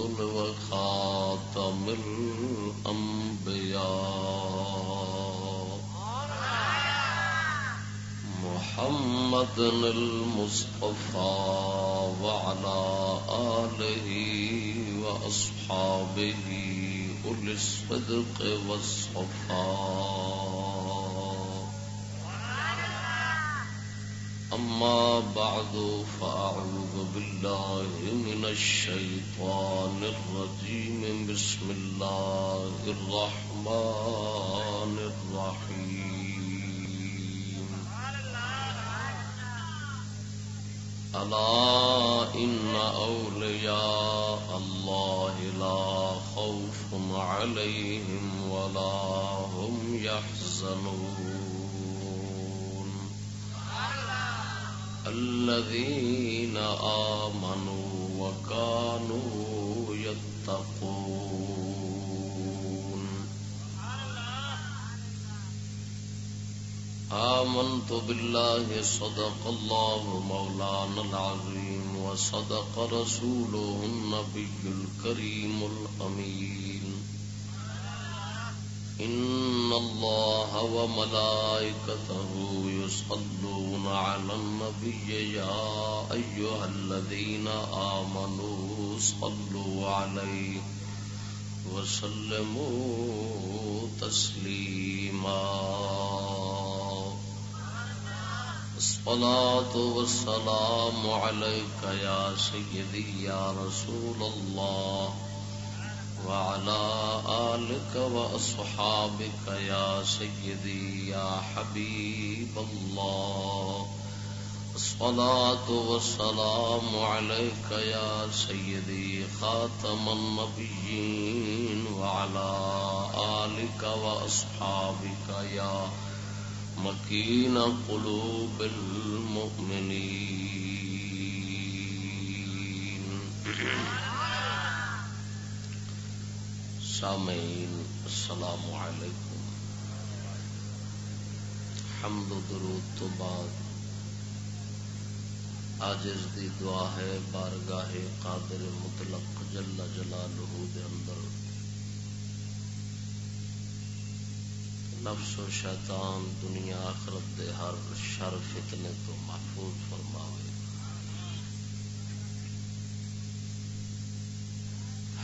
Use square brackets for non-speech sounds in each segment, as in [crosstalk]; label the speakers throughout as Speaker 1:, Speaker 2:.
Speaker 1: وخاتم الأنبياء. محمد المصطفى وعلى آله وأصحابه أولي الصدق والصفاء. أما بعد، فأعوذ بالله من الشيطان الرجيم. بسم الله الرحمن الرحيم. ألا إن أولياء الله لا خوف عليهم ولا هم يحزنون. الذين آمنوا وكانوا يتقون. آمنت بالله صدق الله مولانا العظيم وصدق رسوله النبي الكريم الأمين. إن الله وملائكته يصلون على النبي يا أيها الذين آمنوا صلوا عليه وسلموا تسليما. الصلاة والسلام عليك يا سيدي يا رسول الله. وعلى آلك وأصحابك يا سيدي، يا حبيب الله. الصلاة والسلام عليك يا سيدي خاتم النبيين وعلى آلك وأصحابك يا مكين قلوب المؤمنين. سامعین، السلام علیکم۔ حمد و درود تو بعد آجز دی دعا ہے، بارگاہ قادر مطلق جل جلالہ دے اندر۔ نفس و شیطان دنیا آخرت دے ہر شر فتنے تو محفوظ فرماوے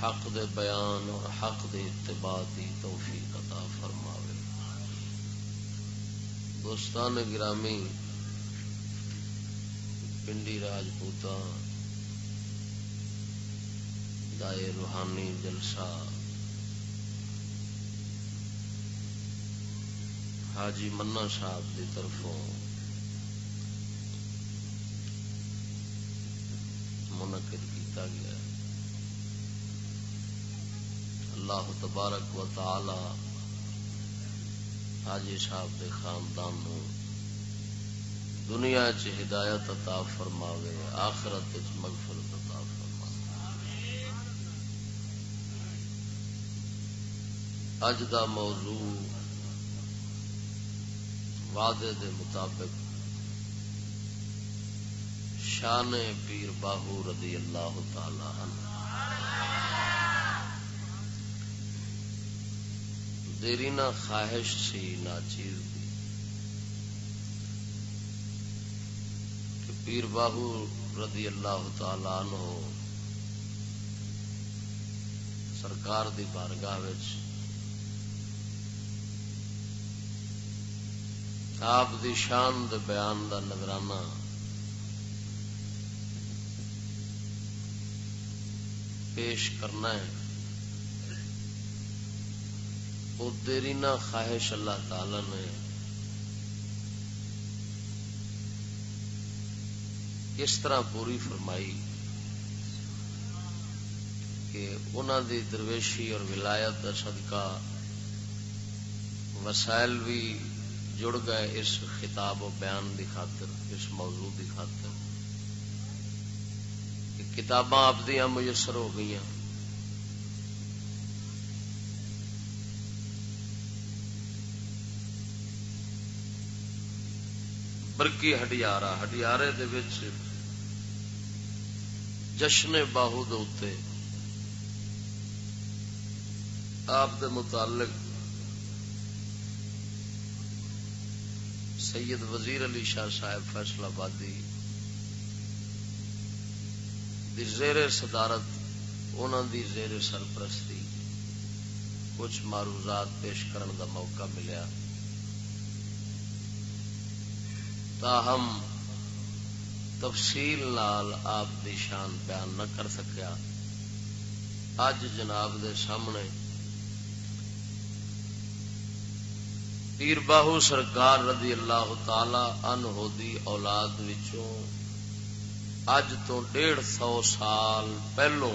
Speaker 1: حق دے بیان اور حق دے اتباع دی توفیق عطا فرماوے۔ دوستان گرامی، پنڈی راجپوتا دائے روحانی جلسہ، حاجی منا صاحب کی طرفوں منعقد کیتا گیا۔ اللہ تبارک و تعالی حاجی صاحب کے خاندان نو دنیا چ ہدایت عطا فرماوے، آخرت چ مغفرت عطا فرماوے۔ اج دا موضوع وعدے دے مطابق شان پیر باہو رضی اللہ تعالی عنہ۔ دیری نہ خواہش سی، نہ چیز کہ پیر باہو رضی اللہ تعالی عنہ سرکار دی بارگاہ وچ آپ دی شان دے بیان دا نظرانہ پیش کرنا ہے۔ وہ دیری نہ خواہش اللہ تعالی نے اس طرح پوری فرمائی کہ انہوں دی درویشی اور ولایت کا صدقہ وسائل بھی جڑ گئے اس خطاب و بیان دی خاطر، اس موضوع دی خاطر کہ کتاباں آپ دیا میسر ہو گئی برکی ہڈیارا ہڈیارے دے وچ جشن باہو دے آپ دے متعلق سید وزیر علی شاہ صاحب فیصلہ آبادی زیر صدارت انہوں دی زیر سرپرستی کچھ معروضات پیش کرن دا موقع ملیا۔ تاہم، تفصیل نال آپ دی شان بیان نہ کر سکیا۔ اج جناب دے سامنے پیر باہو سرکار رضی اللہ تعالی عنہ دی اولاد وچوں اج تو ڈیڑھ سو سال پہلو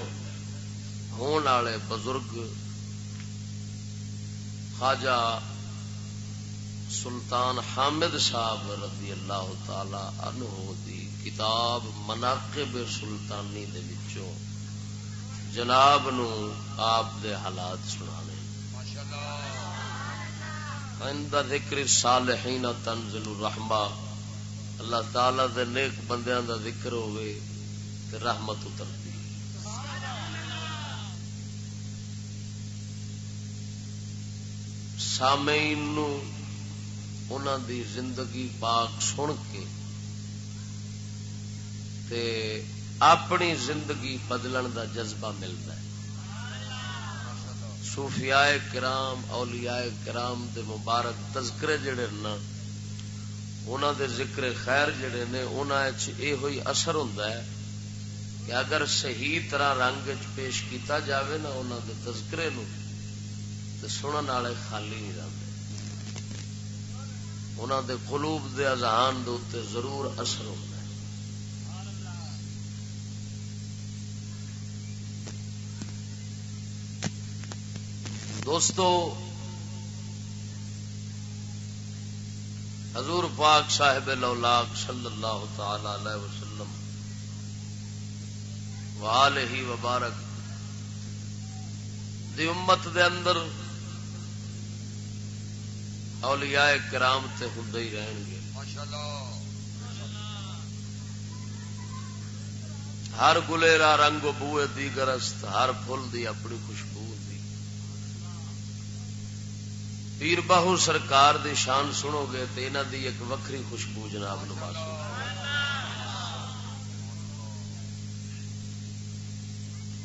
Speaker 1: ہونے والے بزرگ خواجہ سلطان حامد صاحب رضی اللہ تعالی عنہ دی کتاب مناقب سلطانی دے وچوں جناب نو آپ دے حالات سنانے۔ عند ذکر صالحین تنزل الرحمہ اللہ تعالی دے نیک بندیاں دا ذکر ہوئے تے رحمت اترتی۔ سامعین نو انہاں دی زندگی پاک سن کے تے اپنی زندگی بدلن دا جذبہ ملتا ہے۔ صوفیاء کرام، اولیاء کرام دے مبارک تذکرے جڑے نا انہاں دے ذکر خیر جڑے نے، انہاں اے ہوئی اثر ہوندا ہے کہ اگر صحیح طرح رنگ پیش کیتا جاوے نا انہاں دے تذکرے نو تے سنن والے خالی نہیں رہندے انہاں دے قلوب دے اذہان دے ضرور اثر ہوندا ہے۔ دوستو، حضور پاک صاحب لولاک صلی اللہ تعالی علیہ وسلم والہ وبارک، دی امت دے اندر اولیاء کرام تے ہوں ہی رہن گے۔ ہر گلیرا رنگ بوئے دی گرست، ہر فل دی اپنی خوشبو دی۔ پیر باہو سرکار دی شان سنو گے تو انہوں دی ایک وکری خوشبو جناب نواز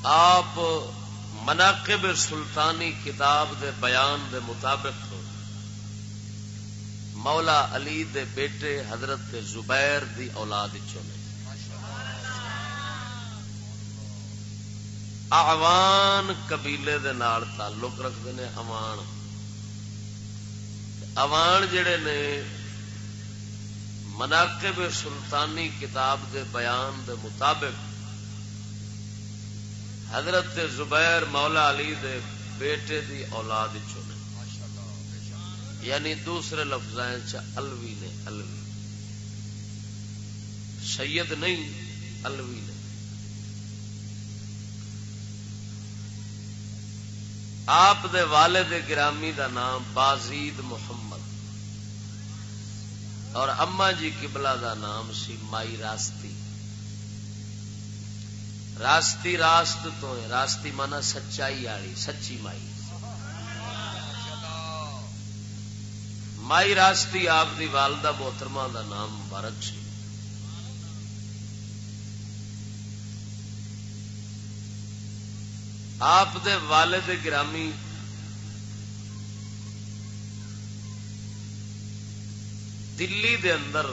Speaker 1: آپ مناقب سلطانی کتاب دے بیان دے مطابق مولا علی دے بیٹے حضرت زبیر دی اولاد چنے آوان قبیلے دے نال تعلق رکھتے ہیں اوان اوان جڑے نے مناقب سلطانی کتاب دے بیان دے مطابق حضرت زبیر مولا علی دے بیٹے دی اولاد چنے یعنی دوسرے لفظ الوی نے الوی سید نہیں الوی نے۔ آپ دے والد گرامی دا نام بازید محمد۔ اور اما جی کبلا دا نام سی مائی راستی۔ راستی راست تو ہے، راستی مانا سچائی والی، سچی مائی۔ مائی راستی آپ دی والدہ محترمہ دا نام مبارک سی۔ آپ دے والد گرامی دلی دے اندر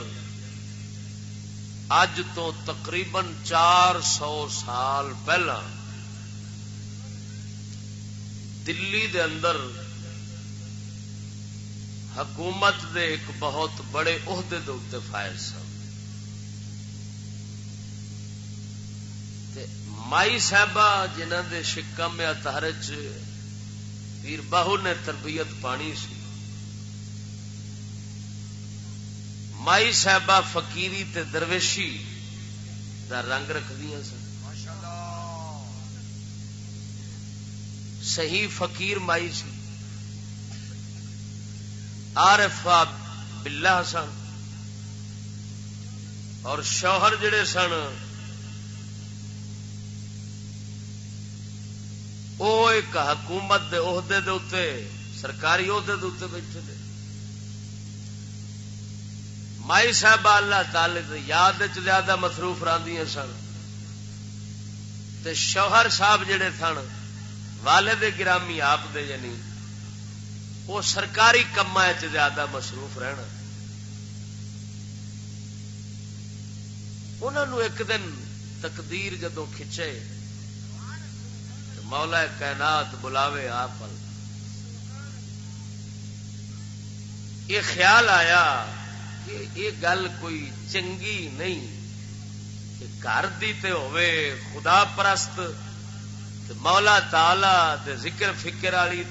Speaker 1: اج تو تقریباً چار سو سال پہلا دلی دے اندر حکومت دے ایک بہت بڑے عہدے دے فائر سن۔ مائی صاحبہ جنہ دے شکم اتہر پیر باہو نے تربیت پانی سی۔ مائی صاحبہ فقیری تے درویشی دا رنگ رکھ دیا سن صحیح فقیر مائی سی۔ عارف بلا سن اور شوہر جڑے سن وہ ایک حکومت دے عہدے دے اتنے سرکاری عہدے دے اتنے بیٹھے دے۔ مائی صاحب، اللہ تعالی یاد زیادہ مصروف راندی سن۔ تے شوہر صاحب جڑے سن، والد گرامی آپ دے یعنی۔ وہ سرکاری کما زیادہ مصروف رہنا۔ انہوں ایک دن تقدیر جدو کھچے مولا کائنات بلاوے آپ یہ خیال آیا کہ یہ گل کوئی چنگی نہیں، کہ گھر دی تے ہوئے خدا پرست مولا تالا ذکر فکر والی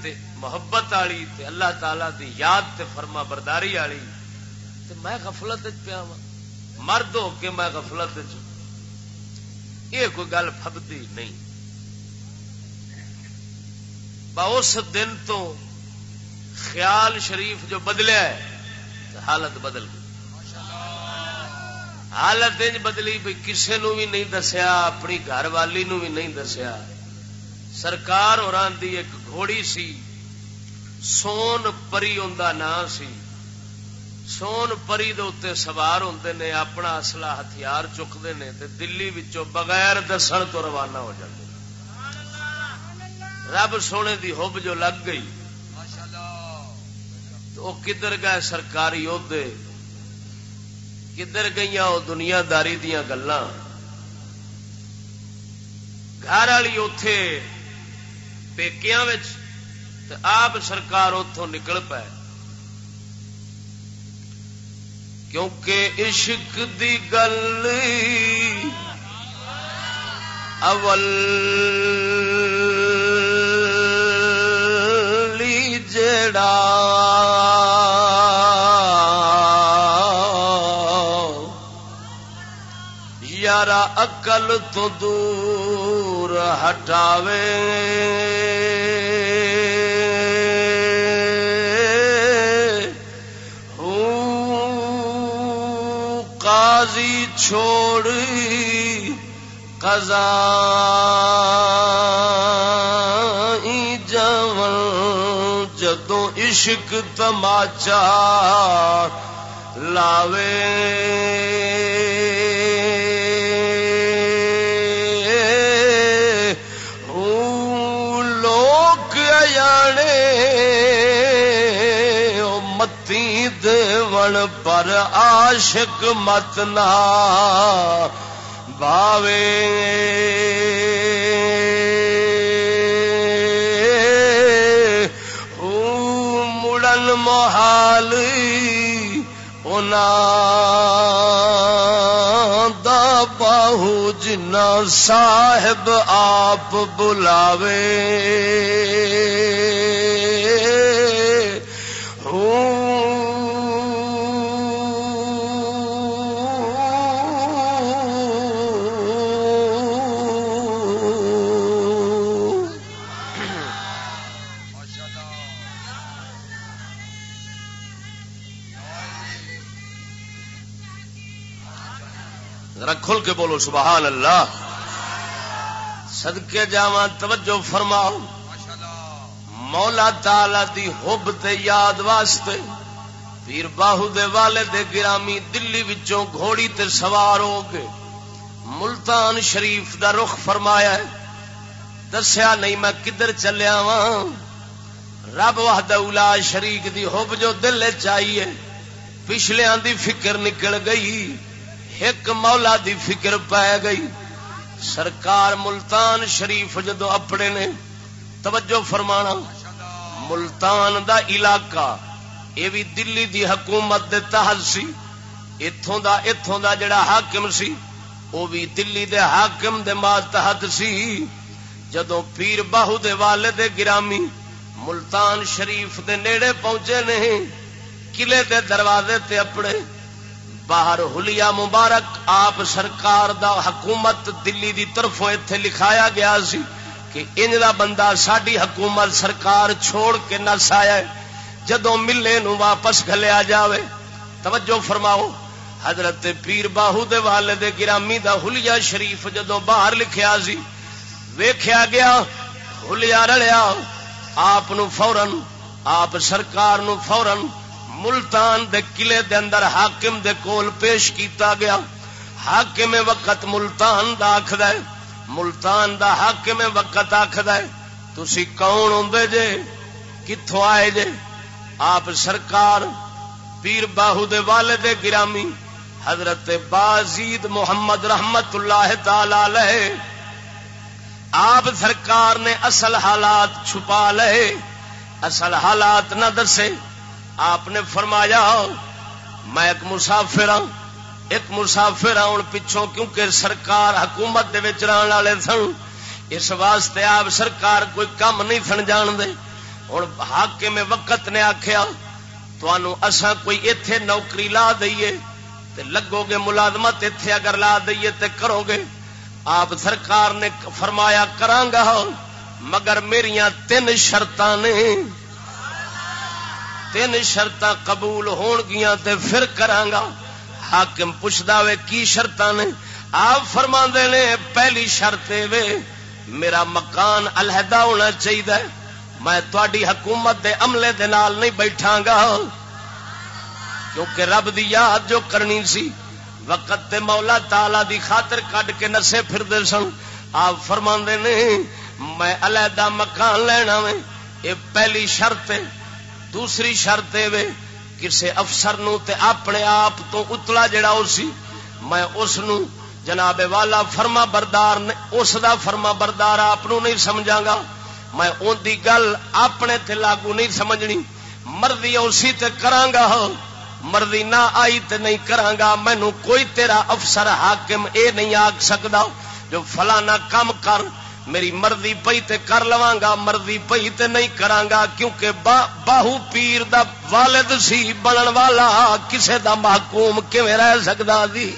Speaker 1: محبت والی اللہ تعالی دی یاد تے فرما برداری والی میں غفلت پیا مرد ہو کے میں غفلت یہ کوئی گل فبتی نہیں۔ اس دن تو خیال شریف جو بدلیا ہے حالت بدل گئی۔ حالت بدلی بھی کسی نو بھی نہیں دسیا اپنی گھر والی نو بھی نہیں دسیا۔ سرکار اور ایک گھوڑی سی سون پری ان نام سی سون پری دے سوار ہوں نے اپنا اصلا ہتھیار چکتے ہیں دلی بغیر دسن تو روانہ ہو جاتے رب سونے دی ہوب جو لگ گئی تو کدھر گئے سرکاری عہدے کدھر گئی وہ دنیا داری دیا گلا گھر والی اتے پیکیا آپ سرکار اتوں نکل پائے کیونکہ عشق دی گل اول جڑا یارا اکل تو دور ہٹاوے چھوڑ قضا جون جدو عشق تماچا لاوے۔ دون پر عاشق مت نہ باوے مڑن محال دا باہو جنا صاحب آپ بلاوے کھل کے بولو، سبحان اللہ۔ سدکے جا توجہ فرماؤ۔ مولا تالا دی حب تے یاد واسطے، پیر باہو دے والے دے گرامی دلی وچوں گھوڑی تے سوار ہو کے ملتان شریف دا رخ فرمایا ہے۔ دسیا نہیں میں کدھر چلیا وا رب اولا شریک دی حب جو دل چاہیے پچھلے دی فکر نکل گئی۔ ایک مولا دی فکر پی گئی۔ سرکار ملتان شریف جدو اپنے نے توجہ فرمانا، ملتان دا علاقہ، یہ بھی دلی دی حکومت دے تحت سی اتوں دا اتوں دا جڑا حاکم سی، وہ بھی دلی دے حاکم دے تحت سی۔ جدو پیر باہو دے والے دے گرامی ملتان شریف دے نیڑے پہنچے نہیں، قلعے دے دروازے تے اپنے باہر ہلیا مبارک آپ سرکار دا حکومت دلی دی طرفوں اتے لکھایا گیا سی کہ ان دا بندہ ساری حکومت سرکار چھوڑ کے نس آیا جدو ملے نو واپس گلیا جاوے۔ توجہ فرماؤ۔ حضرت پیر باہو دے والے گرامی دا حلیہ شریف جدو باہر لکھیا سی ویخیا گیا ہلیا رلیا، آپ فورن آپ سرکار نو فورن ملتان دے قلعے دے اندر حاکم دے کول پیش کیتا گیا۔ حاکم وقت ملتان دا آخد ملتان دا حاکم وقت آخد تھی کون ہوں جے؟ کتوں آئے جے؟ آپ سرکار پیر باہو دے والد گرامی حضرت بازید محمد رحمت اللہ تعالی آپ سرکار نے اصل حالات چھپا لے اصل حالات نہ دسے۔ آپ نے فرمایا، میں ایک مسافر ہوں ایک مسافر ہاں، ہوں پچھوں کیونکہ سرکار حکومت دے والے سن، اس واسطے آپ سرکار کوئی کام نہیں سن جان دے ہوں ہاکے میں وقت نے آخیا اساں کوئی اتے نوکری لا دئیے، تے لگو گے ملازمت اتے اگر لا دئیے تے کرو گے آپ سرکار نے فرمایا کرانگا ہاں، مگر میرا تین شرط نے۔ تین شرط قبول ہون گیا تے پھر کرانگا حاکم پوچھتا وے کی شرط نے؟ آپ فرما نے پہلی شرط وے، میرا مکان علیحدہ ہونا چاہیے میں تھوڑی حکومت دے عملے دے نال نہیں بیٹھا گا کیونکہ رب دی یاد جو کرنی سی، وقت تے مولا تالا دی خاطر کڈ کے نسے پھر دے سن۔ آپ فرما نے، میں علیحدہ مکان لینا وے۔ یہ پہلی شرط ہے دوسری شرط وے، کسے افسر نو تے اپنے آپ تو اتلا جڑا ہو سی، میں اس نو جناب والا فرما بردار اس دا فرما بردار آپ نہیں سمجھا گا۔ میں ان دی گل اپنے تے لاگو نہیں سمجھنی۔ مرضی اسی تے کرانگا مرضی نہ آئی تے نہیں کرانگا مینو کوئی تیرا افسر حاکم اے نہیں آگ سکتا جو فلانا کام کر میری مرضی پئی تے کر لواں گا مرضی پئی تے نہیں کرانگا کیونکہ با، باہو پیر دا والد سی، بنن والا کسے دا محکوم کیویں رہ سکدا دی؟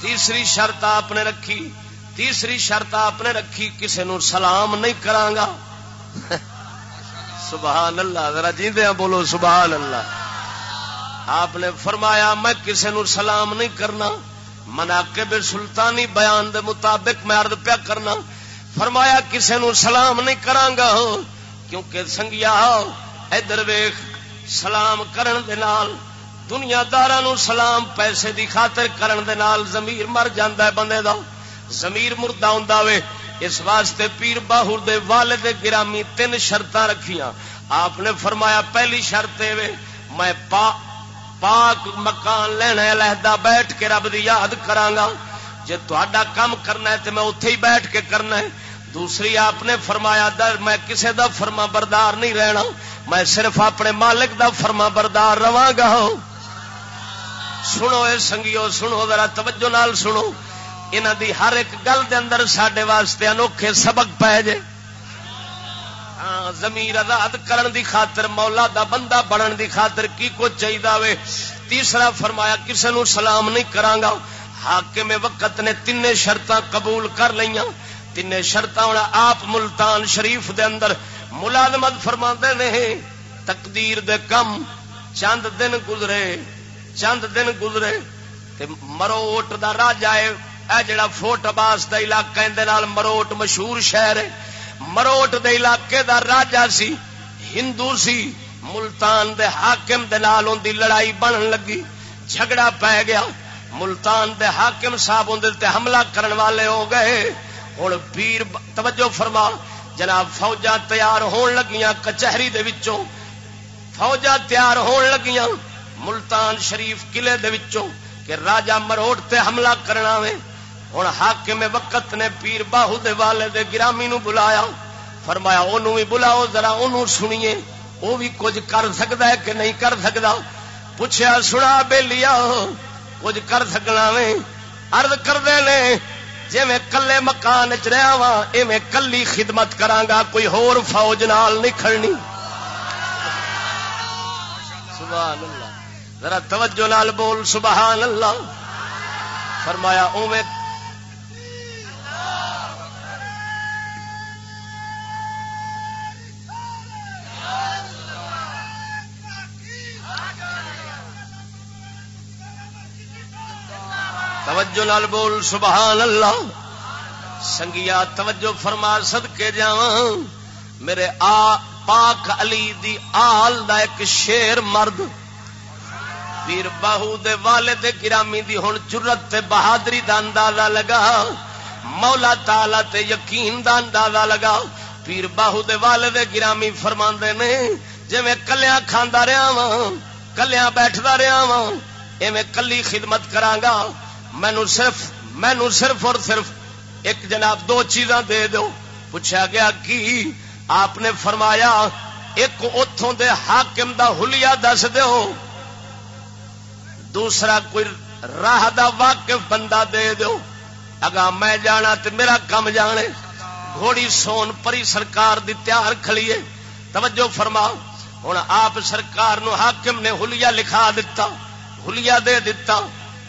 Speaker 1: تیسری شرط آپ نے رکھی، تیسری شرط آپ نے رکھی، کسے نو سلام نہیں کرانگا سبحان اللہ، ذرا جیندے بولو سبحان اللہ۔ آپ نے فرمایا، میں کسے نو سلام نہیں کرنا۔ مناقب سلطانی بیان دے مطابق میں عرض پیا کرنا، فرمایا کسے نو سلام نہیں کرانگا کیونکہ سنگیا ادھر ویخ سلام کرن دے نال دنیا دارا سلام پیسے دی خاطر کرن دے نال زمیر مر جاندہ ہے بندے دا زمیر مردہ ہوں وے۔ اس واسطے پیر باہر دے والد گرامی تین شرط رکھیاں۔ آپ نے فرمایا پہلی شرط وے، میں پا پاک مکان لینا علیحدہ بیٹھ کے رب دی یاد کرانگا جے تا کام کرنا ہے تو میں اتے ہی بیٹھ کے کرنا ہے۔ دوسری آپ نے فرمایا در میں کسے دا فرما بردار نہیں رہنا۔ میں صرف اپنے مالک دا فرما بردار رواں گا سنو اے سنگیو، سنو ذرا توجہ نال سنو۔ انہ دی ہر ایک گل دے اندر سڈے واسطے انوکھے سبق پی جائے ہاں، زمیر آزاد کرن دی خاطر مولا دا بندہ بنن دی خاطر کی کچھ چاہیے وے؟ تیسرا فرمایا کسے نو سلام نہیں کرانگا حاکم وقت نے تین شرط قبول کر لیا تین شرط آپ ملتان شریف دے اندر ملازمت فرما نے۔ تقدیر دے کم چند دن گزرے چند دن گزرے تے مروٹ دا راجا ہے۔ اے جڑا فوٹ عباس دا علاقہ مروٹ مشہور شہر ہے۔ مروٹ دے علاقے دا راجا سی، ہندو سی، ملتان دے حاکم دے نال دی لڑائی بن لگی، جھگڑا پی گیا۔ ملتان دے حاکم صاحب تے حملہ کرن والے ہو گئے۔ ہوں پیر توجہ فرما، جناب فوجا تیار ہون لگیاں کچہری دے وچوں۔ فوجا تیار ہون لگیاں ملتان شریف قلعے دے وچوں کہ راجا مروٹ تے حملہ کرنا وے ہوں حاکم وقت نے پیر باہو دے والے دے گرامی نو بلایا فرمایا انہوں بھی بلاؤ ذرا انہوں سنیے وہ بھی کچھ کر سکتا ہے کہ نہیں کر سکتا پوچھا سنا بے لیا کچھ کر سکنا میں ارد کرتے ہیں جی میں کلے مکان چ رہا وا ایویں کلی خدمت کرانگا کوئی ہور فوج نال نہیں کھڑنی سبحان اللہ ذرا توجہ نال بول سبحان اللہ فرمایا اوے توجہ نال بول، سبحان اللہ۔ سنگیا، توجہ فرما سد کے جا میرے آ، پاک علی دی آل دا ایک شیر مرد۔ پیر باہو دے والد گرامی دی ہن جرت تے بہادری دا اندازہ لگا۔ مولا تالا تے یقین دا اندازہ لگا۔ پیر باہو دے والد گرامی فرما نے جی میں کلیا کھانا رہا وا کلیا بیٹھتا رہا وا ایویں کلی خدمت کرانگا مینو صرف مینو صرف اور صرف ایک جناب دو چیزاں دے دو۔ پوچھا گیا، کی؟ آپ نے فرمایا، ایک اتوں دے حاکم دا حلیہ دس دو۔ دوسرا کوئی راہ دا واقف بندہ دے دو۔ اگا میں جانا تو میرا کم جانے۔ گھوڑی سون پری سرکار دی تیار کھلیے توجہ فرما ہوں آپ سرکار نو حاکم نے ہولیا لکھا دتا ہولیا دے دتا۔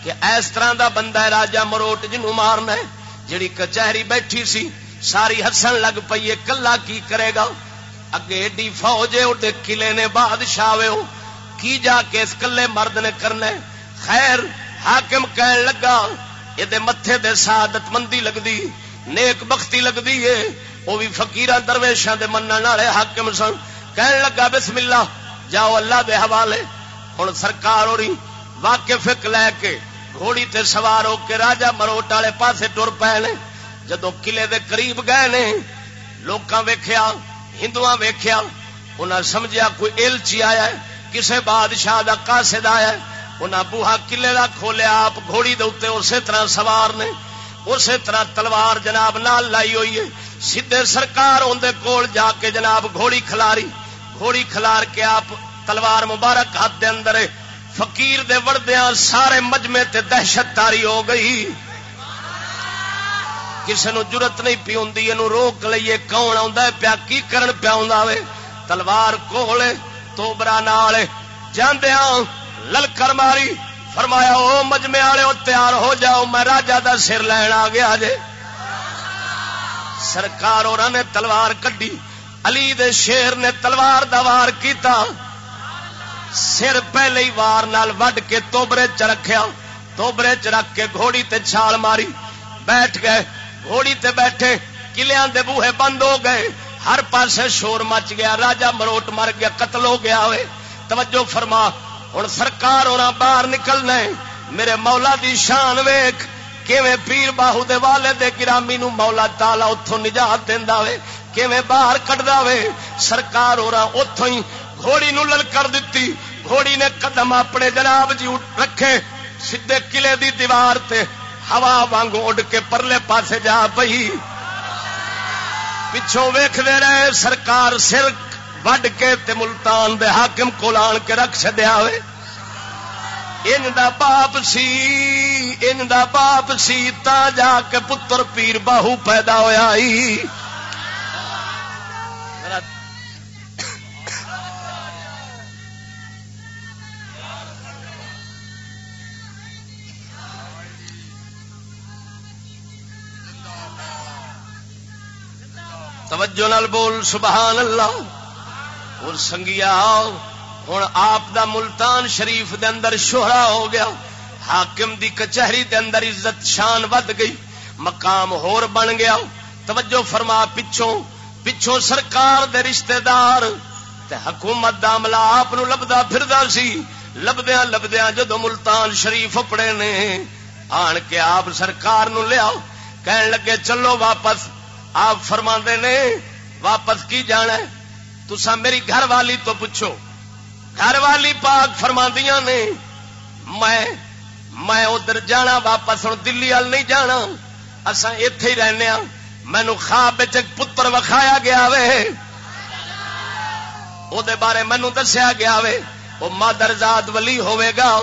Speaker 1: کہ اس طرح دا بندہ ہے راجا مروٹ جنو مارنا ہے جڑی کچہری بیٹھی سی، ساری ہسن لگ پیے کلا کی کرے گا؟ اگے ایڈی فوج ہے قلعے نے بادشاہ وے کی جا کے اس کلے مرد نے کرنا ہے؟ خیر، حاکم کہن لگا یہ متے دے سعادت مندی لگتی نیک بختی لگتی ہے۔ وہ بھی فکیر درویشان دے من والے حاکم سن۔ کہن لگا، بسم اللہ، جاؤ اللہ دے حوالے۔ ہوں سرکار ہو رہی واقف لے کے گھوڑی تے سوار ہو کے راجا مروٹ والے پاسے ٹر پے نے جدو قلعے دے قریب گئے نے، لوکاں ویکھیا ہندو ویخیا انہیں سمجھا کوئی ایلچی آیا ہے، کسے بادشاہ دا قاصد آیا ہے انہیں بوہا قلعے دا کھولیا، آپ گھوڑی دے اتنے اسی طرح سوار نے۔ اسی طرح تلوار جناب نال لائی ہوئی ہے۔ سیدے سرکار اندر کول جا کے جناب گھوڑی کھلاری۔ گھوڑی کھلار کے آپ تلوار مبارک ہاتھ دے اندر فقیر دے وردیا سارے مجمے تے دہشت تاری ہو گئی۔ کسی نو جرت نہیں پی ہوں روک لیے کون آ پیا؟ کی کرن پیا تلوار کولے توبرا نال۔ جاندیا ہاں، للکر ماری۔ فرمایا، او مجمے والے تیار ہو جاؤ، میں راجا دا سر لین آ گیا جے سرکار اور نے تلوار کڈی، علی دے شیر نے تلوار دا وار کیتا۔ سر پہلے ہی وار نال وڈ کے توبرے چ رکھیا، توبرے چ رکھ کے گھوڑی تے چھال ماری۔ بیٹھ گئے، گھوڑی تے بیٹھے کلیاں دے بوہے بند ہو گئے۔ ہر پاسے شور مچ گیا، راجا مروٹ مر گیا، قتل ہو گیا ہوئے۔ توجہ فرما ہوں سرکار ہونا باہر نکلنا میرے مولا دی شان ویخ کیویں پیر باہو دے والے دے گرامی نو مولا تالا اتوں نجات دینا وے، کیویں باہر کٹدا وے۔ سرکار ہو رہا اتوں ہی گھوڑی نو للکر دیتی۔ گھوڑی نے قدم اپنے جناب جی رکھے۔ سیدے قلعے دی دیوار تے ہوا وانگ اڈ کے پرلے پاسے جا پئی۔ پچھوں ویختے رہے، سرکار سر وڈ کے تے ملتان دے حاکم کو آن کے رکھ چڈیا ہوئے۔ ان دا باپ سی، ان دا باپ سی، تا جا کے پتر پیر باہو پیدا ہوا توجہ نال بول، سبحان اللہ۔ اور سنگیا ہوں آپ دا ملتان شریف دے اندر شوہرا ہو گیا۔ حاکم دی کچہری دے اندر عزت شان ود گئی۔ مقام ہور بن گیا۔ توجہ فرما، پچھوں پچھوں سرکار دے رشتہ دار تے حکومت دا عملہ آپ لبدا پھردا سی۔ لبدیا لبدیا جدو ملتان شریف اپڑے نے، آن کے آپ سرکار نو لیا کہن لگے، چلو واپس۔ آپ فرما نے، واپس کی جانا تسا میری گھر والی تو پوچھو۔ گھر والی پاک فرما نے، میں میں ادھر جانا، واپس ہوں دلی وال نہیں جانا۔ اصا اتے ہی رہنے ہاں۔ مینو خواب پتر وکھایا گیا وے۔ وہ بارے مینو دسیا گیا وے۔ وہ مادرزاد ولی ہوے گا۔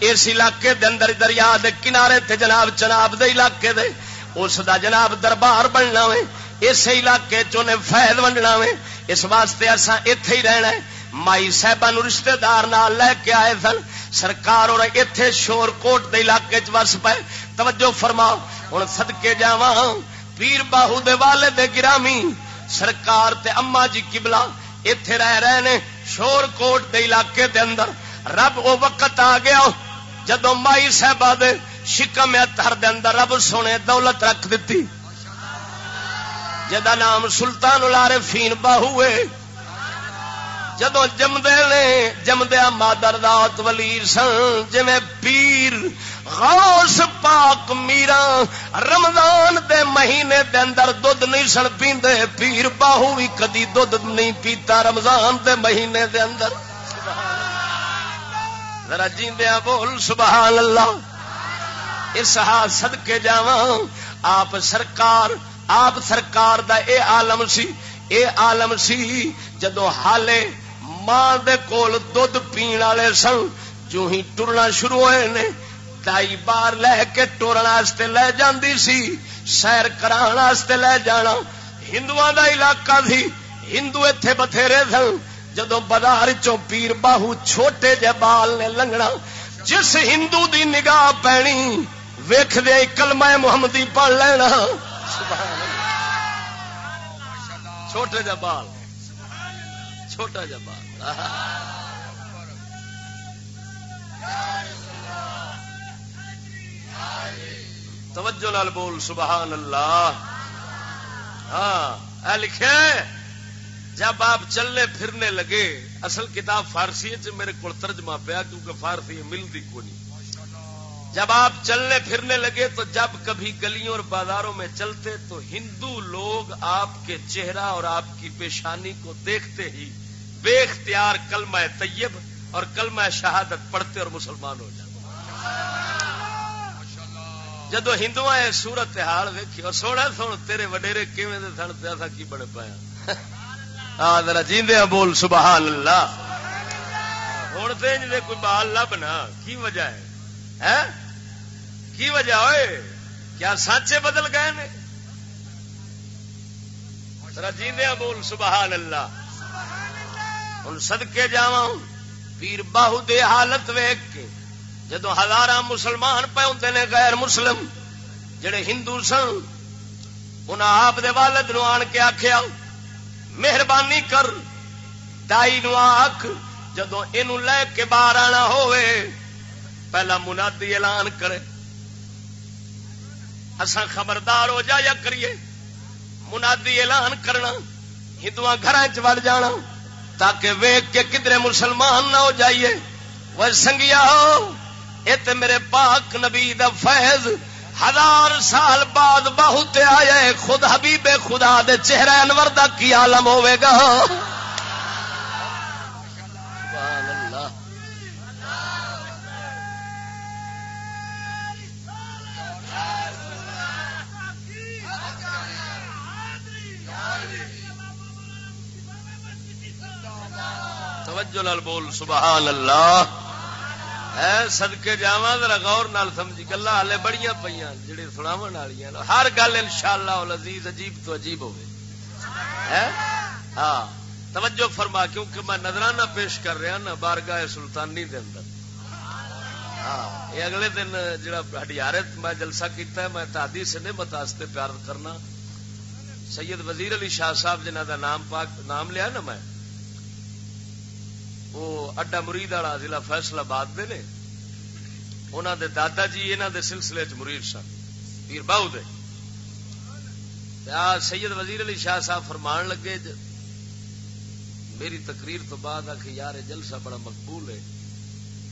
Speaker 1: اس علاقے دے اندر دریا دے کنارے تے جناب چناب دے علاقے دے۔ اس دا جناب دربار بننا وے اس علاقے چنے فائد ونڈنا وے۔ اس واسطے اصا اتے ہی رہنا ہے۔ مائی صاحبہ رشتے دار لے کے آئے سن۔ سرکار اور اتے شور کوٹ دے علاقے چس پے۔ توجہ فرما ہوں سدکے جا پیر باہو دے والے دے گرامی۔ سرکار تے اما جی کبلا اتے رہ رہے نے شور کوٹ دے علاقے دے اندر۔ رب وہ وقت آ گیا۔ جدو مائی صاحبہ دے شکم اتر اندر، رب سونے دولت رکھ دیتی۔ جدا نام سلطان الارے فین باہو جدو جمدے نے جمدیا مادر دات ولی سن جی پیر غوث پاک میرا رمضان دے مہینے دے اندر دودھ نہیں سن پیندے، پیر باہو بھی کدی دودھ نہیں پیتا رمضان دے مہینے دے اندر۔ ذرا جیندیا بول، سبحان اللہ۔ اس ہاتھ سد کے جا آپ سرکار آپ سرکار دا اے عالم سی، اے عالم سی جدو حالے ماں دے کول دودھ پین والے سن جو ہی ٹرنا شروع ہوئے نے تائی بار لے کے ٹورن لے جاندی سی، سیر کران لے جانا۔ ہندو دا علاقہ سی، ہندو اتے بتھیرے سن۔ جدو بازار چو پیر باہو چھوٹے جے بال نے لنگنا، جس ہندو دی نگاہ پینی ویخ دے کلمہ محمدی پڑھ لینا۔ چھوٹے جا بال۔ چھوٹا جا بال۔ توجہ لال بول، سبحان اللہ۔ ہاں لکھے، جب آپ چلنے پھرنے لگے، اصل کتاب فارسی میرے کو ترجمہ پیا کیونکہ فارسی ملتی کو نہیں۔ جب آپ چلنے پھرنے لگے تو جب کبھی گلیوں اور بازاروں میں چلتے تو ہندو لوگ آپ کے چہرہ اور آپ کی پیشانی کو دیکھتے ہی بے اختیار کلمہ طیب اور کلمہ شہادت پڑھتے اور مسلمان ہو جاتے جدو ہندو سورت حال ویکھی، اور سونا سن تیرے وڈیرے کیون سن؟ پیسہ کی بڑے پایا ہاں؟ [laughs] ذرا جیندے بول، سبحان اللہ۔ ہوں تو کوئی بال لبنا کی وجہ ہے؟ کی وجہ ہوئے؟ کیا سانچے بدل گئے نے؟ جیندیا بول، سبحان اللہ۔ ہوں سدکے جا پیر باہو دے حالت ویگ کے۔ جدو ہزار مسلمان پہ ہوں نے غیر مسلم، جڑے ہندو سن ان آپ دے والد نو آن کے آخیا مہربانی کر، دائی نو آخ جدو یہ لے کے باہر آنا ہوئے پہلا منادی اعلان کرے۔ اسا خبردار ہو جا یا کریے۔ منادی اعلان کرنا ہندو گھر چڑ جانا، تاکہ ویگ کے کدھر مسلمان نہ ہو جائیے۔ وہ سنگیا ہو یہ تو میرے پاک نبی دا فیض۔ ہزار سال بعد بہت آیا خود حبیب خدا دے چہرے انور دا کی عالم ہوئے گا۔ توجہ لال بول، سبحان اللہ۔ اے سدکے جا ذرا غور نال سمجھی گلا ہالے بڑی پہ جڑے سناو والی ہر گل ان شاء اللہ عزیز عجیب تو عجیب ہوگی ہاں۔ توجہ فرما، کیونکہ میں نظرانہ پیش کر رہا نا بارگاہ سلطانی دے اندر۔ ہاں یہ اگلے دن جڑا ہڈیارت میں جلسہ کیتا ہے، میں تادی سے نہیں متاستے پیار کرنا۔ سید وزیر علی شاہ صاحب جنہ دا نام پاک، نام لیا نا میں وہ اڈا مرید والا ضلع فیصل آباد دے نے انہوں دے دادا جی انہوں دے سلسلے چ مرید سن، پیر باؤ دے۔ سید وزیر علی شاہ صاحب فرمان لگے میری تقریر تو بعد آ کے یار جلسہ بڑا مقبول ہے۔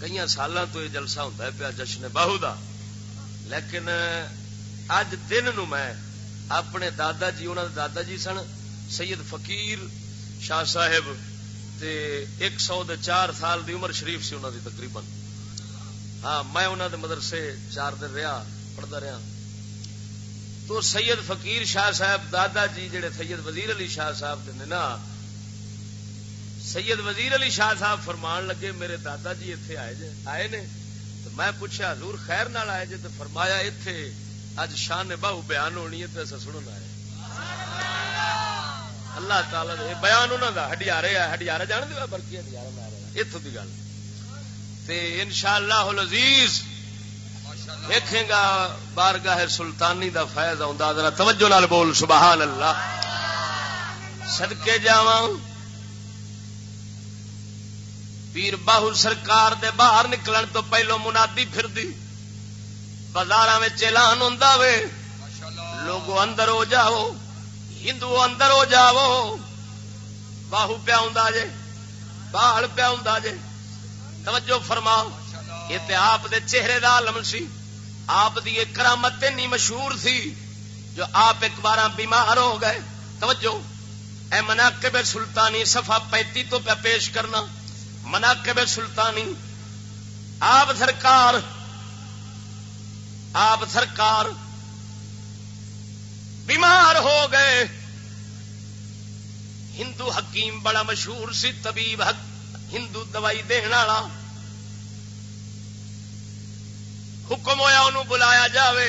Speaker 1: کئی سال تو یہ جلسہ ہوتا ہے پیا جشن باہو دا۔ لیکن اج دن نو میں اپنے دادا جی انہوں دے دادا جی سن، سید فقیر شاہ صاحب تے ایک سو دے چار سال دی عمر شریف سی انہوں دی تقریباً۔ ہاں میں انہوں دے مدرسے چار دن رہا، پڑھتا رہا۔ تو سید فقیر شاہ صاحب دادا جی جڑے سید وزیر علی شاہ صاحب دے نا، سید وزیر علی شاہ صاحب فرمان لگے، میرے دادا جی اتنے آئے جے، آئے نے۔ تو میں پوچھا، حضور خیر نال آئے جے، تو فرمایا اتے اج شان باہو بیان ہونی ہے، تو ایسا سننا ہے اللہ تعالی دے بیان انہوں کا ہڈیارے ہے ہڈیارے جان دے برکی ہڈیارے مارے اتوں کی گل۔ تے انشاءاللہ العزیز دیکھیں گا بارگاہ سلطانی دا فیض ذرا توجہ نال بول سبحان اللہ صدکے جاواں۔ پیر باہو سرکار دے باہر نکلن تو پہلو منادی پھر دی بازار اعلان ہوں لوگو اندر ہو جاؤ۔ ہندو اندر ہو جاو باہو پیا جے بال پیا جے۔ توجہ فرما یہ آپ دے چہرے دا عالم سی۔ آپ دی کرامت نہیں مشہور تھی جو آپ ایک بار بیمار ہو گئے۔ توجہ۔ اے مناقب سلطانی صفحہ پینتی تو پہ پیش کرنا۔ مناقب سلطانی۔ آپ سرکار آپ سرکار بیمار ہو گئے۔ ہندو حکیم بڑا مشہور سی، طبیب ہندو دوائی والا۔ حکم ہوا انہوں بلایا جاوے۔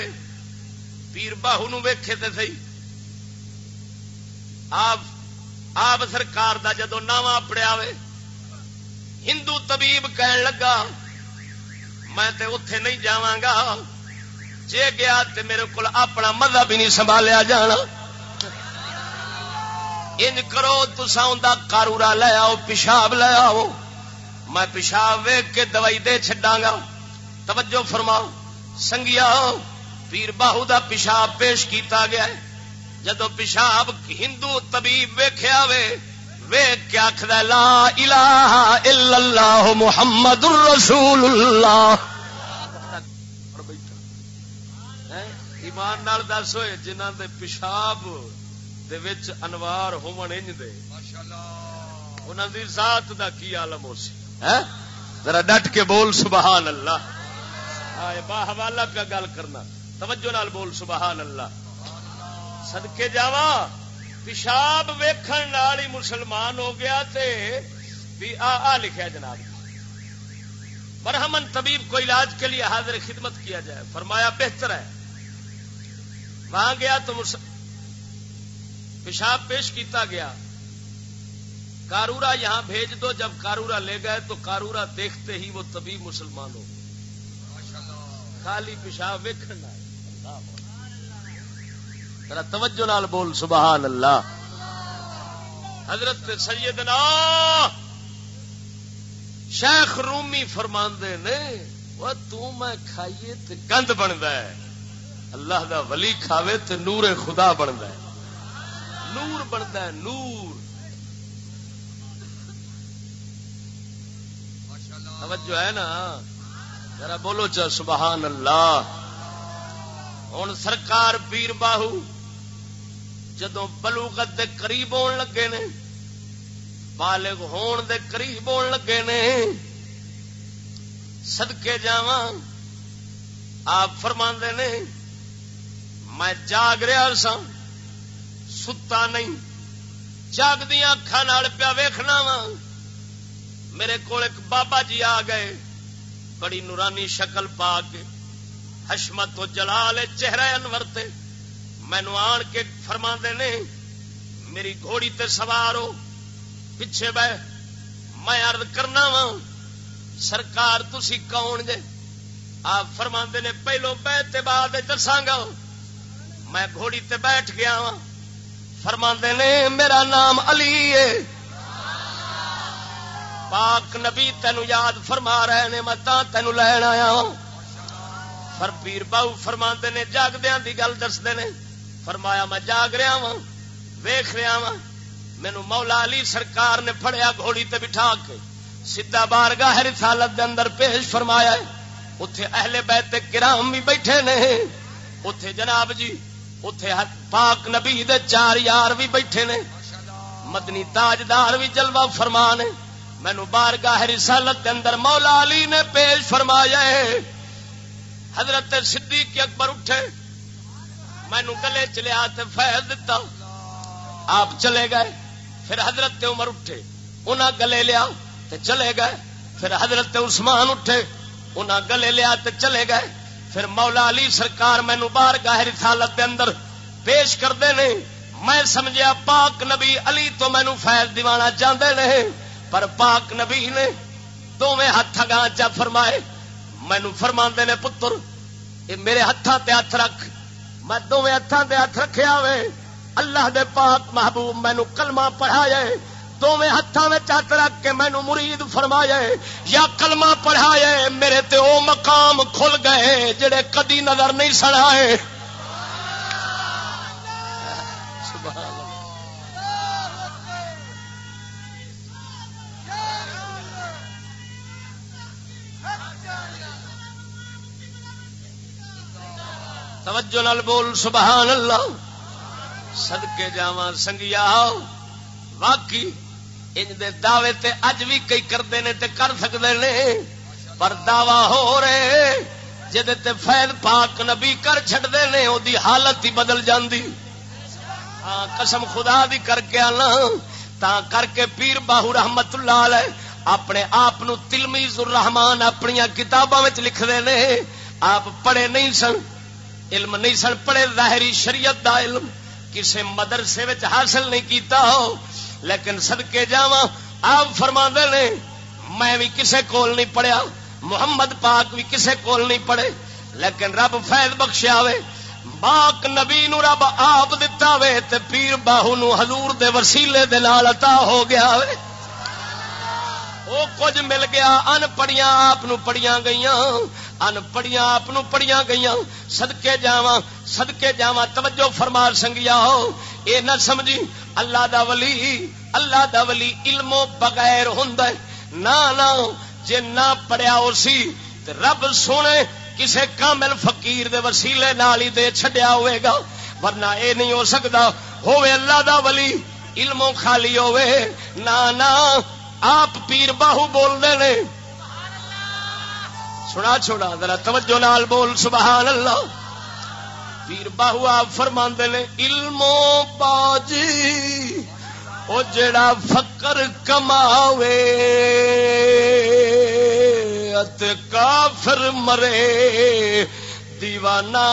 Speaker 1: پیر باہو نو ویکھے تے سی آپ آپ سرکار دا جدو نواں پڑیا ہندو طبیب کہن لگا، میں تے اتے نہیں جا جے گیا تے میرے کو اپنا مذہب ہی نہیں سنبھالیا جانا۔ انج کرو تسا کارورا لے آؤ، پیشاب لے آؤ۔ میں پیشاب ویگ کے دوائی دے چڈا گا توجہ فرماؤ۔ سنگیا، پیر باہو دا پیشاب پیش کیتا گیا ہے۔ جدو پیشاب ہندو طبیب ویخیا وے ویخ کے آخر لا الہ الا اللہ محمد الرسول اللہ۔ ایمان نال دس ہوئے جنہ دے پیشاب دے وچ انوار ہون انج دے انہاں دی ذات دا کی عالم ہو سی؟ ذرا ڈٹ کے بول سبحان اللہ با حوالہ پہ گل کرنا۔ توجہ نال بول سبحان اللہ سدکے جاوا پیشاب ویکھن نال ہی مسلمان ہو گیا تے بھی آ آ لکھا جناب۔ برہمن طبیب کو علاج کے لیے حاضر خدمت کیا جائے۔ فرمایا بہتر ہے۔ وہاں گیا تو مس... پیشاب پیش کیتا گیا۔ کارورا یہاں بھیج دو، جب کارورا لے گئے تو کارورا دیکھتے ہی وہ طبیب مسلمان ہو خالی پیشاب ویکن توجہ نال بول، سبحان اللہ۔ حضرت سیدنا شیخ رومی فرماندے نے، وہ تو میں کھائیے تے گند بنتا ہے۔ اللہ دا ولی کھاوے تے نور خدا بنتا ہے۔ نور بنتا ہے، نور۔ توجہ ہے نا؟ ذرا بولو چا سبحان اللہ۔ ہوں سرکار پیر باہو جدو بلوغت دے قریب ہون لگے نے، بالغ ہون دے قریب ہون لگے نے سدکے جا آپ فرما نے میں جاگ رہا سا ستا نہیں۔ جاگ دیا اکھان پیا ویخنا وا میرے کو بابا جی آ گئے۔ بڑی نورانی شکل پا کے۔ حشمت تو جلال چہرہ انور تے۔ مینو آن کے فرما نے، میری گھوڑی تے سوار ہو۔ پیچھے بہ، میں ارد کرنا وا سرکار تسی کون جے؟ آپ فرما نے، پہلو بہ بعد دساگا میں گھوڑی تے بیٹھ گیا ہاں۔ وا فرما نے، میرا نام علی ہے۔ پاک نبی تینو یاد فرما رہے نے، میں تینو لین آیا ہاں۔ فر پیر باؤ فرما نے جاگدیا کی گل دستے نے۔ فرمایا، میں جاگ رہا ہاں، وا ویخ رہا وا مینو مولا علی سرکار نے فڑیا گھوڑی تے بٹھا کے۔ سیدا بار گاہ رسالت دے اندر پیش فرمایا اتے اہل بیت کرام بھی بیٹھے نے۔ اتے جناب جی اتے پاک نبی دے چار یار بھی بیٹھے نے مدنی تاجدار بھی جلوہ فرمان مینو بار گاہ رسالت کے اندر مولا علی نے پیش فرمایا حضرت صدیق اکبر اٹھے مینو گلے چلیا فیض دتا آپ چلے گئے پھر حضرت عمر اٹھے انہاں گلے لیا تے چلے گئے پھر حضرت عثمان اٹھے انہاں گلے لیا تے چلے گئے پھر مولا علی سرکار مینو بار گاہ رسالت کے اندر پیش کرتے ہیں میں سمجھیا پاک نبی علی تو مینو فیض دیوانا چاہتے ہیں پر پاک نبی نے دونوں ہاتھ گاہ چا فرمائے۔ مینو فرما نے، پتر یہ میرے ہاتھوں تے ہاتھ رکھ۔ میں دونوں ہاتھوں تے ہاتھ رکھیا وے۔ اللہ دے پاک محبوب مینو کلمہ پڑھایا دونوں ہاتھوں میں چت رکھ کے مینو مرید فرمایا یا کلمہ پڑھایا میرے تے او مقام کھل گئے جڑے کدی نظر نہیں سڑائے توجہ نال بول، سبحان اللہ۔ سدکے جاوا سنگیا واقعی ان دے دعوے تے اج بھی کئی کرتے ہیں تے کر سکتے ہیں پر دعوی ہو رہے جہد فیض پاک نبی کر چڑتے ہیں وہ حالت ہی بدل جاندی۔ ہاں قسم خدا دی کر کے آنا۔ تا کر کے پیر باہو رحمت اللہ علیہ اپنے آپ تلمیز الرحمان اپنی کتاباں لکھتے ہیں آپ پڑھے نہیں سن، علم نہیں سن، پڑھے ظاہری شریعت دا علم۔ کسی مدرسے حاصل نہیں کیتا۔ ہو لیکن سدکے جا آپ فرما نے، میں بھی کسے کول نہیں پڑھیا، محمد پاک بھی کسے کول نہیں پڑھے، لیکن رب فیض بخشیا وے باق نبی نو رب آپ دتا وے، تے پیر باہو نو حضور دے وسیلے دے نال عطا ہو گیا وے۔ وہ کچھ مل گیا ان پڑیاں آپ پڑیاں گئی ان پڑیاں آپ پڑیاں گئی سدکے جا سدکے جا توجہ فرما سنگیا ہو اے نہ سمجھی اللہ دا ولی اللہ دا ولی علموں بغیر ہوں نہ جے نہ پڑیا اسی رب سونے کسے کامل فقیر دے وسیلے نال ہی دے چھڈیا ہوئے گا ورنہ اے نہیں ہو سکتا ہوئے اللہ دا ولی علموں خالی ہوئے نہ نہ آپ پیر باہو بول رہے سنا چھوڑا، ذرا توجہ نال بول، سبحان اللہ۔ پیر باہو، آپ فرما نے، علمو باجی وہ جڑا فکر کماوے، ات کافر مرے، دیوانہ۔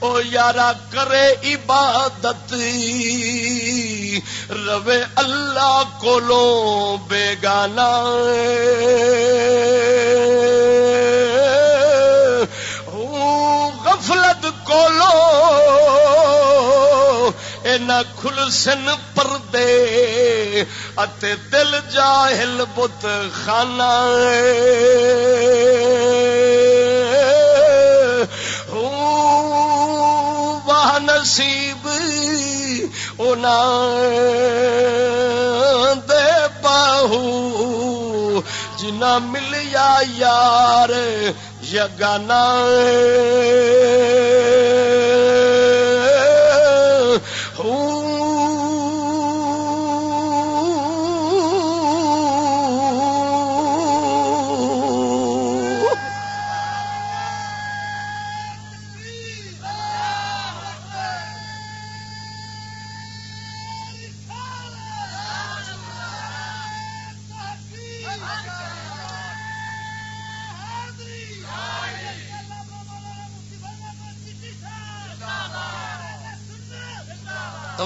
Speaker 1: او یارا کرے عبادت روے اللہ کو بیگانا غفلت کو لو کھل سن پردے اتے دل جاہل بت خانہ۔ نصیب دے باہو جنا ملیا یار یگانا ہوں۔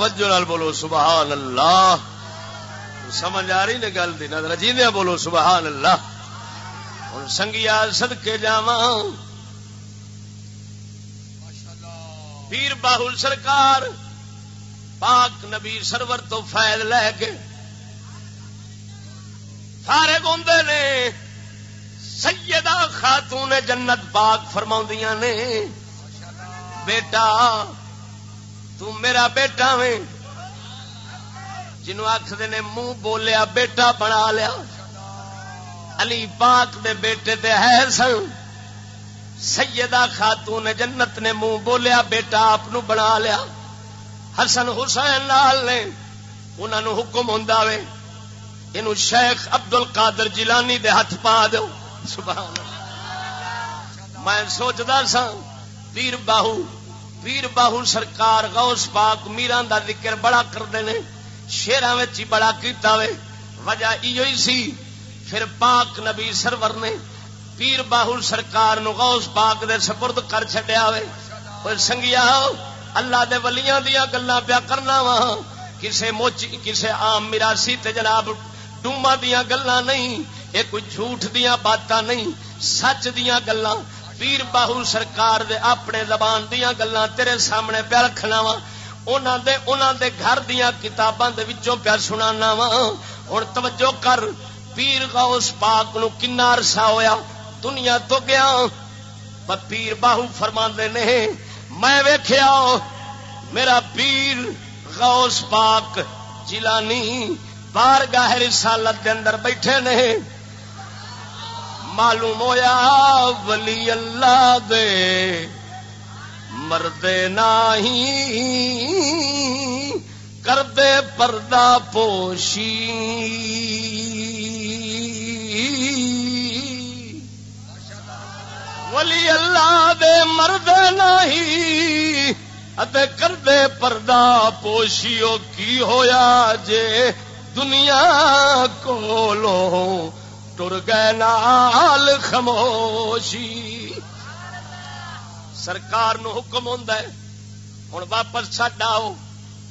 Speaker 1: توجہ نال بولو سبحان اللہ۔ سمجھ آ رہی نے گل دی نظر بولو سبحان اللہ۔ ہوں سنگیا سد کے جا پیر باہل سرکار پاک نبی سرور تو فائد لے کے سارے گوندے نے سیدہ خاتون جنت پاک فرما نے۔ بیٹا میرا بیٹا وے۔ جنو آخر نے منہ بولیا، بیٹا بنا لیا۔ علی پاک دے بیٹے تے ہے سن۔ سیدہ خاتون جنت نے منہ بولیا، بیٹا آپ بنا لیا۔ حسن حسین لال نے انہوں حکم ہوں یہ شیخ ابدل کادر جیلانی دے ہاتھ پا دو سبحان میں سوچتا سا پیر باہو پیر باہو سرکار غوث پاک میران دا ذکر بڑا کرتے ہیں شیران ہی بڑا کیتا وے۔ وجہ یہ سی، پھر پاک نبی سرور نے پیر باہو سرکار نو غوث پاک دے سپرد کر چڈیا وے۔ سنگیا، اللہ دے ولیاں دیا گلا پیا کرنا وا۔ کسے موچ، کسے آم میراسی تے جناب ڈوما دیا گلا نہیں یہ کوئی جھوٹ دیا باتاں نہیں، سچ دیا گلا پیر باہو سرکار دے اپنے زبان دیا گلا تیرے سامنے پیا رکھنا وا۔ دے دے گھر دیا کتاباں دے وچوں پیا سنانا وا۔ ہوں توجہ کر۔ پیر غوث پاک نو کنا عرصہ ہویا۔ دنیا تو گیا۔ پیر باہو فرما نے، میں ویخیا میرا پیر غوث پاک جلانی بار گاہ رسالت دے اندر بیٹھے نہیں معلوم ہویا ولی اللہ دے۔ مردے نہیں کردے پردہ پوشی۔ ولی اللہ دے مرد نہیں اتے کردے پردہ پوشیو کی ہویا جے دنیا کو لو ٹر گئے نال خموشی سرکار نو حکم ہوں ہوں واپس چڈ آؤ۔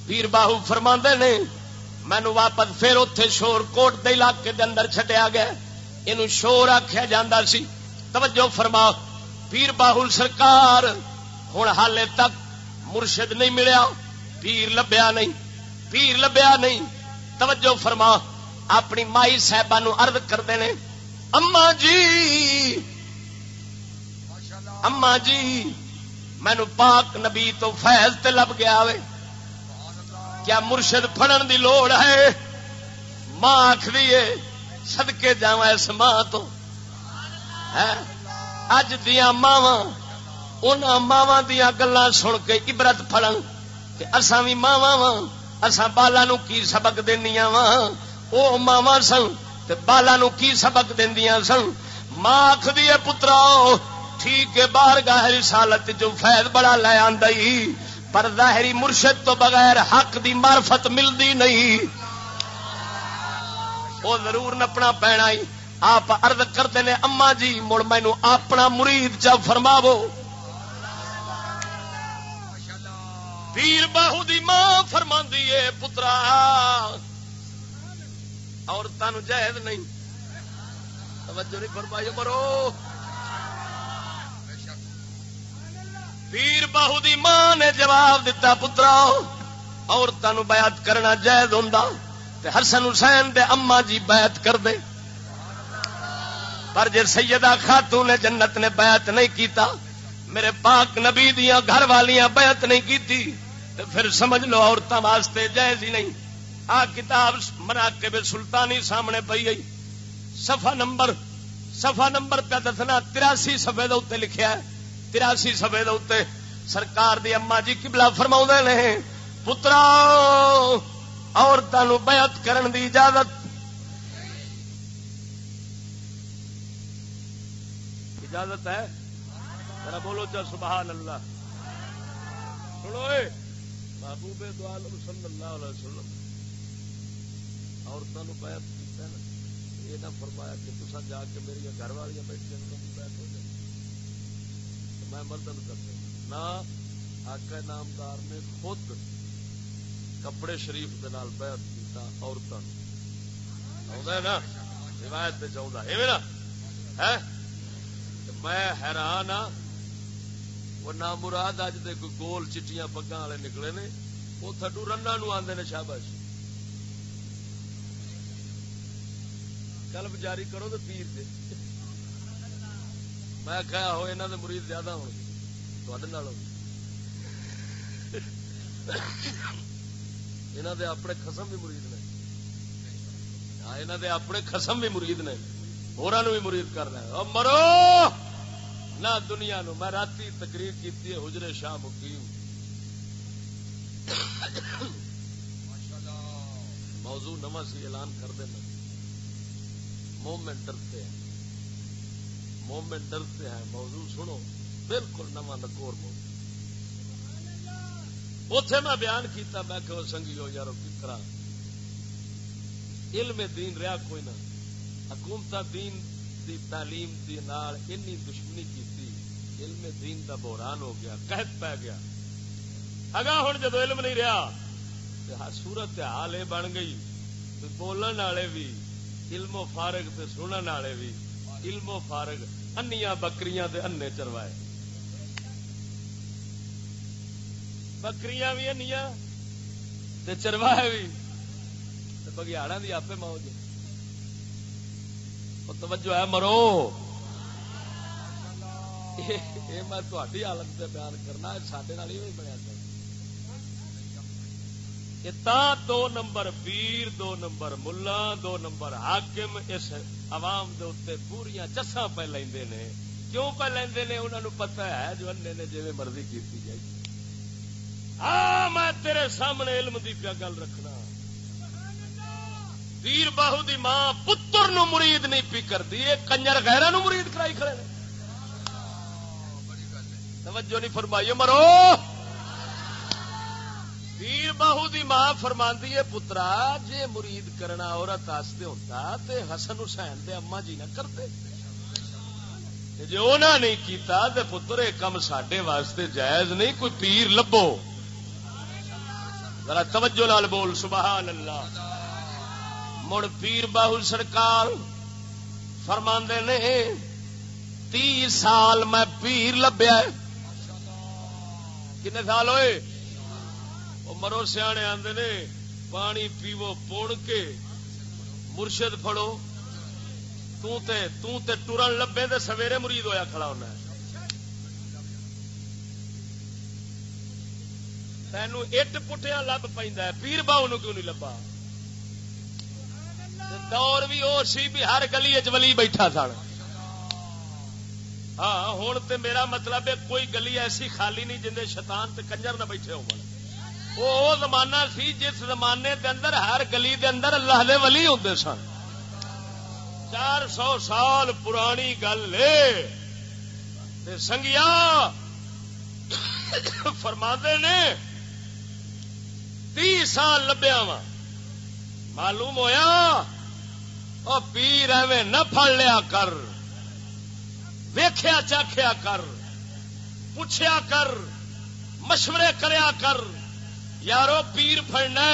Speaker 1: پیر باہو فرما نے مینو واپس پھر اتے شور کوٹ دے علاقے دے اندر چڈیا گیا۔ یہ شور آخیا جا سی۔ توجہ فرما۔ پیر باہل سرکار ہوں حالے تک مرشد نہیں ملیا۔ پیر لبیا نہیں۔ پیر لبیا نہیں۔ توجہ فرما۔ اپنی مائی صاحبہ ارد کرتے ہیں اما جی اما جی مینو پاک نبی تو فیض تے لب گیا وے۔ کیا مرشد فڑن دی لوڑ ہے؟ ماں آخری سدکے جا اس ماں تو۔ اج دیا ماوا ان ماوا دیا گلا سن کے عبرت فڑن کہ اسان بھی ماوا وا اسان بالا نو کی سبق دنیا وا وہ ماوا سن بالا نو کی سبق دیا سن؟ ماں آخری پترا ٹھیک ہے بار گاہ رسالت جو فیض بڑا لے آئی پر ظاہری مرشد تو بغیر حق دی معرفت ملتی نہیں۔ وہ ضرور نپنا پینا ہی۔ آپ ارد کرتے ہیں اما جی مڑ مینو اپنا مرید چا فرماو پیر باہو دی ماں فرما ہے پترا اور تن جائز نہیں۔ توجہ نہیں فرمائی مرو۔ پیر باہو دی ماں نے جواب دیتا پترا اور تن بیعت کرنا جائز ہوں ہرسن حسین دے اما جی بیعت کر دے۔ پر جی سیدہ خاتون نے جنت نے بیعت نہیں کیتا، میرے پاک نبی دیا گھر والیاں بیعت نہیں کیتی تو پھر سمجھ لو عورتوں واسطے جائز ہی نہیں۔ آ کتاب منا کے بے سلطانی سامنے پی گئی سفا نمبر سفا نمبر پہ دسنا، تراسی سفے دے لکھیا ہے۔ تراسی سفے دے سرکار دی اما جی کبلا فرما نے پترا عورتوں بیعت کرن دی اجازت۔ اجازت ہے؟ ذرا بولو چا سبحان اللہ۔ سنو محبوب عالم صلی اللہ علیہ وسلم۔ عورتوں بیعت کیتا نا یہ نہ فرمایا کہ تصا جا کے میری گھر والی بیٹھے بیعت ہو جائے۔ میں مردن کرتے نہ آقا نامدار نے خود کپڑے شریف کے نال بیعت کیتا عورتوں نا؟ روایت چاہتا ہے۔ میں حیران ہاں وہ نام مراد اج دے کوئی گول چٹیاں پگا والے نکلے نے وہ تھڈو رنا نو آدھے نے شاباش۔ کلب جاری کرو تو پیر دے میں کہا ہو یہاں دے مرید زیادہ ہو یہاں دے اپنے خسم بھی مرید نے ہاں یہاں دے اپنے خسم بھی مرید نے ہورا بھی مرید کرنا ہے مرو نہ دنیا نو میں رات تقریر کی حجرے شاہ مقیم موضوع نواں سی اعلان کر دینا مومنٹ ڈرتے ہیں۔ مومنٹ ڈرتے ہیں۔ موضوع سنو۔ بالکل نواں نکور موضوع۔ اتے میں بیان کیتا، میں کہ سنگیو یارو کترا علم دین رہا کوئی نہ۔ حکومت دین دی تعلیم دی نال انی دشمنی کیتی۔ علم دین دا بحران ہو گیا، قحط پی گیا۔ اگا ہوں جدو علم نہیں رہا سورت حال یہ بن گئی۔ بولن والے بھی علم و فارغ تے سنن والے بھی علم و فارغ، انیاں بکریاں دے انے چروائے۔ بکریاں بھی انیاں تے چروائے بھی بگیاڑا دی آپ موج۔ او توجہ ہے مرو۔ یہ میں تھی حالت سے بیان کرنا سڈے بنیا تا دو نمبر پیر، دو نمبر ملا، دو نمبر حاکم، اس عوام دے اتنے پوریا چسا پہ لیندے نے۔ کیوں پہ لیندے نے؟ انہوں نے پتا ہے جو انے نے جی مرضی کی جائے۔ ہاں میں تیرے سامنے علم دی پیا گل رکھنا۔ پیر باہو دی ماں پتر نو مرید نہیں پی کر دی کنجر غیرہ نو مرید کرائی کھڑے توجہ نہیں فرمائیے، مرو! پیر باہو دی ماں فرماندی ہے، پترا، جے مرید کرنا عورت آستے ہوتا تے حسن حسین دے اما جی نہ کرتے۔ جی انہوں نہیں کیتا تے پتر ایک کم ساڈے واسطے جائز نہیں، کوئی پیر لبو ذرا توجہ لال بول، سبحان اللہ۔ مڑ پیر باہو سرکار فرماندے نے تی سال میں پیر لبیا کنے سال ہوئے؟ مرو سیانے آدھے نے، پانی پیو، پوڑ کے مرشد فڑو ٹرن لبے تو سویرے مرید ہویا کھڑا ہونا تین اٹ پٹیا لب پہ پیر باؤ نو کیوں نہیں لبا؟ دور بھی وہ سی بھی ہر گلی چلی بیٹھا سن۔ ہاں ہوں تو میرا مطلب ہے کوئی گلی ایسی خالی نہیں جن شیطان تے کنجر نہ بیٹھے ہو وہ زمانہ سی جس زمانے دے اندر ہر گلی دے اندر اللہ دے ولی ہوتے سن۔ چار سو سال پرانی گل سنگیا فرما نے تی سال لبیا وا معلوم ہویا، او پیر ایویں نہ پڑ لیا کر۔ ویخیا چاخیا کر۔ پوچھیا کر۔ مشورے کریا کر۔ یارو پیر فڑنا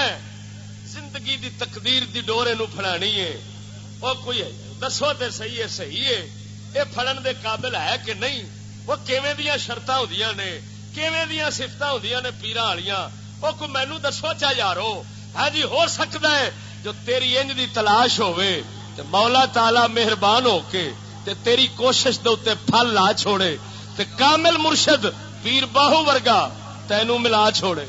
Speaker 1: زندگی دی تقدیر دی ڈورے نو فڑانی ہے۔ وہ کوئی دسو تے صحیح ہے صحیح ہے۔ یہ فڑن دے قابل ہے کہ نہیں؟ وہ کیویں دیا شرط ہوں نے، کیویں دیا سفت ہوں نے پیرا والیاں وہ کوئی مینو دسو چا یارو ہاں جی ہو سکتا ہے جو تیری انج دی تلاش ہوے تے مولا تالا مہربان ہو کے تے تیری کوشش دے اتنے پھل لا چھوڑے، تے کامل مرشد پیر باہو ورگا تینوں ملا چھوڑے۔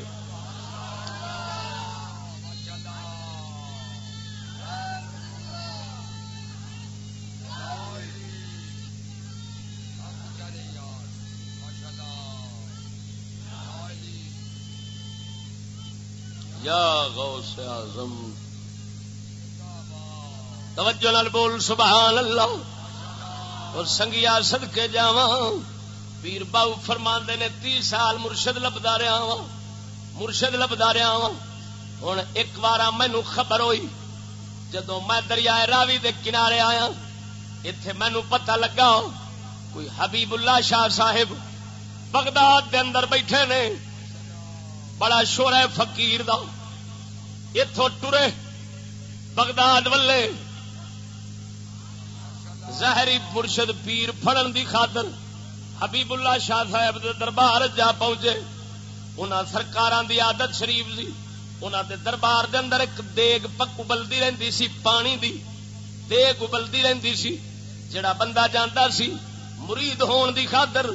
Speaker 1: یا غوث اعظم۔ توجہ نال بول سبحان اللہ اور سنگیا سد کے جا پیر باؤ فرما نے تی سال مرشد لبدا رہا وا مرشد لبدا رہا وا ہوں ایک بار مینو خبر ہوئی۔ جدو میں دریائے راوی دے کنارے آیا اتے مینو پتہ لگا کوئی حبیب اللہ شاہ صاحب بغداد دے اندر بیٹھے نے۔ بڑا شور ہے فقیر دا۔ اتو ٹرے بغداد ولے زہری مرشد پیر فڑن دی خاطر حبیب اللہ شاہ صاحب دے دربار جا پہنچے۔ انہاں سرکاراں دی عادت شریف سی انہاں دے دربار دے اندر ایک دیگ پک ابلدی رہندی سی، پانی دی۔ دیگ ابلدی رہندی سی، جڑا بندہ جاندا سی، مرید ہون دی خاطر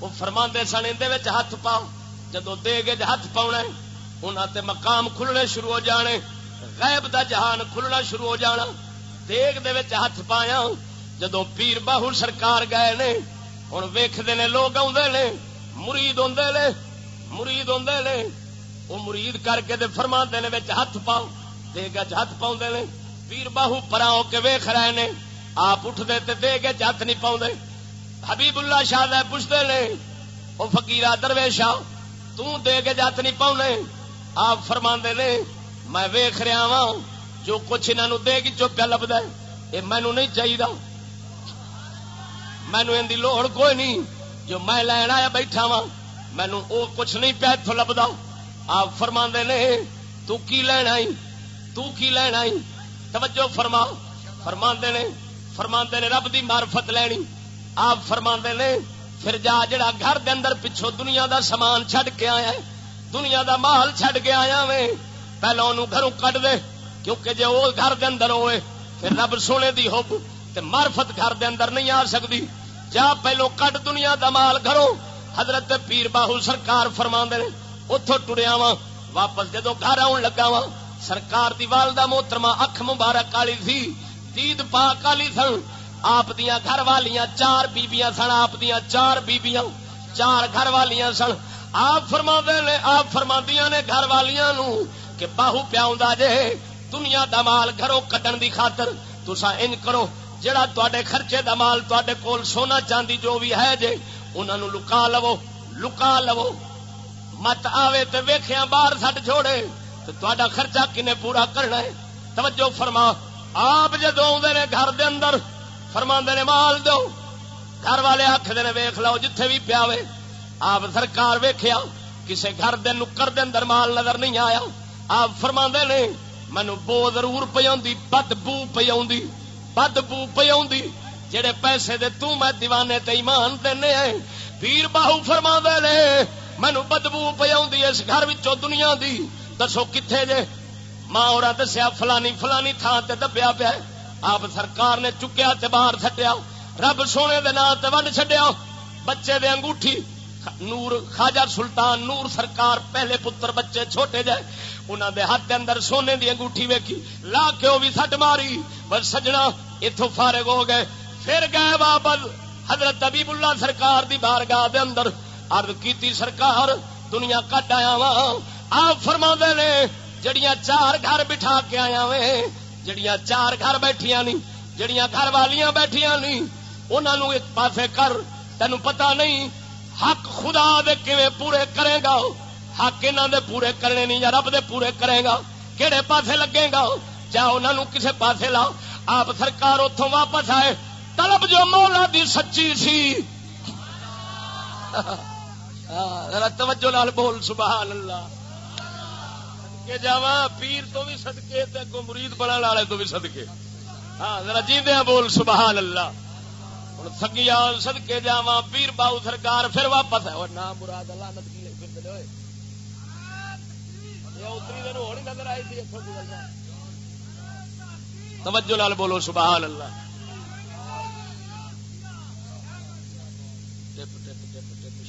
Speaker 1: وہ فرماندے سن، اندے وچ ہاتھ پاؤ۔ جدو دیگ وچ ہاتھ پاونا انہاں تے مقام کھلنے شروع ہو جانے، غیب دا جہان کھلنا شروع ہو جانا۔ دیگ دے وچ ہاتھ پایا جدو پیر باہر سرکار گئے نے ہوں ویختے نے لوگ آدھے مرید آدھے نے، مرید آدھے نے۔ وہ مرید کر کے فرما نے ہاتھ پاؤ دے گج ہاتھ پاؤں نے۔ پیر باہو پرا ہو کے ویخ رہے نے، آپ اٹھتے تے دے گے ہاتھ نہیں پاؤں حبیب اللہ شاہ پوچھتے نے وہ فکیرا درویشا تے گے ہاتھ نہیں پاؤں آپ فرما نے، میں ویخ رہا وا جو کچھ انہوں دے گی جو چوپیا لبدا یہ مینو نہیں چاہیے مینو ان کی لوڑ کوئی نہیں، جو میں لین آیا بیٹھا وا مینو وہ کچھ نہیں پیا اتو لبدا۔ آپ فرما نے، تو کی لین آئی؟ تو کی لین آئی؟ توجہ فرما۔ فرما نے فرما نے رب دی معرفت لینی۔ آپ فرما نے، پھر جا جڑا گھر دے اندر پچھو دنیا دا سامان چھڈ کے آیا ہے دنیا دا مال چھڈ کے آیا میں پہلے انہوں گھروں کٹ دے، کیونکہ جے وہ گھر دے اندر ہوئے، پھر رب سونے دی ہوب تے معرفت گھر دے اندر نہیں آ سکتی جا پہلو کٹ دنیا دمال گھرو حضرت پیر باہو سرکار فرما نے اتو ٹریا وا واپس جدو گھر آن لگا وا سرکار دی والدہ محترمہ اکھ مبارک والی تھی، دید پاک والی سن۔ آپ دیاں گھر والیاں چار بیبیاں سن، آپ دیاں چار بیبیاں، چار گھر والیاں سن۔ آپ فرما نے آپ فرما نے گھر والیاں نو کہ باہو پیا جے، دنیا دا مال گھروں کٹن دی خاطر تسا ان کرو۔ جڑا تے خرچے دا مال تے کول سونا چاندی جو بھی ہے جے انہوں نے لکا لو لکا لو۔ مت آوے تے ویخیا باہر سٹ چھوڑے تو تا خرچہ کنے پورا کرنا ہے؟ توجہ فرما۔ آپ جدو آدھے نے گھر دے اندر فرما نے مال دو۔ گھر والے آخر ویخ لو جتھے بھی پیا آپ سرکار ویخیا کسے گھر دے نکر دے اندر مال نظر نہیں آیا۔ آپ فرما نے مینو بو ضرور پیا بد بو پیا بد بو پیا جڑے پیسے دے تو میں دیوانے تے ایمان دینے ہیں پیر باہو فرما نے مینو بدبو پیا اس گھر وچوں دنیا دی۔ دسو کتنے جے۔ ماں اور دسیا، فلانی فلانی تھان تے دبیا پیا آپ سرکار نے چکیا تے باہر سٹیا۔ رب سونے دے نام تے ونڈ چڈیا بچے دے انگوٹھی نور خاجا سلطان نور سرکار پہلے پتر بچے چھوٹے جائے انہوں دے ہاتھ دے اندر سونے دی انگوٹھی ویکھی، لا کے وہ بھی سٹ ماری، بس سجنا اتو فارغ ہو گئے۔ پھر گئے واپس، حضرت ابیب اللہ سرکار دی بارگاہ دے اندر۔ عرض کیتی، سرکار، دنیا کٹ آیا وا آپ فرما نے، جڑیاں چار گھر بٹھا کے آیا وے جڑیاں چار گھر بیٹھیاں نہیں جڑیاں گھر والیاں بیٹھیاں نہیں انہوں ایک پاسے کر، تینوں پتہ نہیں حق خدا دے کیویں پورے کرے گا؟ حق انہوں دے پورے کرنے نہیں یا رب دے پورے کرے گا؟ کہڑے پاسے لگے گا؟ چاہے انہوں نے کسے پاسے لا آپ سرکار اتوں واپس آئے۔ طلب جو مولا دی سچی سی۔ توجہ لال بول سبحان اللہ کے جاوا پیر تو بھی سدکے مرید بنا والے تو بھی سدکے ہاں ذرا جیندیا بول سبحان اللہ ہوں سگیا سدکے جا پیر باؤ سرکار، پھر واپس ہے نام مراد اللہ نت کی پھر ہوئے اتری دن ہونی نظر آئی تھی توجہ لال بولو، سبحان اللہ۔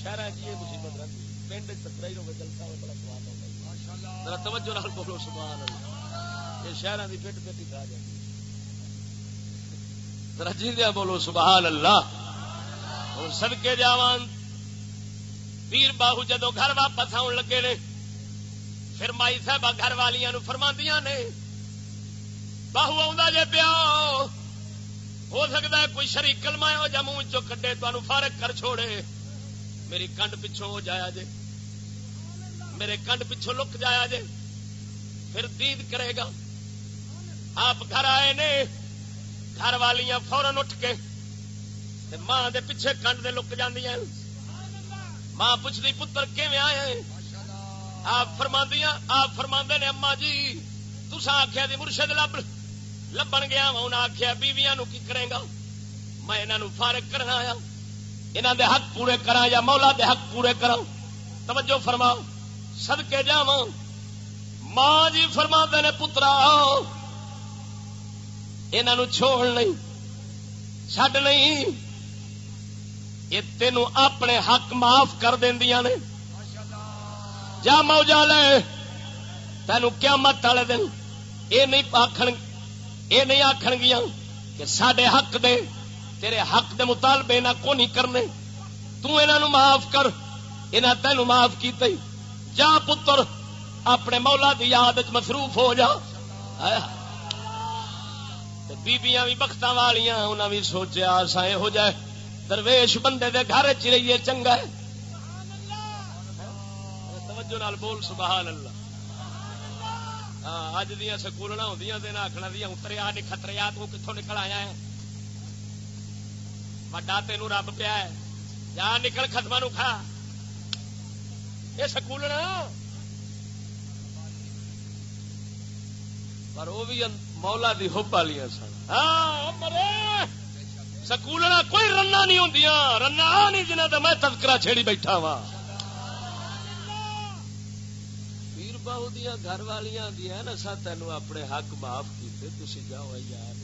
Speaker 1: شہر جی مصیبت رہتی پنڈ تکرائی ہوگا جلسہ ہو بڑا سواد ہوگا توجہ لال بولو، سبحان اللہ۔ یہ شہر کی پٹ پٹ کھا جائے۔ رجی دیا بولو، سبحان اللہ۔ اور سدکے جاوان پیر باہو جدو گھر واپس آن لگے نے، پھر مائی صاحب گھر والیا فرما نے، باہو آ جے پیا۔ ہو سکتا ہے کوئی شریق کلما ہو جا منہ چو کڈے تمہیں فارغ کر چھوڑے۔ میری کنڈ پچھوں ہو جایا جے۔ میرے کنڈ پچھوں لک جایا جے۔ پھر دید کرے گا۔ آپ گھر آئے نے گھر والیاں فورن اٹھ کے تے ماں دے پیچھے کنڈ دے لک جی ماں پوچھتی پتر کیون آئے آپ فرما آپ فرما نے اما جی تسا آخیا جی مرشد لب لبن گیا انہیں آخیا بیویا کی کرے گا؟ میں انہوں فارغ کرنا آیا انہوں دے حق پورے کرا یا مولا دے حق پورے کرا توجہ فرما سدکے جا ماں جی فرما نے، پترا انہوں چھوڑ نہیں چڈ نہیں یہ تینوں اپنے حق معاف کر دیا نے۔ جا موجا لے تینوں کیا مت والے دن یہ نہیں آخ یہ نہیں آخر گیا کہ سڈے حق دے، تیرے حق دے مطالبے نہ کو نہیں کرنے۔ تنہوں معاف کر یہاں تینوں معاف کی جا پتر، اپنے مولا دی یاد مصروف ہو جا۔ بیبیاں بھی بخت والیاں انہیں بھی سوچا سا یہ جائے درویش بندے دے گھر چ رہیے چنگا ہے توجہ نال بول سبحان اللہ ہاں اج دیا سکولنا ہوں دن آخنا دیا اتریا نکھتریا تو کتوں نکل آیا ہے وڈا تین رب پیا ہے جا نکل ختم نو کھا یہ سکولنا پر وہ بھی مولا دی ہوپ والی سن۔ ہاں سکول کوئی رنا نہیں ہوں رنا نہیں جنہ کا میں تذکرہ چھیڑی بیٹھا وا پیر باہو دیا گھر والیا دیا نا سا تین اپنے حق معاف کیتے تھی جاؤ یار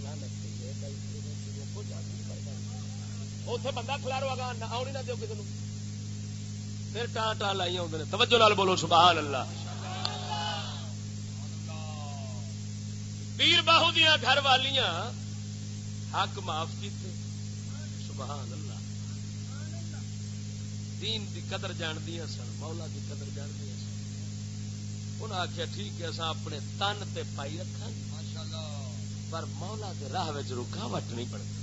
Speaker 1: اتے بندہ کلارو گا آنی نہ دو کسی پھر ٹان ٹان لائی آدھے توجہ لال بولو، سبحان اللہ۔ پیر باہو دیا گھر والیاں حق معاف کیتے۔ سبحان اللہ۔ دین دی قدر جان دیا سن، مولا دی قدر جان دیا سن۔ انہیں آخیا ٹھیک ہے اصا اپنے تن تے پائی رکھا پر مولا دے راہ رکاوٹ نہیں پڑتی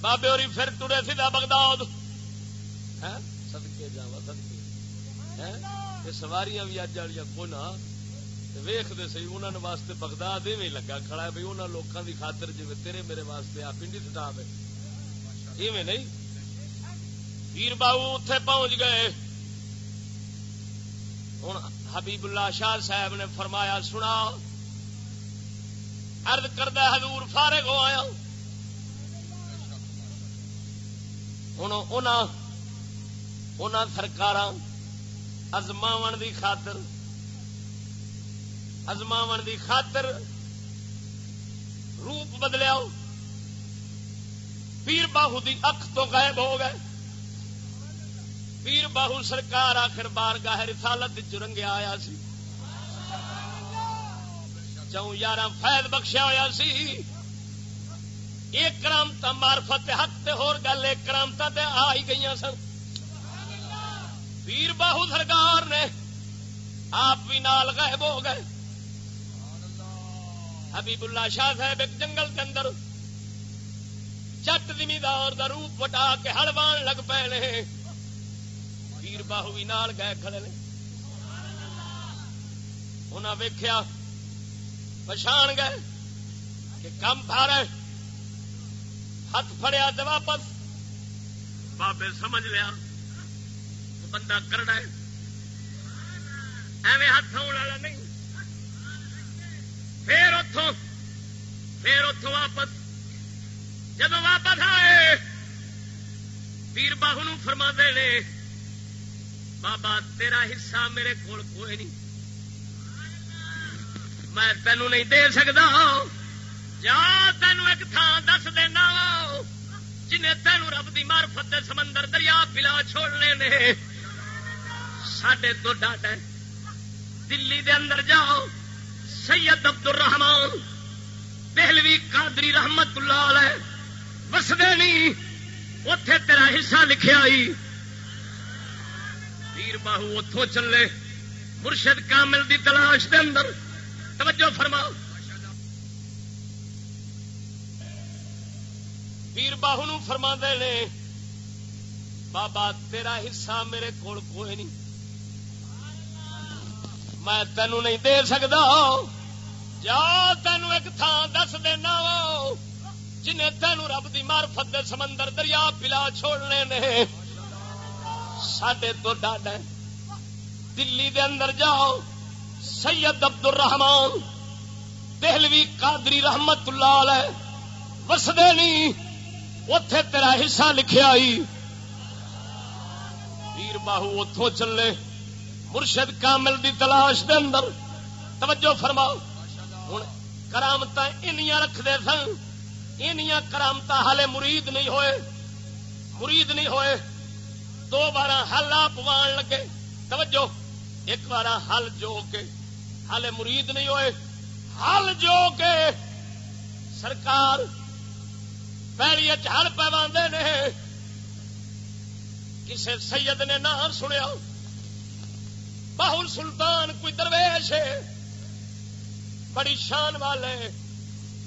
Speaker 1: بابے ہوری پھر ٹرے سیدھا بغداد۔ سدکے جا سدکے سواریاں بھی اج والی کو نہ ویختے سی انہوں واسطے بغداد ایویں لگا کھڑا ہے بھائی انہوں لوگوں کی خاطر جی تیرے میرے واسطے آ پنڈی سٹاپ ہے۔ ایویں نہیں؟ پیر باؤ اتے پہنچ گئے۔ ہوں حبیب اللہ شاہ صاحب نے فرمایا سنا ارد کردہ حضور فارغ ہو آیا۔ ہوں سرکار ازماو دی خاطر ازماو دی خاطر روپ بدلیا پیر باہو دی اکھ تو غائب ہو گئے۔ پیر باہو سرکار آخر بار گاہ رسالت چرنگیا آیا سی۔ چون یار فائد بخشیا ہوا سی۔ ایک کرامتا مارفت حق تے ہور گل، ایک کرامتا تے آ ہی گئی سن۔ پیر باہو سرکار نے آپ بھی نال غائب ہو گئے۔ حبیب اللہ شاہ صاحب ایک جنگل کے اندر چٹ زمیندار دا روپ وٹا کے ہڑوان لگ پے نے۔ پیر باہو بھی نال گئے کھڑے نے۔ انہیں ویخیا پچھان گئے کہ کم پھاڑے ہاتھ فڑیا تو واپس بابے سمجھ لیا۔ بندہ کرنا ایویں ہاتھ آنے والا نہیں۔ پھر اتوں پھر اتوں واپس۔ جب واپس آئے، پیر باہو فرما دے بابا تیرا حصہ میرے کول کوئی نہیں۔ میں تینوں نہیں دے سکتا جا تینوں ایک تھان دس دینا۔ جنہیں تینوں رب دی مارفت سمندر دریا پلا چھوڑنے نے۔ سڈے تو ڈاٹا دلی دے اندر جاؤ۔ سید عبد الرحمان پہلوی قادری رحمت اللہ علیہ۔ وسدے نہیں اتے تیرا حصہ لکھا آئی پیر باہو اتوں چلے۔ مرشد کامل دی تلاش دے اندر۔ توجہ فرماؤ۔ پیر باہو نو فرما دے بابا تیرا حصہ میرے کول کوئی نہیں۔ میں تینو نہیں دے سکتا جا تینو ایک تھان دس دینا جنہیں تینو رب دی مارفت دے سمندر دریا پلا چھوڑنے نے۔ سڈے تو ڈاڈ دلی دے اندر جاؤ، سید عبد الرحمان دہلوی قادری رحمت اللہ علیہ، وسدے نہیں اتے تیرا حصہ لکھا آئی۔ پیر باہو اتوں چلے۔ مرشد کامل دی تلاش دے اندر توجہ فرماؤ۔ ہوں کرامت رکھتے سن۔ این کرامت ہالے مرید نہیں ہوئے۔ مرید نہیں ہوئے۔ دو بار ہل آپ وان لگے۔ توجہ۔ ایک بار ہل جو کے ہالے مرید نہیں ہوئے۔ ہل جو کے سرکار پیڑی ہل پہ نے۔ کسی سید نے نہ سنیا۔ باہل سلطان کوئی درویش ہے؟ بڑی شان والے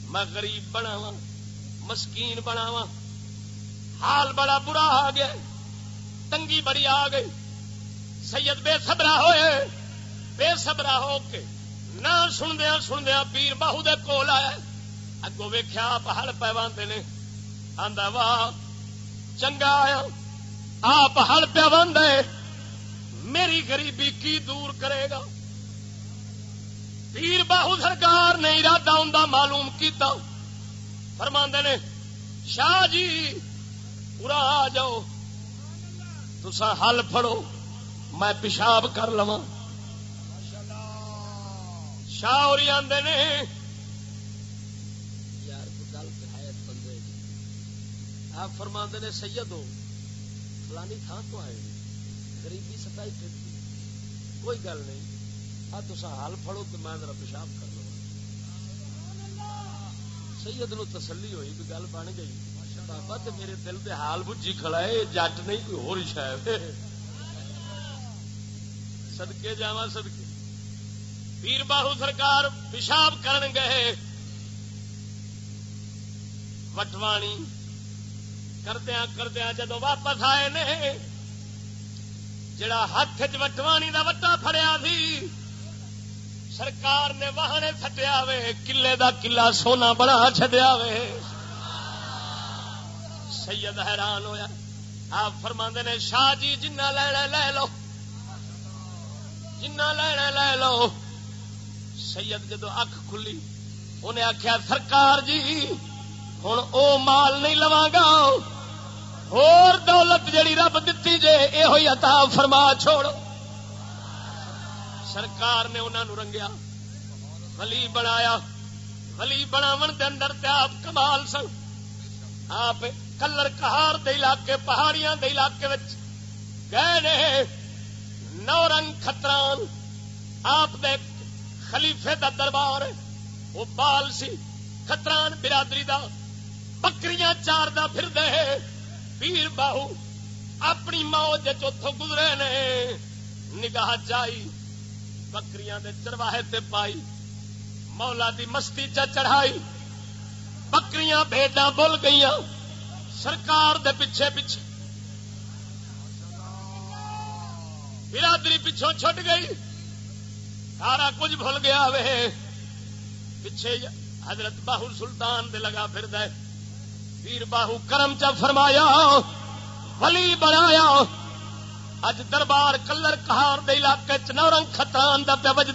Speaker 1: میں غریب بناوا مسکین بناوا حال بڑا برا آ گیا۔ تنگی بڑی آ گئی۔ سید بے سبرا ہوئے۔ بے سبرا ہو کے نہ سندیا سندیا پیر باہو دے کول آیا اگو ویخیا آپ ہل پہ نے۔ آدھا واہ، چنگا آیا۔ آپ ہل پیا باندھے میری غریبی کی دور کرے گا؟ پیر باہو سرکار نے ارادہ ہوں معلوم کیتا۔ فرما نے، شاہ جی پورا آ جاؤ۔ تسا ہل پھڑو، میں پیشاب کر لوا شاہ اور آدھے نے، یار گل بندے۔ آپ فرما نے سید ہو فلانی تھان تو آئے۔ غریبی ستائی پھرتی کوئی گل نہیں. تو حال پڑو تو میں ذرا پیشاب کر لوں. سید نو تسلی ہوئی بھی گل بن گئی. بابا تو میرے دل دے حال بجی کھڑا ہے جٹ نہیں، کوئی ہو شاید سدکے جا سدکے پیر باہو سرکار پیشاب کرن گئے. وٹوانی کردیا کردیا جدو واپس آئے نے جڑا ہاتھ چ وٹوانی دا وٹا فڑیا سی، سرکار نے واہنے سٹیا وے کلے دا کلا سونا بڑا چڈیا وے۔ سید حیران ہویا۔ آپ فرما نے، شاہ جی جنا لینا لے لو۔ جنا لینا لے لو۔ سید جدو اکھ کھلی، انہیں آخیا سرکار جی ہوں او مال نہیں لوا گا۔ اور دولت جڑی رب دتی جے یہ عطا فرما چھوڑ سرکار نے انہوں رنگیا۔ ولی بنایا۔ ولی بناو دے اندر تے آپ کمال سن۔ آپ کلر کہار دے علاقے، پہاڑیاں دے علاقے وچ گئے نے۔ نو رنگ خطران آپ دے خلیفے دا دربار، وہ بال سی خطران برادری دا۔ بکریاں چار دا پھر دے۔ پیر باہو اپنی موج چوتھوں گزرے نے نگاہ چائی بکریاں دے چرواہے تے پائی مولا دی مستی چا چڑھائی بکریاں بھیڈا بول گئی سرکار دے پیچھے پیچھے برادری پچھوں چھٹ گئی سارا کچھ بھول گیا وے پیچھے حضرت باہو سلطان دے لگا پھر دے پیر باہو کرم چا فرمایا، ولی بنایا۔ اج دربار کلر کہار دے علاقے چ نورنگ خطران دا پیا بج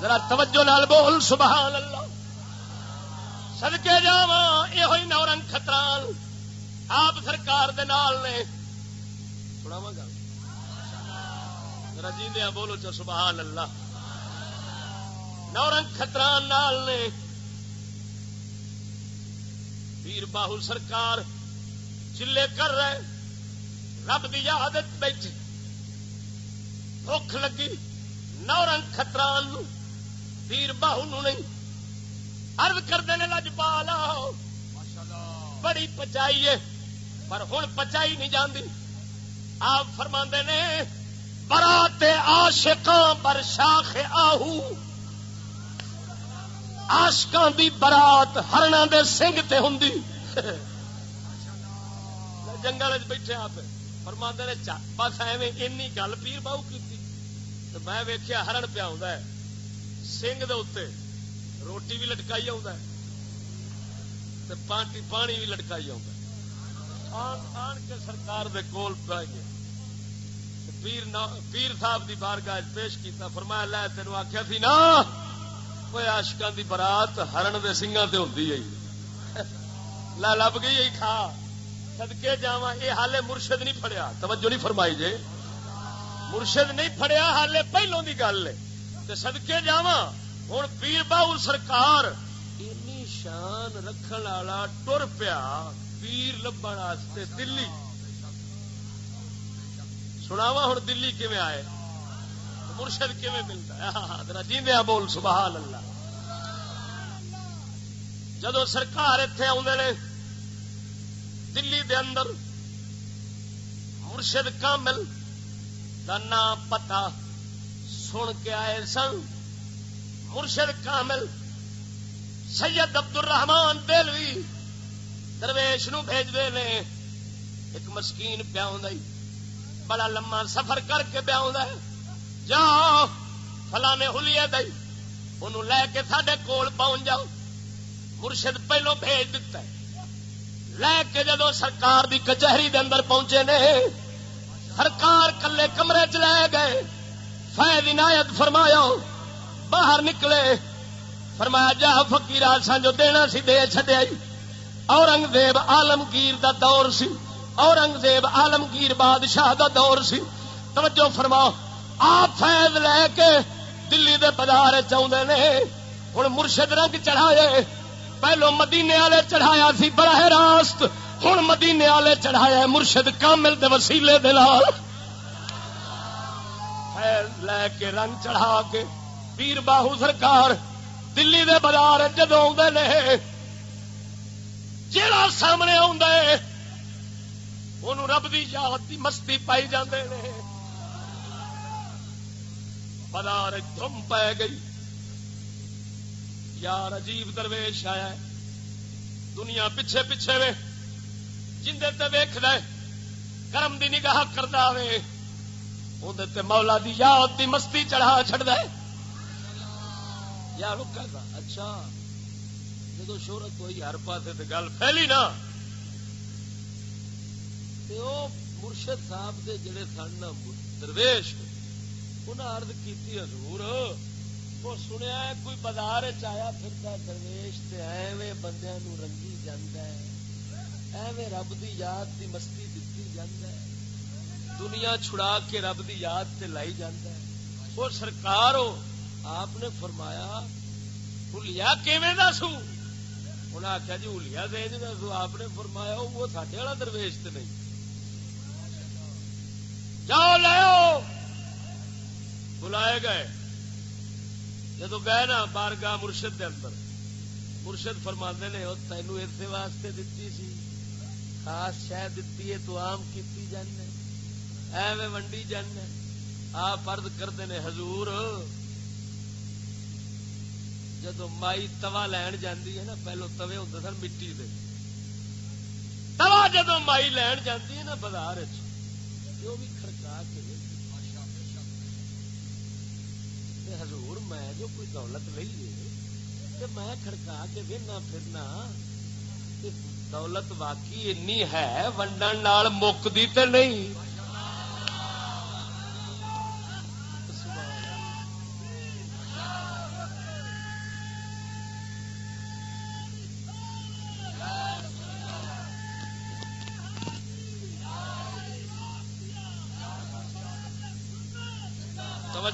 Speaker 1: ذرا توجہ نال بول سبحان اللہ سدکے جا یہ ہوئی نورنگ خطران۔ آپ سرکار دے نال نے۔ سنا گا ذرا جی بولو چو سبحان اللہ نورنگ خطران نال نے۔ پیر باہو سرکار چلے کر رہے رب کی عادت بیٹھی۔ بھوک لگی۔ نورنگ خطران پیر باہو نو نہیں۔ ارد کرتے ہیں لج پا بڑی پچائی ہے۔ پر ہوں پچائی نہیں جاندی۔ آپ فرما نے، برات آشکاں پر شاخ آہو۔ آشکان دی برات ہرنا دے سنگ تے ہوں جنگل بیٹھے آپ فرما نے بس ایویں اینی گل پیر باؤ کی میں ویخیا ہرن پیا سنگ دے اتنے روٹی بھی لٹکائی آ پانی پانی بھی لٹکائی آن آن کے سرکار دے کول پائیے پیر پیر صاحب دی بارگاہ پیش کیتا، فرمایا، لے تینوں آخیا سی نا کوئی آشکا دی برات ہرن دے سنگا تے ہوتی ہے لا لب گئی کھا سدکے جا یہ حالے مرشد نہیں فڑیا توجہ نہیں فرمائی جے مرشد نہیں فڑیا حالے پہلوں دی گل ہے سدکے جا ہوں پیر باؤ سرکار اینی شان رکھن والا ٹر پیا پیر لبن دلی سناوا ہوں دلی کیون آئے مرشد کیون ملتا ہے؟ ہاں، ہاں، جیندیا بول سبحان اللہ جدو سرکار اتے آدھے دلی دے اندر مرشد کامل کا نام پتا سن کے آئے سن۔ مرشد کامل سید عبد الرحمان دلوی درویش نو بھیجتے ہیں ایک مسکین پیا بڑا لما سفر کر کے پیا جاؤ فلانے ہلیے دئی، انہوں لے کے سڈے کول پہنچ جاؤ۔ مرشد پہلو بھیج دیتا ہے۔ لے کے جدو سرکار دی کچہری دے اندر پہنچے نے، سرکار کلے کمرے چ لے گئے۔ فائد عنایت فرمایا، باہر نکلے۔ فرمایا، جا فکیر سا جو دینا سی دے چڈیا اورنگزیب آلمگیر دا دور سی۔ اورنگزیب آلمگیر بادشاہ دا دور سی۔ توجہ فرماؤ۔ آپ فیض لے کے دلی دے بازار چاہتے نے ہوں مرشد رنگ چڑھائے۔ پہلو مدینے والے چڑھایا سی، براہ راست ہوں مدینے والے چڑھایا مرشد کامل دے وسیلے دلال لے کے رنگ چڑھا کے پیر باہو سرکار دلی دے بازار جدو آ جڑا سامنے رب دی یاد دی مستی پائی جاندے نے۔ بازار دم پی گئی۔ یار عجیب درویش آیا ہے۔ دنیا پیچھے پیچھے وے۔ جندے ویخ دے کرم دی نگاہ کرتا وے۔ اندر مولا دی یاد دی مستی چڑھا چڑ دے یا رکا اچھا۔ جدو شہرت ہوئی، ہر پاس گل پھیلی نا۔ مرشد صاحب دے جڑے سن درویش۔ انہیں ارد کی حضور، وہ سنیا کوئی بازار چیا پھرتا درویش ایویں بندیا نو رنگی جانا ایویں رب دی یاد دی مستی دتی جانا دنیا چھڑا کے رب دی یاد تے لائی جانا وہ سرکار ہو آپ نے فرمایا ہلیا کیویں دسو انہیں آخیا جی ہلیا دے جی دسو آپ نے فرمایا وہ ساڈے والا درویش تے نہیں۔ جاؤ لو بلائے گئے۔ جدو گئے نا بارگاہ مرشد دے اندر، مرشد فرما نے وہ تینوں اسے واسطے دتی سی۔ خاص شہ دتی ہے، تو آم کی جانے ایویں ونڈی جانے آ فرد کرتے ہیں حضور، جدو مائی توا لین جاندی ہے نا، پہلو توے ہوتے سن مٹی دے۔ توا جدو مائی لین جاندی ہے نا، بازار جو بھی حضور، میں جو کوئی دولت لئی ہے میں کھڑکا کے وینا پھرنا دولت واقعی اینی ہے، ونڈن مکتی تے نہیں۔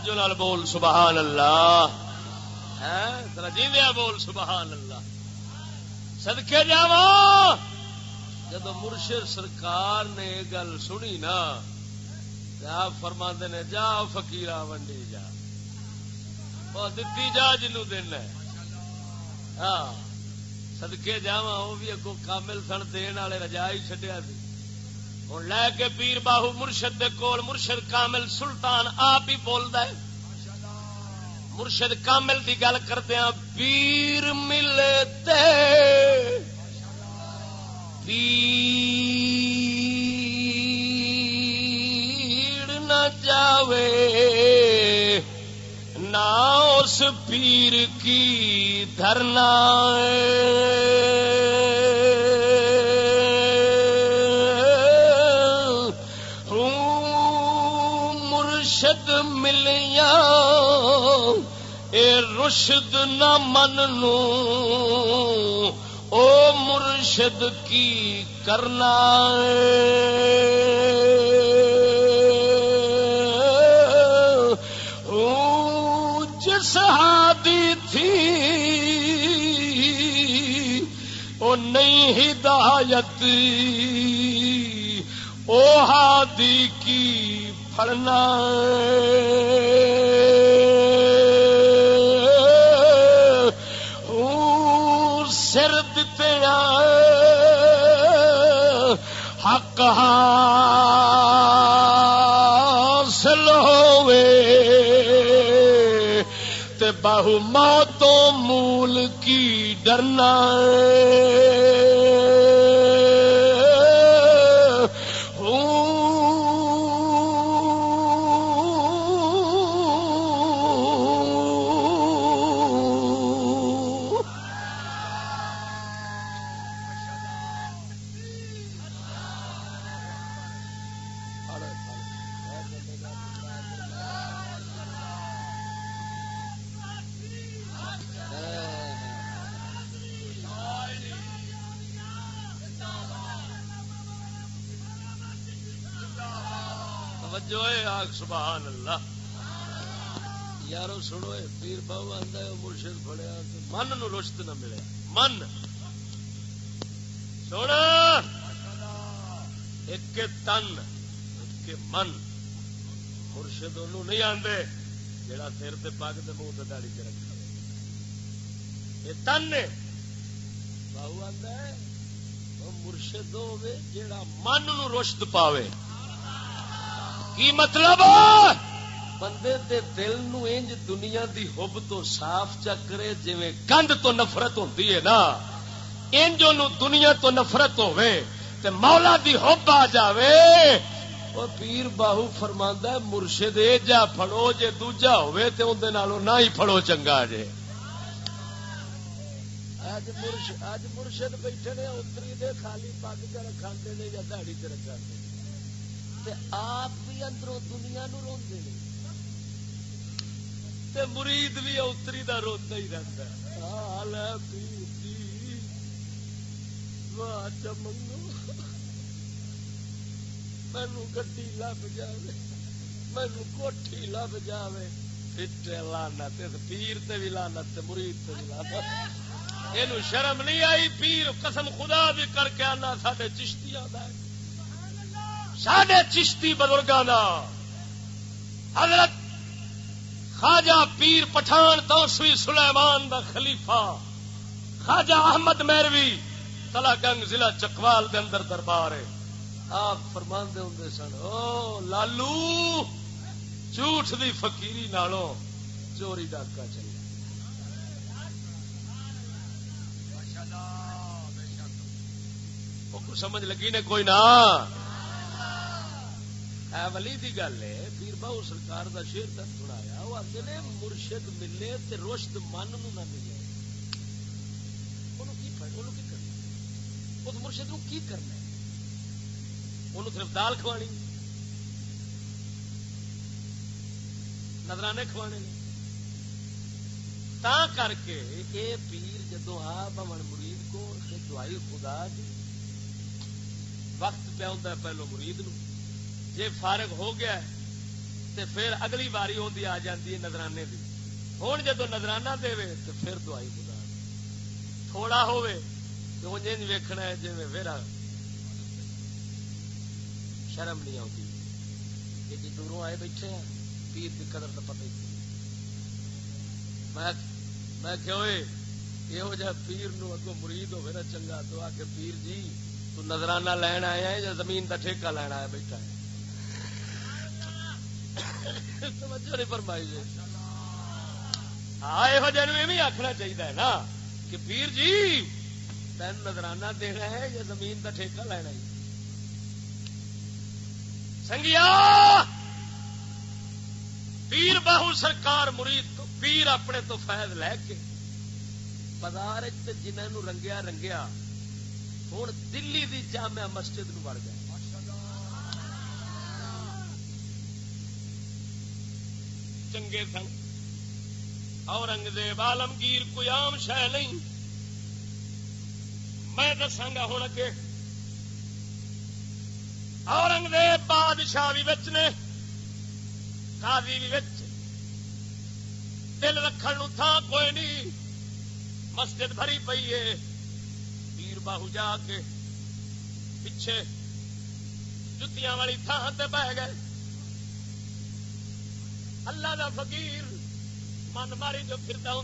Speaker 1: توجہ نال بول، سبحان اللہ۔ ہاں، جیندیا بول، سبحان اللہ۔ سدکے جا جب مرشد سرکار نے گل سنی نا آپ فرما نے، جا فکیر ونڈی جا۔ دتی جا جنو دن ہاں سدکے جا وہ بھی اگو کامل سن دن والے رجا ہی چڈیا ہوں لے کے پیر باہو مرشد دے کول، مرشد کامل سلطان آپ ہی بولتا ہے۔ مرشد کامل دی گل کردیا پیر ملتے پیر نہ جاوے، نہ اس پیر کی دھرنا مرشد نہ من او مرشد کی کرنا جس ہادی تھی، او نہیں ہدایت، او ہادی کی پڑنا موتوں مول کی ڈرنا من نو رشت نہ ملے۔ من۔ سونا۔ ایک تن، ایک من۔ مرشد انہوں نہیں آتے جڑا سر سے پگ دے منہ سے داڑی چ رکھا یہ تن بہو آتا ہے مرشد ہوے جڑا من نو رشد پاوے۔ کی مطلب بندے دے دل نو انج دنیا دی حب تو صاف چکرے جی گند تو نفرت ہوتی ہے نا۔ انج دنیا تو نفرت ہوے تے مولا دی حب آ جاوے۔ وہ پیر باہو فرما مرشد اے جا فڑو جے دوجا ہوئے تے اندر نہ ہی فڑو چنگا جے۔ اج مرشد بیٹھے نے، اتری دے خالی پگ چ رکھا نے یا دہڑی چ رکھا آپ بھی اندروں دنیا نو روندے نے۔ تے مرید بھی اتری دا روندا ہی رہندا ہے۔ حال ہے پیر واہ اچھا چمنگو مینو گی لب جائے مینو کوٹھی لب جائے لانت پیر تے بھی لانت مرید تے بھی لانت یہ شرم نہیں آئی، پیر قسم خدا بھی کر کے آنا سڈے چشتی آتا ہے سڈے چشتی بزرگوں کا حضرت خواجہ پیر پٹھان توسوی سلیمان دا خلیفہ، خواجہ احمد میروی تلا گنگ ضلع چکوال دے اندر دربار ہے۔ آپ فرما ہوں سن، او لالو، جھوٹ دی فقیری نالوں چوری ڈاکا چلے۔ سمجھ لگی نے کوئی نہ؟ ولی دی گل ہے، پیر بہو سرکار دا شیر تک سنایا وہ آتے نے مرشد ملے تے روشد من نو نہ ملے۔ کی کرنا۔ اس مرشد نو کی کرنا انہوں صرف دال کھوانی۔ نظرانے کھوانے تا کر کے اے پیر جدو آ بمن مرید کو دعائی خدا دی، وقت پہ ہوتا ہے پہلو مرید نو۔ جے فارغ ہو گیا ہے، تے پھر اگلی باری ہوتی آ جاتی ہے نظرانے دی۔ ہوں جدو نظرانہ دے تو پھر دعائی خدا تھوڑا ہوے تو انج ویکھنا ہے جی پھر شرم نہیں آتی کہ جی دوروں آئے بیٹھے ہیں، پیر کی قدر تو پتہ ہی میں یہ جا پیر نو اگو مرید ہوئے نا، چنگا تو آ کے پیر جی تو نظرانہ لین آیا ہے یا زمین کا ٹھیکہ لینا آیا بیٹھا ہے؟ توجہ نہیں فرمائی جی۔ ہاں یہ آخنا چاہیے نا کہ پیر جی تین نظرانہ دینا ہے یا زمین کا ٹھیکہ لینا ہے؟ سنگیا، پیر باہو سرکار مرید تو، پیر اپنے تو فیض لے کے بازار جنہوں رنگیا رنگیا ہوں دلی دی جامع مسجد نو بڑ گیا چنگے سن۔ اورنگزیب عالمگیر کوئی عام شہ نہیں۔ میں دساگا ہوں اگے۔ اورنگزیب بادشاہ بھی بچ نے، قاضی بھی بچ دل رکھن تھان کوئی نہیں۔ مسجد بھری پی ہے۔ پیر باہو جا کے پیچھے جتیاں والی تھان سے بہ گئے۔ اللہ دا فقیر من ماری جو پھرتا ہوں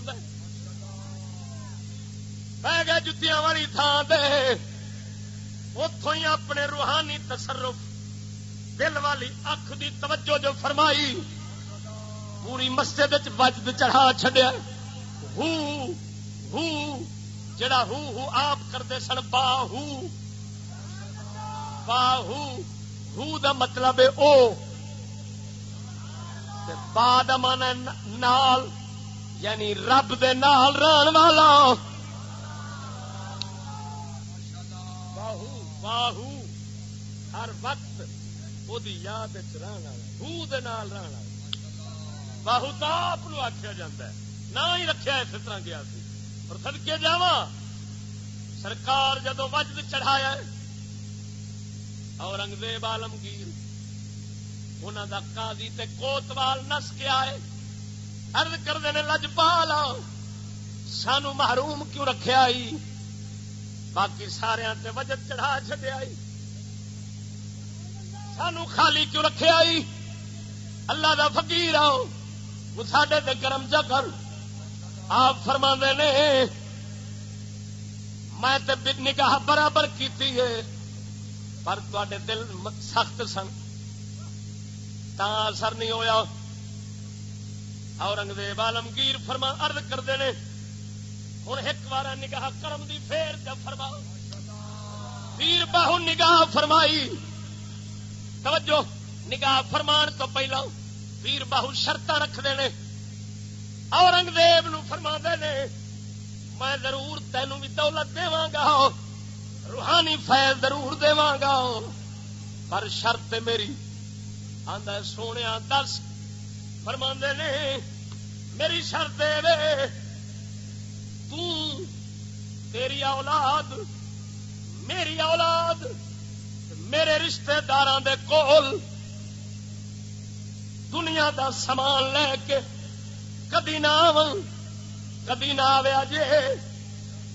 Speaker 1: بہ گئے جتیاں والی تھان سے اتوں ہی اپنے روحانی تصرف، دل والی اکھ دی توجہ جو فرمائی، پوری مسجد وجد چڑھا چڈیا ہو ہو، جڑا ہو ہو، آپ کرتے سن باہو باہو ہو دا مطلب ہے او۔ با دمان نال یعنی رب دے نال ران والا۔ باہو ہر وقت وہ یاد رہنا باہو تو آپ آخیا جا نہ ہی رکھا اس طرح گیا سی اور سدکے جا سرکار جدو وجد چڑھایا اورنگزیب آلمگیر انہوں کا قاضی تے کوتوال نس کے آئے۔ ارد کرتے ہیں لجپال سانو محروم کیوں رکھے آئی باقی سارا وجد چڑھا چڈیا سانو خالی کیوں رکھے آئی اللہ دا فقیر آؤ۔ وہ سڈے تے کرم چکر آپ فرما نے، میں تے نگاہ برابر کیتی ہے، پر تے دل سخت سن۔ تا اثر نہیں ہویا۔ اورنگزیب عالمگیر فرما ارد کرتے ہیں ہوں ایک بار نگاہ کرم دی پھر جب فرما۔ پیر باہو نگاہ فرمائی۔ توجہ، نگاہ فرمان تو پہلا پیر باہو شرط رکھتے ہیں۔ اورنگزیب نو فرما نے میں ضرور تینوں بھی دولت گا، روحانی فیض ضرور گا، پر شرط میری آدھا سونے دس۔ فرما نے، میری شرط دے تیری اولاد، میری اولاد، میرے رشتے دار کول دنیا دا سامان لے کے کدی نہ کدی نہ آیا جے۔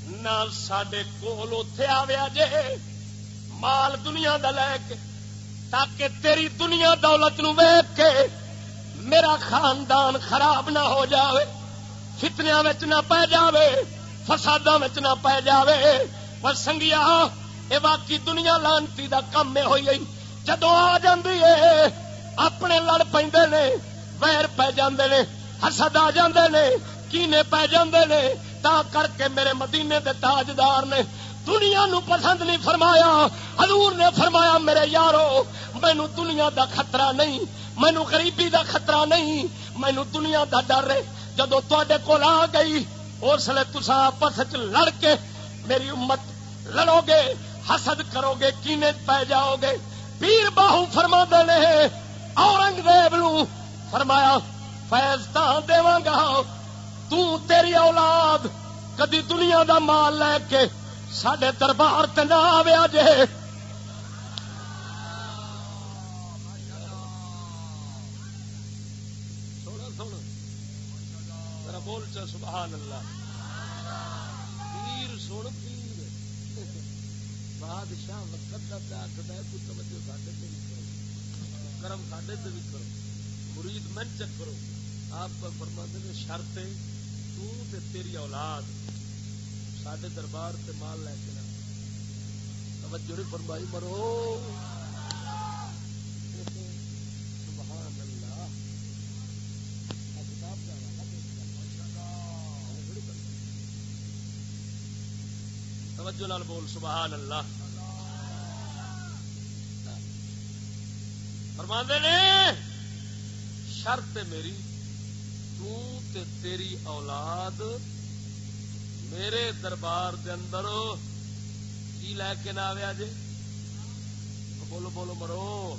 Speaker 1: نہ سڈے کول اتے آیا جے۔ مال دنیا دا لے کے تاکہ تیری دنیا دولت نو ویک کے میرا خاندان خراب نہ ہو جاوے فتنیا نہ پی جائے فسادوں نہ پی جائے پر سنگیا یہ باقی دنیا لانتی دا کم میں ہوئی جدو آ جی اپنے لڑ پہ ویر پی جاندے نے، حسد آ جاندے نے، کینے پی جاندے نے، تا کر کے میرے مدینے دے تاجدار نے دنیا نو پسند نہیں فرمایا۔ حضور نے فرمایا، میرے یارو، مینو دنیا دا خطرہ نہیں، مینو غریبی دا خطرہ نہیں، مینو دنیا دا ڈر ہے۔ جدو تے کول آ گئی، اس لیے تسا آپس لڑ کے میری امت لڑو گے، حسد کرو گے، کینے پی جاؤ گے۔ پیر باہو فرما دے اورنگزیب نو فرمایا، فیض گا تیری اولاد کدی دنیا دا مال لے کے سڈے دربار نہ آیا جے بول چا سبحان اللہ پیر سن پیر بادشاہ وقت کا پیار کرتا ہے توجہ ساڈے سے بھی کرو کرم ساڈے سے بھی کرو مرید من چک کرو آپ نے شرط تو تے تیری اولاد ساڈے دربار تے مال لے کے نہ توجہ نہیں فرمائی، مرو۔ توجہ لال بول سبحان اللہ فرما نے، شرط میری، تو تے تیری اولاد میرے دربار دے اندر کی لے کے نہ آیا جی بولو بولو مرو،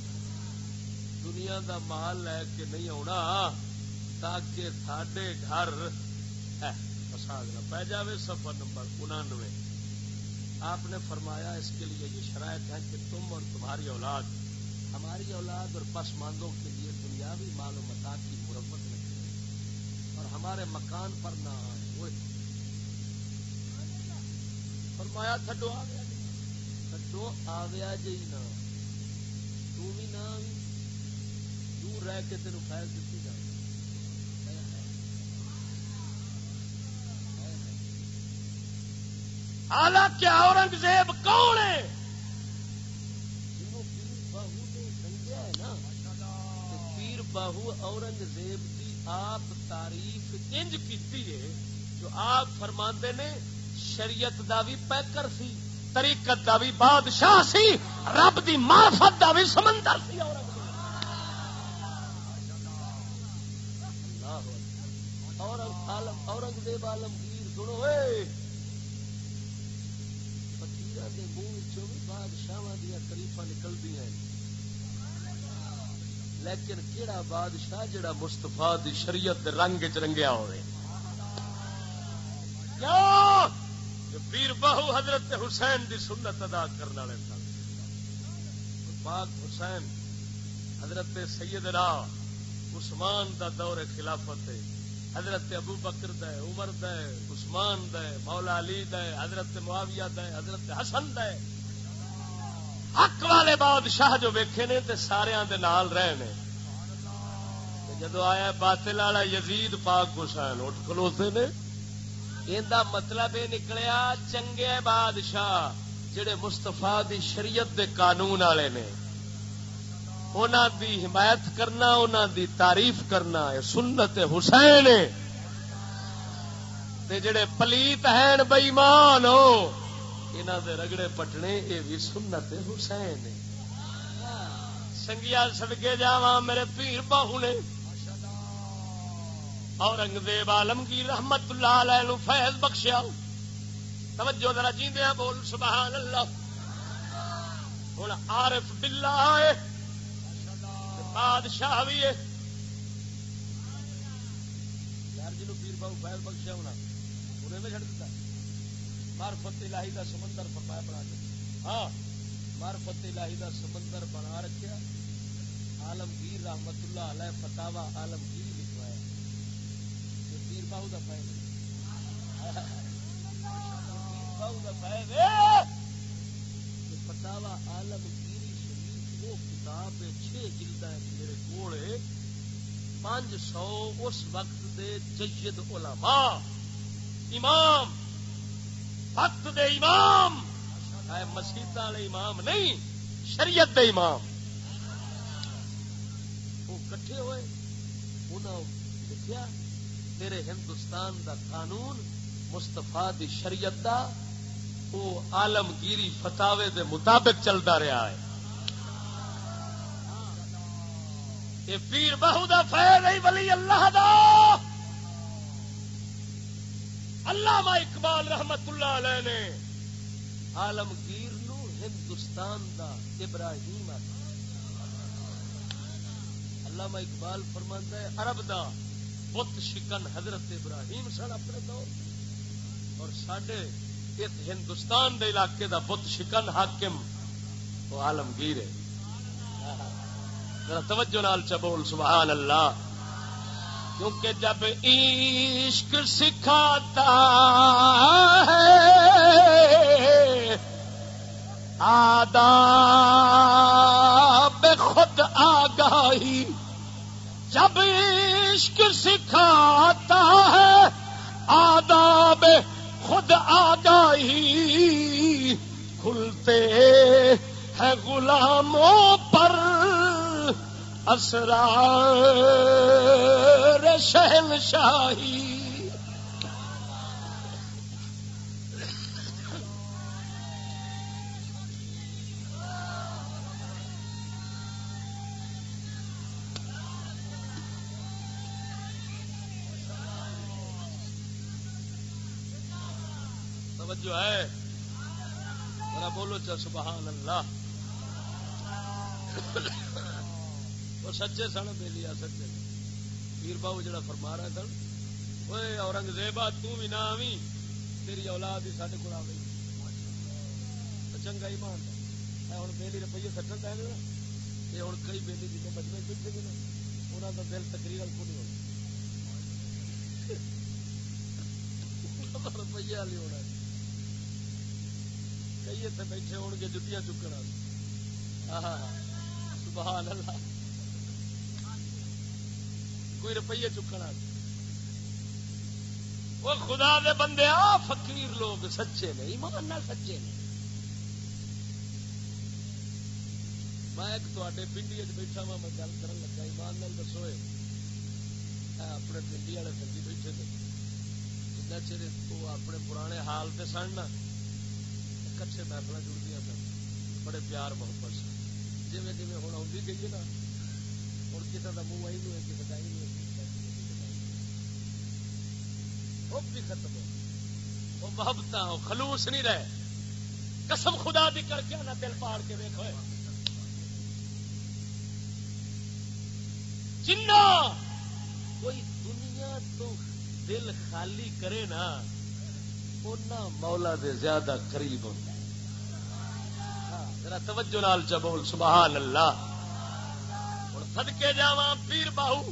Speaker 1: دنیا دا مال لے کے نہیں آنا تاکہ ساڈے گھر نہ پی جائے سفر نمبر انانوے۔ آپ نے فرمایا اس کے لیے یہ شرائط ہے کہ تم اور تمہاری اولاد، ہماری اولاد اور پسماندوں کے لیے دنیاوی مال و متا کی مرمت رکھے اور ہمارے مکان پر نہ آئے وہ فرمایا تھڈو آ گیا تھڈو آ گیا جی نہ تو بھی نہ دور رہ کے تینوں خیر دیتی حالانکہ اورنگزیب کون ہے؟ پیر باہو اورنگزیب کی آپ تعریف انج کی جو آپ فرما نے شریعت دا بھی پیکر سی، طریقت دا بھی بادشاہ سی، رب دی معرفت دا بھی سمندر سی اورنگزیب عالمگیر، سنو فکیر کے اے بادشاہ دیا تریفا نکلتی ہیں۔ لیکن کہڑا بادشاہ جڑا مستفا دی شریعت رنگ چ رنگیا ہوئے؟ پیر باہو حضرت حسین دی سنت ادا کرنے والے سن۔ پاک حسین، حضرت سید راہ عثمان دا دور خلافت ہے۔ حضرت ابو بکر دے عمر دے عثمان دے مولا علی دے حضرت معاویہ دے حضرت حسن دے حق والے بادشاہ جو ویکھے نے تے سارے دے نال رہے نے۔ جدو آیا باطل والا یزید پاک حسین، اٹھ کلوتے نے۔ یہ مطلب یہ نکلیا، چنگے بادشاہ جڑے مستفا دی شریعت دے قانون والے نے۔ انہوں دی حمایت کرنا انہوں دی تعریف کرنا سنت حسین تے جڑے پلیت ہیں بئیمان ہو انہوں دے رگڑے پٹنے، یہ بھی سنت حسین سنگیا سدگے جا میرے پیر باہو نے اورنگزیب عالمگیر رحمت اللہ علیہ فیض بخشیا۔ توجہ ذرا جیندیا بول، سبحان اللہ۔ ہوں عارف بلا ہے، بادشاہ بھی ہے۔ جی پیر بہو فیض بخشیا ہونا، انہیں میں چڑھ دیتا۔ مارفت الہی دا سمندر فرمایا بنا کے۔ ہاں الہی دا سمندر بنا رکھیا۔ عالمگیر رحمت اللہ علیہ فتاوا عالمگیر پیر باہو دا فائد باہو دا فائد فتاوا عالمگیری شریف وہ کتاب چھ جلد ہے میرے کول پانچ سو اس وقت دے جید علماء امام وقت دے امام مسیح والے امام نہیں شریعت دے امام وہ کٹھے ہوئے انہوں لکھیا تیرے ہندوستان دا قانون مستفا دی شریعت دا وہ آلمگیری فتاوے دے مطابق چلتا رہا ہے۔ یہ پیر بہو دا فیل ولی اللہ دا۔ علامہ اقبال رحمت اللہ علیہ نے عالمگیر نو ہندوستان دا ابراہیم علامہ اقبال فرماندہ ہے، عرب دا۔ بت شکن حضرت ابراہیم سن اپنے دور اور سڈے اس ہندوستان دے علاقے دا بت شکن حاکم وہ عالمگیر ہے۔ توجہ نال چبول سبحان اللہ۔ کیونکہ جب عشق سکھاتا ہے، آداب خود آگاہی جب عشق سکھاتا ہے آداب خود آگاہی کھلتے ہیں غلاموں پر اسرار شہن شاہی توجہ ہے، ذرا بولو چا سبحان اللہ۔ وہ سچے سن بے لیا سچے۔ پیر بابو جڑا فرما رہا سن وہ اورنگزیب تھی نہ آوی تیری اولاد ہی سارے کو آ گئی چنگا ہی مان ہوں بہلی روپیے سٹن دے نا یہ ہوں کئی بہلی جن بچے بیٹھے گے نا انہوں کا دل تقریر کو نہیں ہونا۔ [laughs] روپیے والی ہونا۔ کئی اتنے بیٹھے ہو گے، جتیاں چکن سبحان اللہ۔ کوئی روپیے چکن چکنا وہ خدا دے بندے، آ فقیر لوگ، سچے نے، ایمان نہ سچے نے۔ میں ایک تے پنڈی بیٹھا وا میں گل کر لگا، ایمان نال دسو اپنے پنڈی والے سنگی بیٹھے تھے جنا چر وہ اپنے پرانے حال سے سن کچھ محفل جڑ سن بڑے پیار محبت سن جی جی ہوں آئی گئی نا ہوں کسی کا منہ آئی نہیں کسی کا نہیں بھی ختم ہو وہ محبت ہو خلوص نہیں رہے قسم خدا بھی کر کے نہ دل پاڑ کے دیکھو جنا کوئی دنیا تو دل خالی کرے نا مولا دے زیادہ قریب ہوتا ذرا توجہ نال چا سبحان اللہ۔ ہن صدکے جاواں پیر باہو۔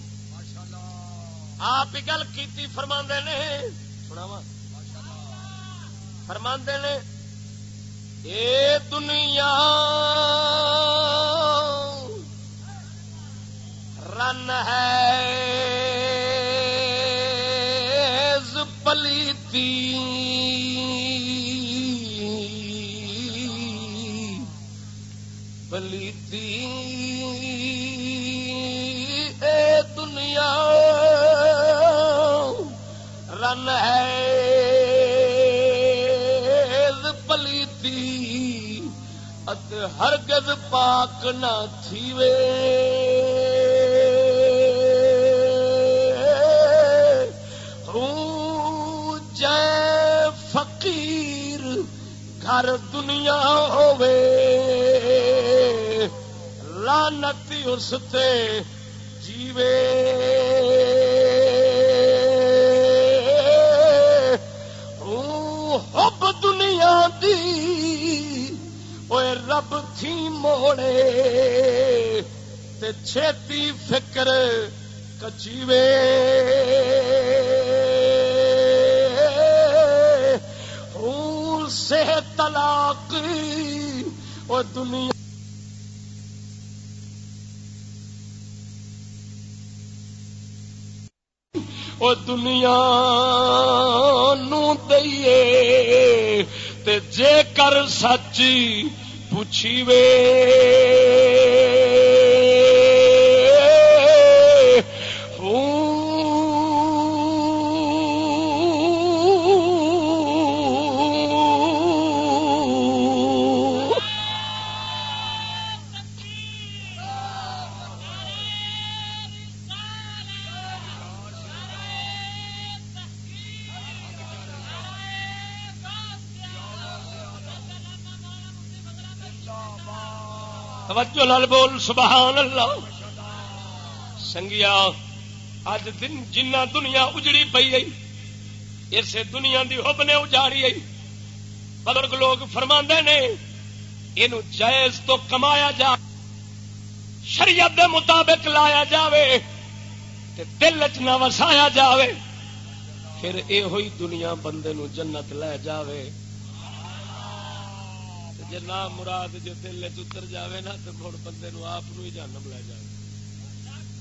Speaker 1: آپ گل کی فرماندے نے۔ سناواں۔ فرماندے نے، اے دنیا، رن ہے پلیتی اے دنیا رن ہے پلیتی ہرگز پاک نہ تھیوے۔ فقیر گھر دنیا ہوے لانتی اس تے جیوے۔ حب دنیا دی۔ اوے رب تھی موڑے۔ تے چھتی فکر کچیوے۔ سے طلاق۔ او دنیا دنیا نو دئیے تے جے کر سچی پوچھی وے سبحان اللہ۔ سنگیا اج دن جنہ دنیا اجڑی پی گئی، اسے دنیا دی حب نے اجاڑی گئی۔ بزرگ لوگ فرما نے یہ جائز تو کمایا جا، شریعت دے مطابق لایا جاوے، تے دل چ نہ وسایا جاوے۔ پھر یہ ہوئی دنیا بندے نو جنت لے جاوے۔ جی نہ مراد جو دل چتر جائے نا تو مڑ بندے نو آپ ہی جانم لے جائے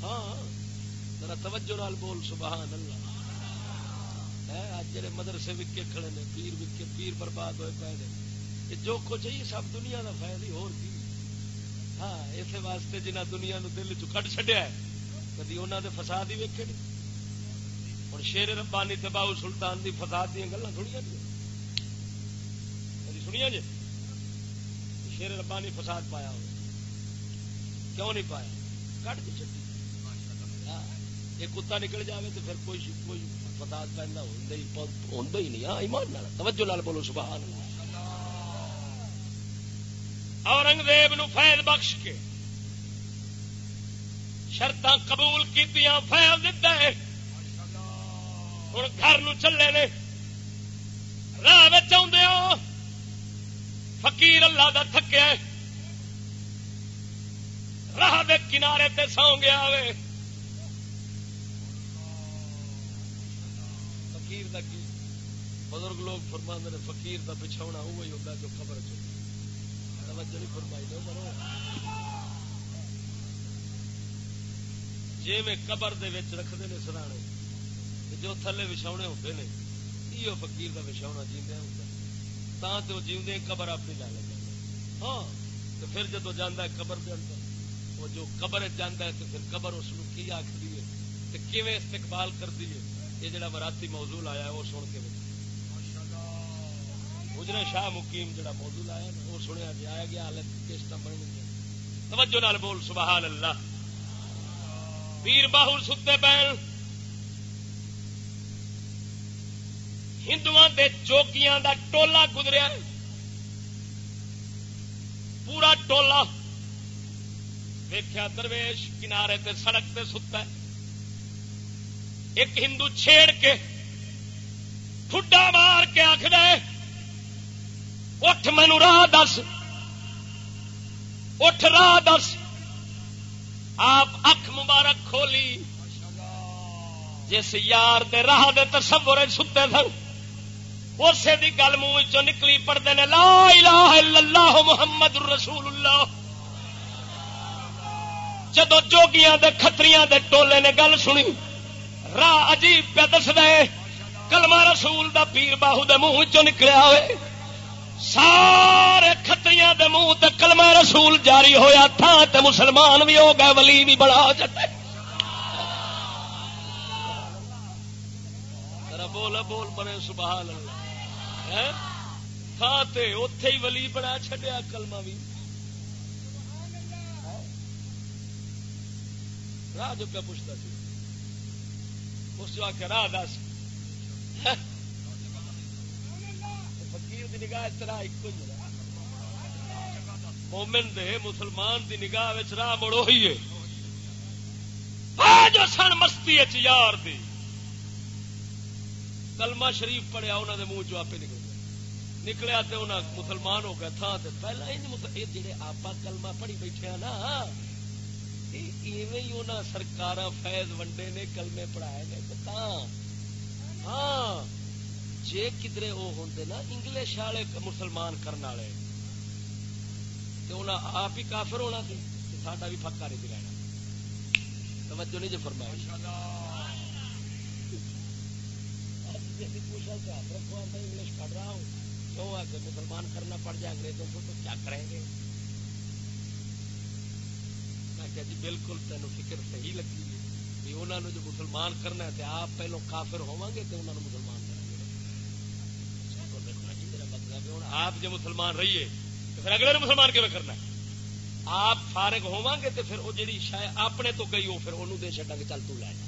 Speaker 1: ہاں ذرا توجہ نال بول سبحان اللہ جڑے مدرسے وکے کھڑے نے پیر وکے پیر برباد ہوئے پے نے جو کچھ ہے سب دنیا کا فائدہ ہی اور کی ہاں اس واسطے جنہ دنیا نو دل چ کٹ چڈیا ہے کدی انہوں نے فساد ہی ویکے نہیں ہوں شیر ربانی تباؤ سلطان دی فساد دیا گلا سنیا جی سنیا جی شیر ربانی فساد پایا ہو کیوں نہیں پایا؟ کٹ دی چٹی ہاں، یہ کتا نکل جائے تو پھر کوئی کوئی فساد پہنتا ہوں ہی نہیں۔ ہاں ایمان نال، توجہ لال بولو سبحان اللہ اورنگزیب نو فیض بخش کے شرط قبول کی فیض دیتا ہے۔ ہوں گھر نو چلے نے راہ چاہتے ہو۔ فقیر اللہ دا تھکیا راہ دے کنارے تے سو گیا وے۔ فقیر دا کی؟ بزرگ لوگ فرما نے فقیر دا بچھاؤنا وہی ہوتا جو خبر توجہ فرمائی دو مرو جی میں قبر دے وچ رکھتے ہیں سرانے، جو تھلے بچھاؤنے ہوتے ہیں یہ فقیر دا بچھاؤنا جیندے ہوتا تو جیوے قبر اپنی لے لے ہاں تو پھر جدو جانا ہے قبر کے اندر وہ جو قبر جانا ہے تو پھر قبر اس کی آخری ہے تو کیویں استقبال کر دی ہے یہ جڑا وراتی موضوع آیا ہے وہ سن کے گجرے شاہ مقیم جڑا موضوع آیا وہ سنیا جی آیا گیا حالت کیسٹ بن گیا توجہ نال بول سبحان اللہ پیر باہر ستے پہن ہندو دے چوکیاں دا ٹولا گزریا پورا ٹولا دیکھا درویش، کنارے تے سڑک تے ستا ہے۔ ایک ہندو چھیڑ کے ٹھڈا مار کے آخر اٹھ مینو راہ دس۔ اٹھ راہ دس۔ آپ اکھ مبارک کھولی۔ جس یار دے راہ دے تصور ستے سن اسے دی گل منہ چ نکلی پڑتے ہیں، لا الہ الا اللہ محمد رسول اللہ۔ جدو جوگیاں دے، کھتریاں دے ٹولے نے گل سنی، راہ عجیب پہ دس دے کلمہ رسول دا پیر باہو دے منہ چ نکلیا ہوئے۔ سارے کھتریاں دے منہ تے کلمہ رسول جاری ہویا تھا تے مسلمان بھی ہو گئے، ولی بھی بڑا چٹے بول بول بنے سبحان اللہ۔ تھا تے اتے ہی ولی بڑا چڈیا کلمہ بھی۔ راہ جو پہ پوچھتا سی؟ اس جو آ کے راہ دس۔ فقیر دی نگاہ طرح ایک ہی مومن دے مسلمان دی نگاہ راہ مڑو ہی ہے۔ جو سن مستی یار دی۔ کلمہ شریف پڑیا انہوں دے منہ چ آپ نکل نکلیا تے انہاں مسلمان ہو گیا تھا تے پہلا ہی جڑے آپ کلمہ پڑھی بیٹھے نا ایویں ہی انہاں سرکاراں فیض ونڈے نے کلمے پڑھائے نے ہاں جے کدرے وہ ہوں نا انگلش والے مسلمان کرنے والے تو انہیں آپ ہی کافر ہونا سی ساڈا بھی پکا نہیں رہنا۔ توجہ نہیں جو فرمایا انگلش پڑھ رہا ہوں۔ کیوں آ کے مسلمان کرنا پڑ جائے انگریزوں کو تو کیا کریں گے؟ میں کہ جی بالکل تینوں فکر صحیح لگی بھی انہوں نے جو مسلمان کرنا ہے تو آپ پہلو کافر ہوا گے تو انہوں نے مسلمان کریں گے۔ اچھا، جی، مطلب آپ جو مسلمان رہیے تو پھر اگلے نے مسلمان کیوں کرنا ہے؟ آپ فارغ ہوا گے تو پھر وہ جی شاید اپنے تو گئی ہو، پھر انہوں دے چڈا گے چل تو لے جا۔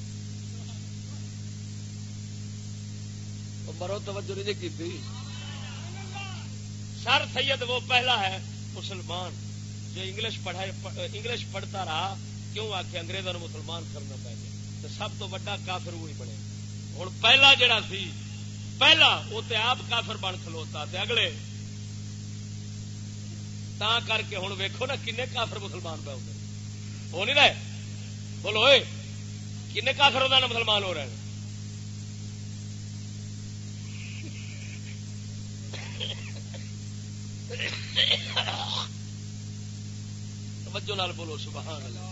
Speaker 1: مرو توجہ نہیں جی کی سر سید وہ پہلا ہے، مسلمان۔ جو انگلش پڑھائے، انگلش پڑھتا رہا، کیوں آ کے انگریزوں مسلمان کرنا پہ گیا؟ تو سب تو وا کافر وہی بنے۔ ہوں پہلا جڑا سی، پہلا وہ تو آپ کافر بن کھلوتا تے اگلے۔ تا کر کے ہوں ویکو نا کن کافر مسلمان پہ ہو نہیں رہے؟ بولو کن کافر ہوتا نا مسلمان ہو رہے ہیں؟ توجہ نال بولو سبحان اللہ۔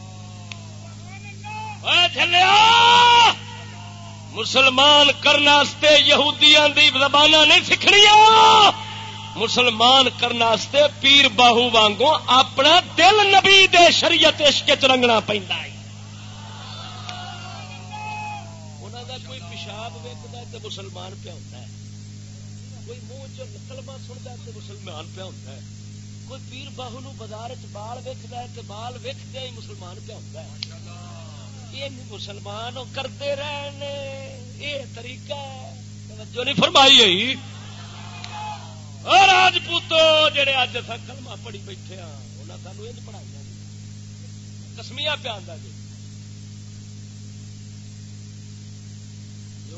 Speaker 1: مسلمان کرنے یہودیاں دی زبان نہیں سیکھنی مسلمان کرنے پیر باہو وانگو اپنا دل نبی دے شریعت عشق رنگنا پہ کوئی پیشاب ویکتا تو مسلمان پہ ہوتا ہے کوئی منہ چلما سنتا ہے تو مسلمان پہ ہوتا ہے کوئی پیر باہو نو بازار چال ویکتا ہے تو بال ویکدیا ہی مسلمان پہ ہوتا ہے یہ مسلمان کرتے رہنے یہ طریقہ ہے جو نہیں فرمائی ہوئی راجپوتو جڑے اج کلمہ پڑھی بیٹھے ہاں انہیں سانو یہ پڑھائی کسمیا پہ آتا جی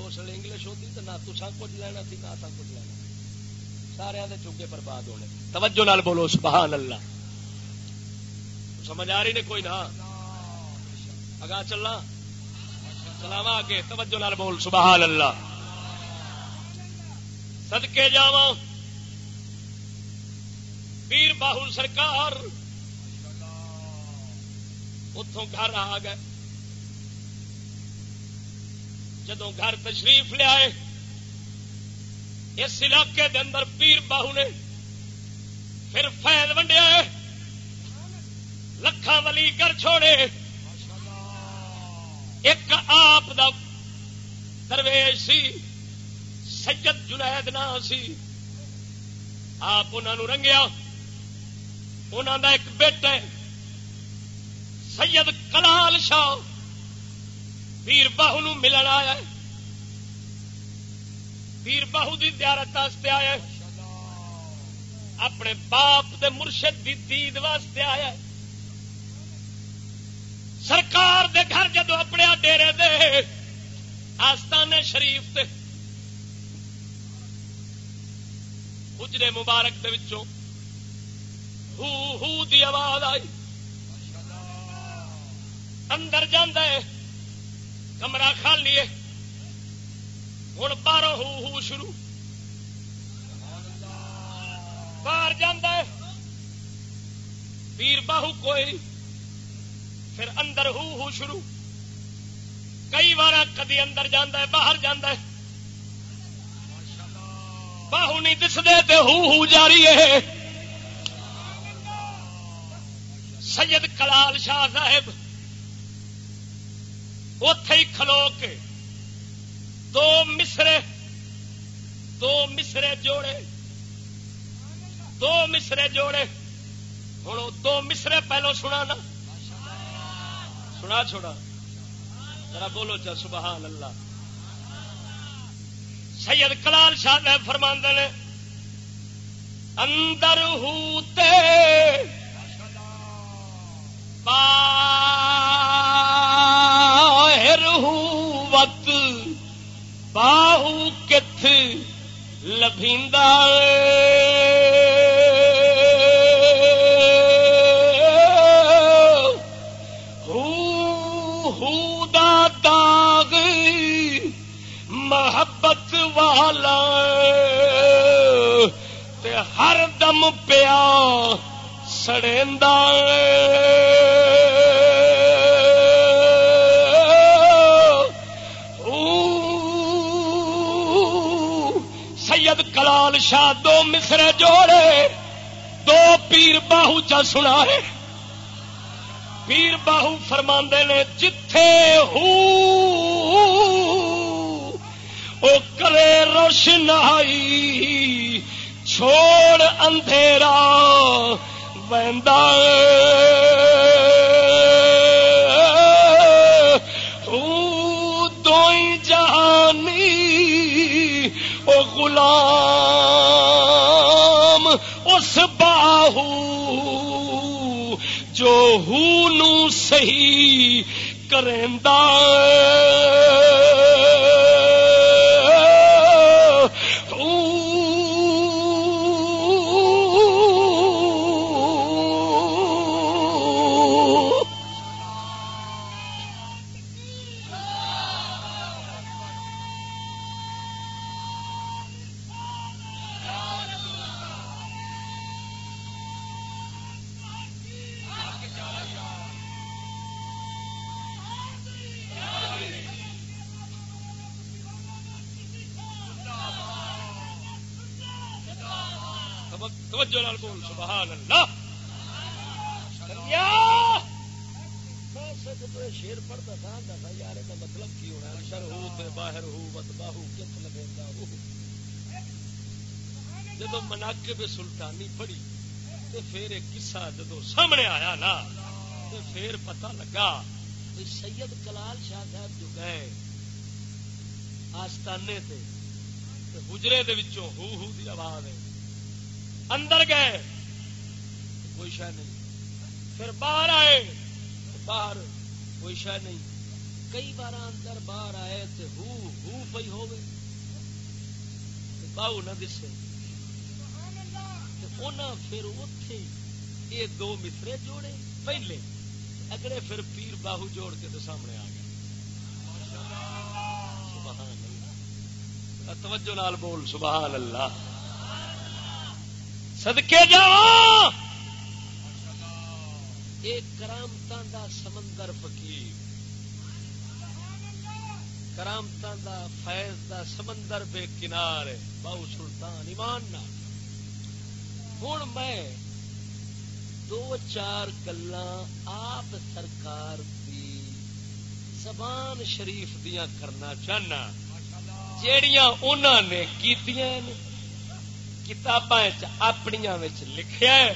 Speaker 1: اس لیے انگلش ہوتی تو نہ تو سب کچھ لینا تھی نہ سب کچھ لینا سارے دے چوکے برباد ہونے۔ توجہ نال بولو، سبحان اللہ۔ سمجھ آ رہی نے کوئی؟ نہ۔ اگا چلنا سلام آگے توجہ نال بول، سبحان اللہ۔ سدکے جا پیر باہو سرکار۔ اتوں گھر آ گئے۔ جدو گھر تشریف لیا اس علاقے دے اندر پیر باہو نے پھر فیل ونڈیا لکھان ولی کر چھوڑے۔ ایک آپ دا درویش سی، سید جنید نا سی۔ آپ انہوں رنگیا۔ انہوں دا ایک بیٹا سید کلال شاہ۔ پیر باہو ملن آیا پیر باہو کی زیارت آیا اپنے باپ دے مرشد دی دید واسطے آیا سرکار دے گھر جدو اپنے ڈیرے دے آستانے شریف دے اجرے مبارک دے وچوں ہو ہو دی آواز آئی۔ اندر جانا ہے۔ کمرہ خالی ہے۔ ہوں باہر ہو ہو شروع باہر جانا ہے پیر باہو کوئی پھر اندر ہو ہو شروع کئی بار کدی اندر جانا ہے باہر جانا ہے باہو نہیں دستے تو ہو ہو جاری ہے سید کلال شاہ صاحب اتے ہی کھلو کے دو مصرے دو مصرے جوڑے۔ دو مصرے جوڑے۔ ہوں دو مصرے پہلو سنا نا۔ سنا چھوڑا۔ ذرا بولو چا، سبحان اللہ۔ سید کلال شاہ فرماند نے، اندر ہوتے باہر باہو کت لبھیندا داغ محبت والا تے ہر دم پیا سڑا سید شاہ دو مصر جوڑے، دو پیر باہو چا سنا ہے پیر باہو فرما نے، جتھے او کرے روشنائی چھوڑ اندھیرا بہندا صحیح کریں سلطانی پڑھی تو پھر ایک قصہ جدو سامنے آیا نا تو پھر پتہ لگا سید کلال شاہ صاحب جو گئے، آستانے تے گجرے ہو ہو دی آواز ہے۔ اندر گئے، کوئی شہ نہیں۔ پھر باہر آئے، باہر کوئی شہ نہیں۔ کئی بار اندر باہر آئے تو ہو ہو پی ہو باہو نہ دسے۔ انہاں پھر اتے یہ دو مترے جوڑے، پہلے اگلے پھر پیر باہو جوڑ کے تو سامنے آ گئے۔ سبحان اللہ۔ توجہ نال بول، سبحان اللہ۔ سدکے جا ایک کرامتان دا سمندر فقیر۔ کرامتان دا فیض دا سمندر بے کنار باہو سلطان ایمان نہ ہوں میں دو چار گلا آپ سرکار دی زبان شریف دیا کرنا چاہنا۔ جیڑیاں انہوں نے کتاباں اپنی لکھیا ہے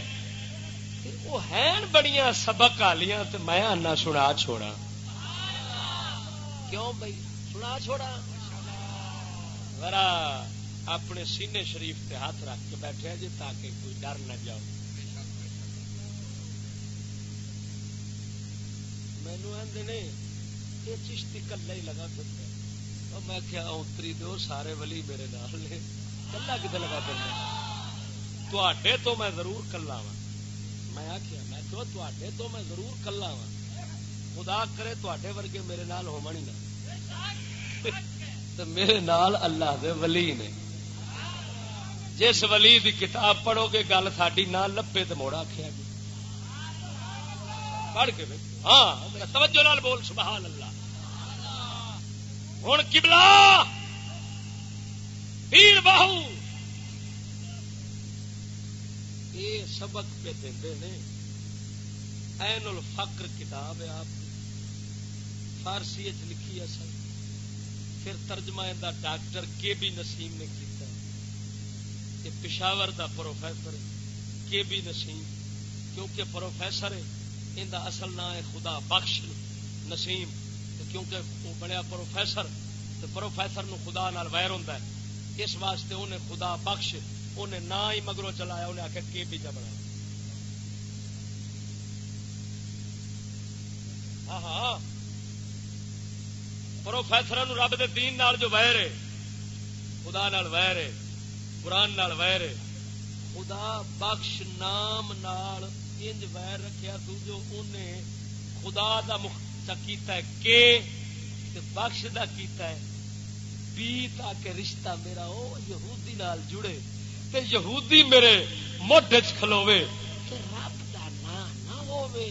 Speaker 1: وہ ہیں بڑیاں سبق والیاں تو میں آنا سنا چھوڑا کیوں بھائی سنا چھوڑا ذرا اپنے سینے شریف تے ہاتھ رکھ کے بیٹھے جی تاکہ کوئی ڈر نہ جاؤ۔ مینو آدھے یہ چشتی کلا ہی لگا پھر میں کیا اتری دو سارے ولی میرے نال نے۔ کلا کتنے لگا پھر تے تو میں ضرور کلا وا میں آخیا میں کہو تے تو میں ضرور کلا وا خدا کرے تے ورگے میرے نال ہو نہ۔ [laughs] میرے نال اللہ دے ولی نے۔ جس ولی دی کتاب پڑھو گے، گل ساری نہ لپے تو موڑا آخیا گی پڑھ کے ہاں توجہ نال بول، سبحان اللہ۔ ہوں کبلا پیر باہو۔ یہ سبق پہ دے این الفقر کتاب ہے آپ فارسی لکھی ہے سر۔ پھر ترجمہ ڈاکٹر کے بی نسیم نے کیتا ہے یہ پشاور دا پروفیسر کے بی نسیم، کیونکہ پروفیسر ہے، ان دا اصل نام ہے خدا بخش نسیم۔ کیونکہ وہ بنیا پروفیسر، تو پروفیسر نو خدا نال ویر ہوتا ہے۔ اس واسطے انہیں خدا بخش انہیں نہ ہی مگرو چلایا انہیں آخر کے بھی بنا ہاں ہاں, ہاں۔ پروفیسر رب دے دین نال جو ویر ہے، خدا نال ویر ہے۔ قرآن نال ویر ہے۔ خدا بخش نام نال انج ویر رکھیا تو جو انہیں خدا دا کیتا ہے کہ بخش دا کیتا ہے۔ بی تاکہ رشتہ میرا او یہودی نال جڑے تے یہودی میرے موڈے چ کھلوے تے رب دا نام نہ ہووے۔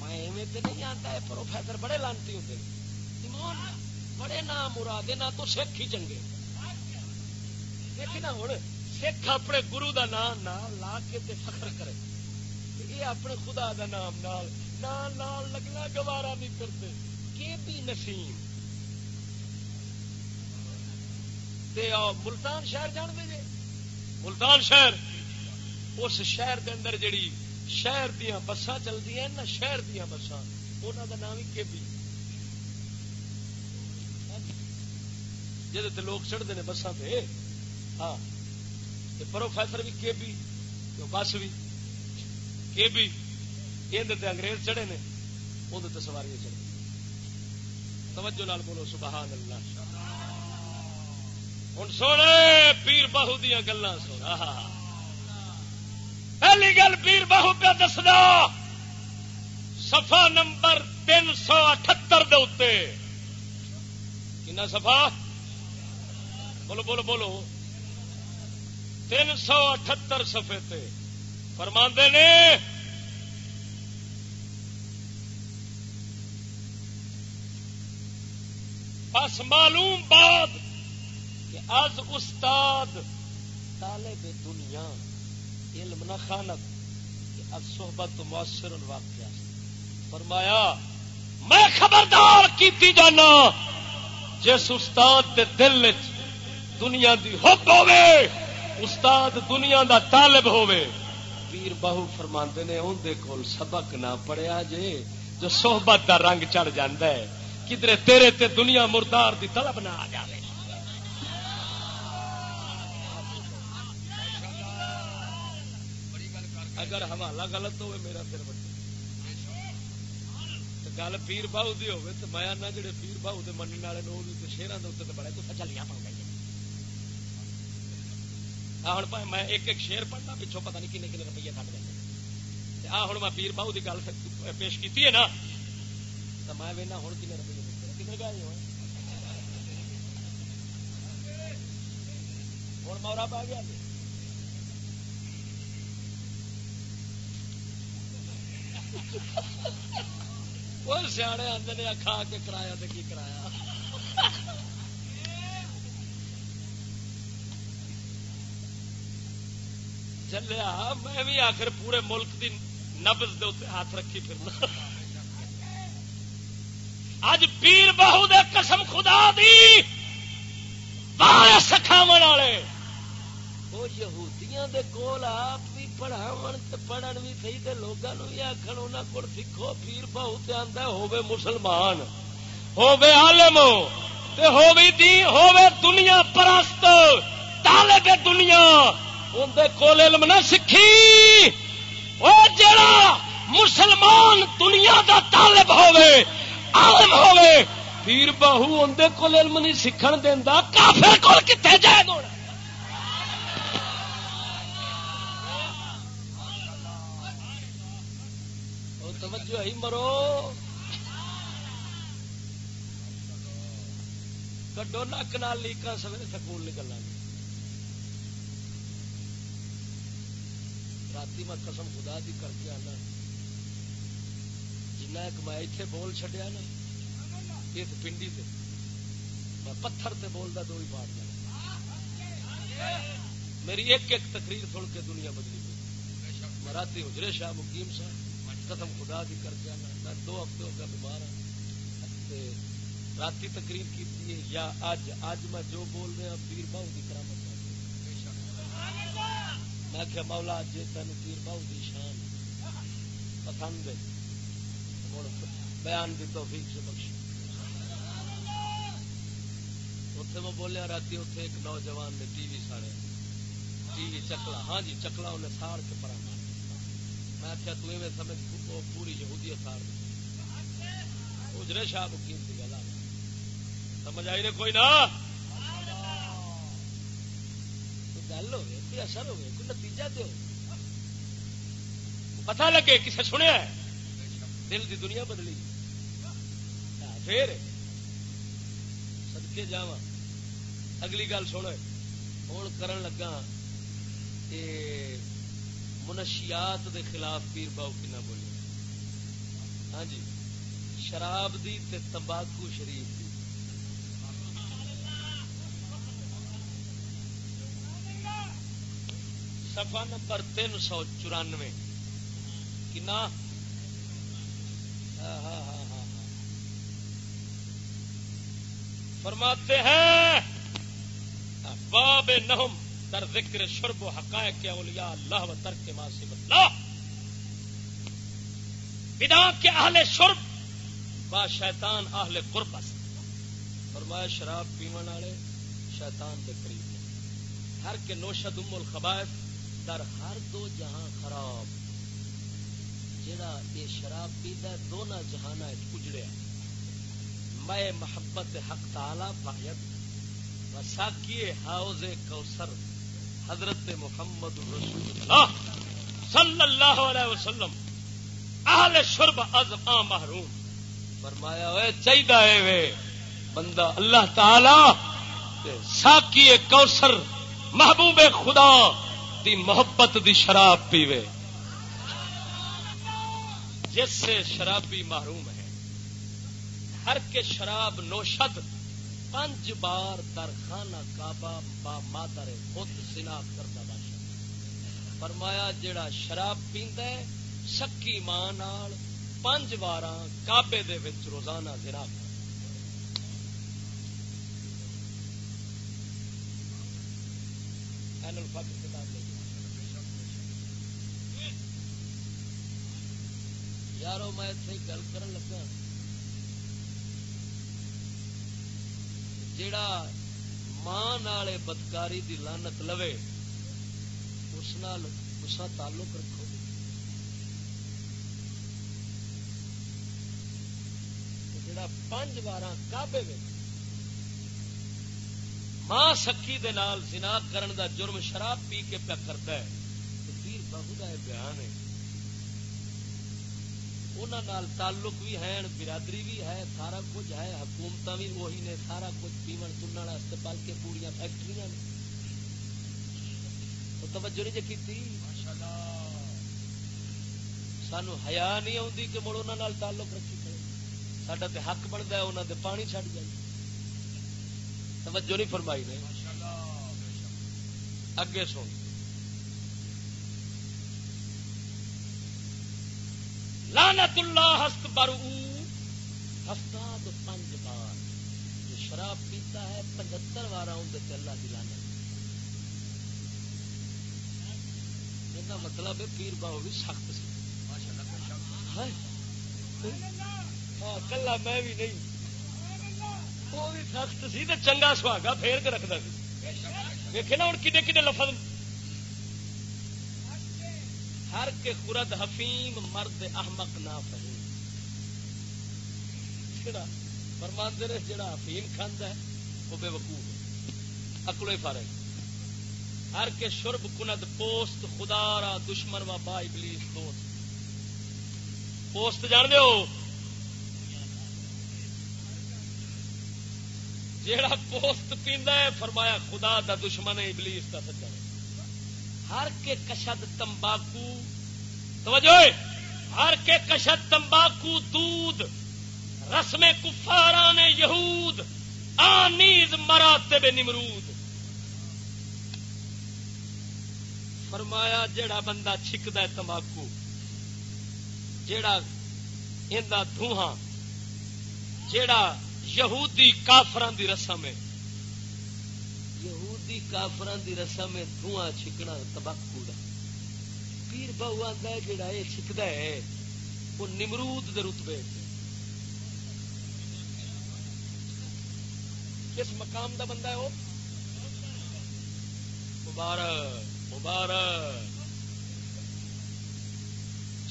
Speaker 1: میں ایویں تے نہیں آندا ہے پروفیسر بڑے لانتی ہوندے۔ ایمان، بڑے نام مراد نہ تو سکھ ہی چنگے۔ دیکھ نا ہن سکھ اپنے گرو دا نام نہ لا کے تے فخر کرے۔ یہ اپنے خدا دا نام نال نال نال لگنا گوارا نہیں کرتے کہ بھی نسیم؟ ملتان شہر جان دے ملتان شہر؟ اس شہر دے اندر جڑی شہر دیا بساں چلتی ہیں نا شہر دیا بساں انہوں کا نام ہی کیبی جہد لوگ چڑھتے ہیں بساں پہ ہاں۔ پروفیسر بھی کیبی بس بھی کیبی یہ انگریز چڑھے نے اندر سواریاں چڑھ توجہ لال بولو، سبحان اللہ۔ ہوں سونے، پیر بہو دیا گلا سونا۔ پہلی گل پیر بہو پہ دسنا سفا نمبر تین سو اٹھتر کنا سفا بولو بولو بولو۔ تین سو اٹھتر سفے فرماندے نے، بس معلوم بات از استاد طالب دنیا، علم نہ خانت از صحبت مؤثر واقع فرمایا، میں خبردار کیتی جانا، جس استاد دے دل دنیا دی حب ہوے استاد دنیا دا طالب ہوے پیر بہو فرماندے نے اون دے کول سبق نہ پڑھیا جے، جو صحبت دا رنگ چڑھ جاندا ہے کدھر تیرے تے دنیا مردار دی طلب نہ آ جائے اگر حوالہ غلط ہوئے میرا پھر گل پیر باؤ کی ہوے تو میں جڑے پیر باؤ کے مننے والے لوگ شہروں کے اتنے بڑے تو چلیا پاؤں گا ہوں میں ایک ایک شیر پڑھنا، پچھوں پتہ نہیں کنے کنے روپیے کٹ جائیں آ ہوں میں پیر باؤ کی گل پیش کی ہے نا۔ تو میں وہنا ہوں کنے روپیے کنے گئے ہوں مورا پا گیا۔ [laughs] جی وہ سیانے آتے نے کھا کے کرایا تو کی کرایا؟ [laughs] چلیا میں بھی آخر پورے ملک کی نبز دے اتنے ہاتھ رکھی پھرنا۔ اج پیر بہو دے قسم خدا دی سکھاو والے۔ وہ یہودیاں دے کول آپ بھی پڑھاو پڑھن بھی تھی لوگوں بھی آخر انہوں کو سیکھو پیر بہو تے آتا ہوے مسلمان ہوے عالم ہوے دی ہوے دنیا پرست طالب دنیا۔ اندر کول علم نہ سیکھی وہ جڑا مسلمان دنیا دا طالب ہوے عالم ہوے پیر بہو اندر کول علم نہیں سیکھن دینا کافر کول کتنے جائے گا توجہ ہی مرو۔ کڈو نک نال لیکا سویرے سکول نکلنا رات میں قسم خدا دی کر کے آنا جنا ایک میں اتنے بول چڈیا نا اس پنڈی سے میں پتھر تے بولتا دو ہی پاٹ جانا میری ایک ایک تقریر سن کے دنیا بدلی گئی میں رات حجرے شاہ مقیم صاحب قسم خدا کی کر کے آنا میں دو ہفتے ہو گیا بیمار ہوں رات تقریر کی یا اج اج میں جو بول رہا پیر بہو کی کرامت میں کیا مولا جی تین پیر بہو کی شان۔ پسند بیان کی توفیق سے بخش اتنے میں بولیا رات اتنے ایک نوجوان نے ٹی وی ساڑے۔ ٹی وی چکلا۔ ہاں جی چکلا انہیں ساڑ کے پرا مار میں کیا تمہیں سمجھ پوری یہودی ساڑ دی اجرے شاہ مکیم کی گل سمجھ آئی نے کوئی نہ گل ہوئے، کوئی اثر ہوئے؟ نتیجہ دو پتا لگے کسے سنیا دل دی دنیا بدلی۔ پھر سدکے جا اگلی گل سن ہوں کرن لگا منشیات دے خلاف پیر باؤ کنا بولی ہاں جی شراب دی تے تمباکو شریف۔ سفا نمبر تین سو چورانوے۔ کنا؟ ہاں، فرماتے ہیں باب نہم در ذکر شرب و حقائق کے اولیاء اللہ و ترک ماسب اللہ۔ بدا کے اہل شرب با شیطان اہل قربت فرمایا شراب پیون والے شیطان کے قریب ہر کے نوشد ام الخبائف در ہر دو جہاں خراب، جڑا یہ شراب پیتا ہے دونوں جہان اجڑیا میں محبت حق تعالی باید وساکی حوض کوثر حضرت محمد رسول اللہ صلی اللہ علیہ وسلم، اہل شرب از آ محروم۔ فرمایا ہوئے چاہیے وے بندہ اللہ تعالی ساکی کوثر محبوب خدا دی محبت دی شراب پیوے۔ جس سے شرابی محروم ہے۔ ہر کے شراب نوشد۔ پنج بار در خانہ کعبہ با مادر خود سنا کرتا بادشاہ فرمایا جڑا شراب پیندا ہے، سکی ماں پنج بار کعبے دے وچ روزانہ زنا کرتا یارو، میں اتنے گل کر لگا۔ جڑا ماں بدکاری دی لانت لوے، اس نال اسا تعلق رکھو جڑا پانچ بار کابے میں ماں سکی دے نال زنا کرن دا جرم شراب پی کے پیا کرتا ہے پیر بہو کا بیان ہے۔ انہوں تعلق بھی ہے، برادری بھی ہے، سارا کچھ ہے حکومت بھی وہی نے سارا کچھ پیمن چننے واسطے بلکہ پوریا فیکٹری نے۔ توجہ نہیں جی کی سانو ہیا نہیں آتی کہ مڑ انہوں تعلق رکھی کرے سڈا تو حق بنتا ہے انہوں نے پانی چڑ جائے توجہ نہیں فرمائی نے۔ اگے سو لانت اللہ ہست برو ہفتاد پنج بار جو شراب پیتا ہے، پچہتر بار اندر اللہ کی لانت مطلب ہے پیر باؤ بھی سخت سی۔ ہاں، کلا میں بھی نہیں۔ وہ بھی سخت سی تو چنگا سہاگا پھیر کے رکھتا سی۔ دیکھے نا ہوں کڈے کڈے لفظ ہر کے خرد حفیم مرد احمق نہ فہیم فرماندے رہے جڑا حفیم کھاند ہے، وہ بے وقوف اکلو ہی فارغ۔ ہر کے شرب کند پوست، خدا را دشمن و با ابلیس دوست۔ پوست جان دو جیڑا پوست پیندا ہے، فرمایا خدا دا دشمن ہے، ابلیس کا سجا ہر کے کشد تمباکو۔ توجہ ہر کے کشد تمباکو دودھ، رسم کفاران یہود آنیز مراتے بے نمرود۔ فرمایا جڑا بندہ چھکتا ہے تمباکو، جیڑا دھواں، جیڑا یہودی کافران دی رسم ہے۔ یہودی کافران دی رسم ہے، دھواں چھکنا تباکو دا۔ پیر بہو آتا ہے جڑا یہ چھکتا ہے وہ نمرود دے رتبے کس مقام دا بندہ ہے وہ؟ مبارک مبارک۔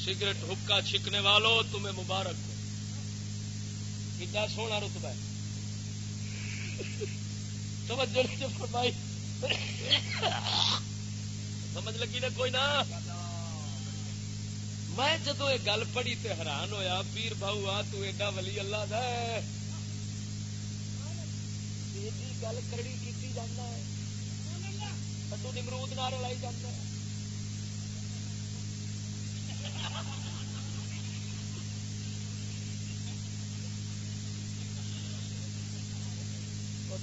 Speaker 1: سگریٹ حکا چھکنے والوں تمہیں مبارک ہو۔ کتا سونا رتبہ ہے۔ توجہ فرمائی۔ سمجھ لگی نا کوئی نہ میں جدو یہ گل پڑھی تے حیران ہویا، پیر بہو آ، تو ایڈا ولی اللہ دا ہے۔ گل کڑی کی جانا ہے۔ تو نمرود نہ رلائی جانا ہے۔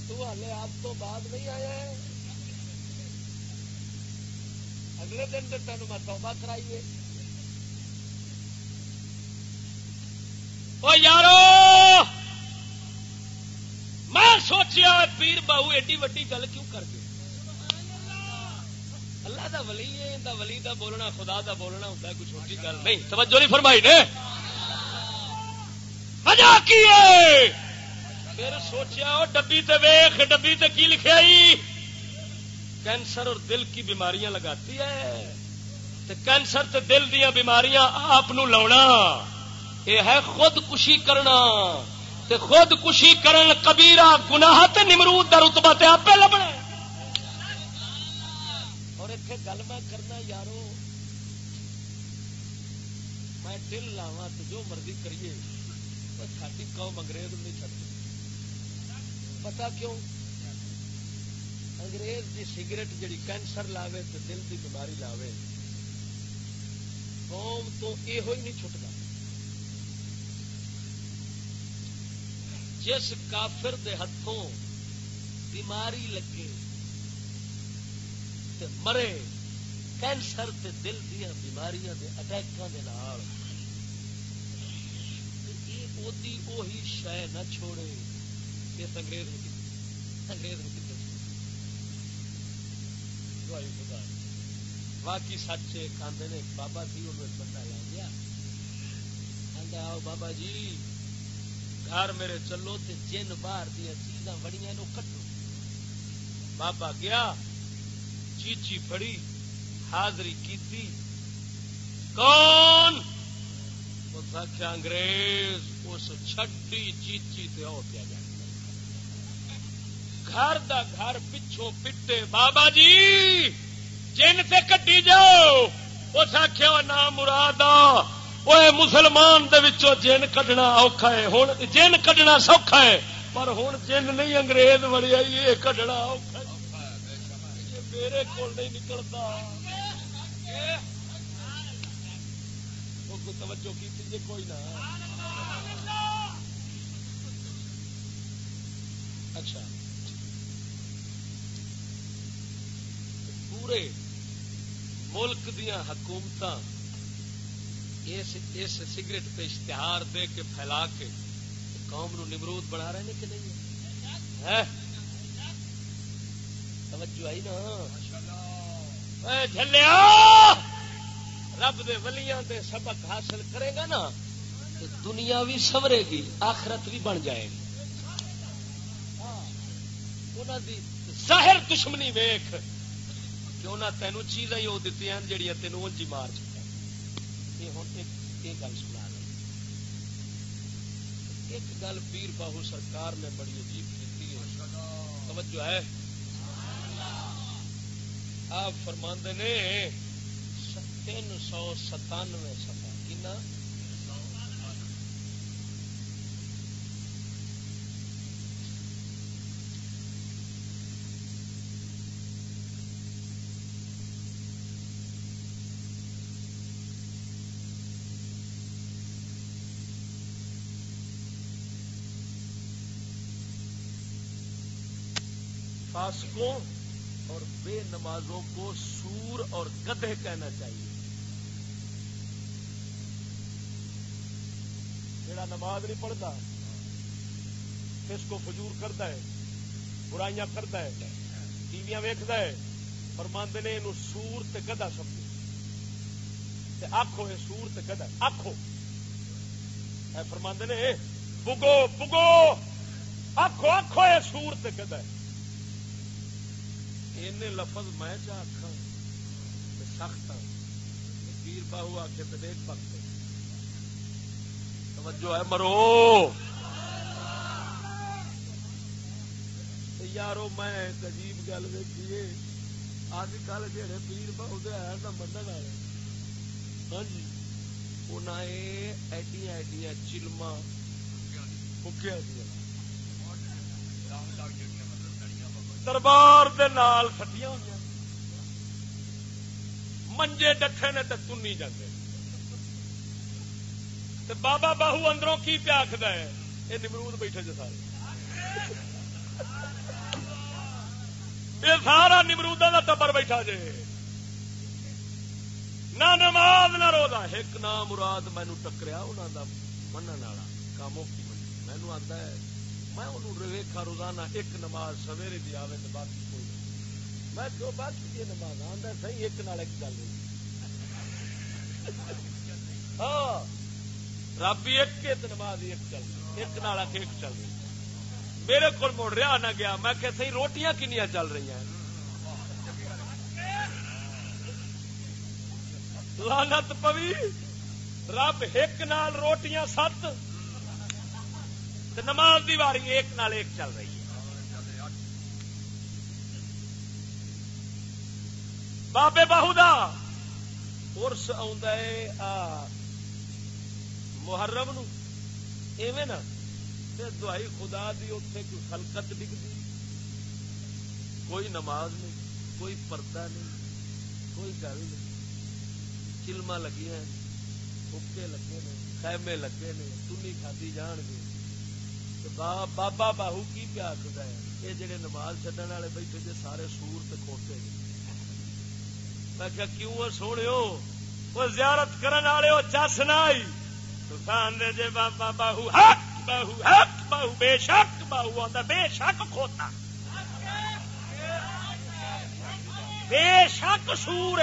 Speaker 1: تو ہلے آپ تو بعد نہیں آیا ہے۔ اگلے دن تو تین میں توبہ کرائیے او یارو میں سوچیا پیر بہو ایڈی وڈی گل کیوں کر گئے اللہ دا ولی ہے دا ولی دا بولنا خدا دا بولنا ہوتا ہے کچھ چھوٹی گل نہیں توجہ نہیں فرمائی نے مزا کی پھر سوچیا ڈبی تے ویخ ڈبی تے کی لکھے آئی کینسر اور دل کی بیماریاں لگاتی ہے۔ تو کینسر تے دل دیا بیماریاں آپ لاؤنا یہ ہے خود کشی کرنا۔ تے خود کشی کرن کبیرا گناہ تے نمرود دا رتبہ تے آپ لبنا۔ اور اتنے گل میں کرنا یارو، میں دل لاوا تو جو مرضی کریے ساری قوم انگریز نہیں چڑھتی پتا کیوں؟ انگریز دی سگریٹ جڑی کینسر لاوے تو دل دی بیماری لاوے، قوم تو یہ نہیں چھٹتا جس کافر دے ہاتھوں بیماری لگے تے مرے، کینسر تے دل دیا بیماریاں دے اٹیکاں دے نال اوہی شے نہ چھوڑے اس انگریز انگریز باقی سچ کھانے نے بابا جی وہ بندہ لے گیا آؤ بابا جی گھر میرے چلو تے جن باہر دیا چیزاں بڑی نو کٹو بابا گیا چیچی پڑی حاضری کی کون آخیا انگریز اس چھٹی چیچی تے ہو پیا جائے گھر دا گھر پچھوں پٹے۔ بابا جی جن سے کٹی جاؤ، اس آخیا نام مراد وہ مسلمان جن کڈنا اوکھا ہے۔ ہوں جن کڈنا سوکھا ہے، پر ہوں جن نہیں، انگریز بڑی یہ کڈنا اوکھا میرے کو نہیں نکلتا۔ توجہ کی کوئی نہ۔ اچھا۔ پورے ملک دیا حکومت اس سگریٹ پہ اشتہار دے کے پھیلا کے قوم نو نمرود بنا رہے ہیں کہ نہیں؟ توجہ آئی نا؟ جلیا رب دے ولیاں دے سبق حاصل کرے گا نا تو دنیا بھی سورے گی، آخرت بھی بن جائے گی۔ ہاں، ظاہر دشمنی ویخ کہ انہیں تینوں چیزاں ہی وہ دیتی ہیں جہیا تینوں جی مار چکا یہ ہوں یہ گل سنا رہی ایک گل پیر باہو سرکار نے بڑی عجیب کی توجہ ہے؟ آپ فرماندے نے، تین سو ستانوے سفا کنا؟ فاسقوں اور بے نمازوں کو سور اور گدھے کہنا چاہیے۔ جڑا نماز نہیں پڑھتا، اس کو فجور کرتا ہے، برائیاں کرتا ہے، ٹی وی ویکد ہے فرماند نے یہ سور تے گدا سمجھے آخو یہ سور تے گدا آخو فرماند نے بگو بگو آخو آخو یہ سور تے گدا این لفظ میں چاہ سخت ہاں۔ پیر باہو آ کے دیکھ پکتے توجہ ہے مرو۔ یارو، میں عجیب گل دیکھیے اج کل جہے پیر بہت ہے نا من والے۔ ہاں جی انہیں ایڈیاں ایڈیاں چلما۔ پکیا دیا۔ دربار سٹیاں ہوئی منجے ڈکھے نے تو تنی جاتے بابا باہو اندروں کی پیاکھد ہے؟ یہ نمرود بیٹھے جو سارے۔ یہ سارا نمرود کا ٹبر بیٹھا جے۔ نہ نماز نہ روزہ۔ ایک نام مراد مینو ٹکریا انہوں کا من والا۔ کاموں کی مینو آتا ہے میں انہوں ویخا روزانہ ایک نماز سویرے دی آئے تو باقی کوئی میں جو باقی یہ نماز آتا سی ایک نال ایک گل ہاں رب ایک کے تے نماز ایک چل ایک نال ایک چل رہی میرے کو مڑ رہا نہ گیا، میں کہ سی روٹیاں کنیا چل رہی ہیں؟ لانت پوی، رب ایک نال روٹیاں سات نماز دی واری ایک نال ایک چل رہی ہے بابے باہو دا ارس محرم نو ایویں نا دوائی خدا دی اتے کوئی خلقت ڈگتی کوئی نماز نہیں کوئی پردہ نہیں کوئی گل نہیں چلما لگی حکے لگے نے خیمے لگے نے تنی کھادی جان گے بابا باہو کی پیا آخر ہے یہ جڑے نماز چڈن والے بیٹھے جی سارے سور تے کھوتے گے میں کیا کیوں سونے وہ زیارت کرنے والے چس نہ آئی تو جے بابا باہو حق بہو حق بہو بے شک بہو آتا بے شک کھوتا بے شک سور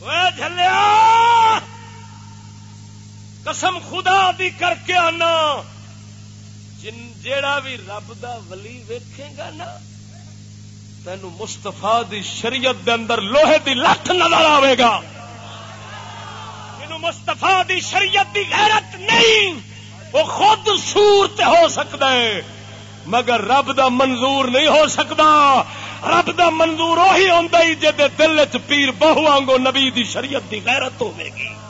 Speaker 1: وہ جلیا قسم خدا دی کر کے آنا۔ جن جیڑا بھی رب دا ولی ویکھے گا نا تین مستفا دی شریعت دے اندر لوہے دی لکھ نظر آئے گا۔ مستفا دی شریعت دی غیرت نہیں، وہ خود سور تے ہو سکتا ہے۔ مگر رب دا منظور نہیں ہو سکتا رب دا منظور وہی ہوتا ہی جی دل چ پیر بہو آنگو نبی دی شریعت دی غیرت ہوے گی۔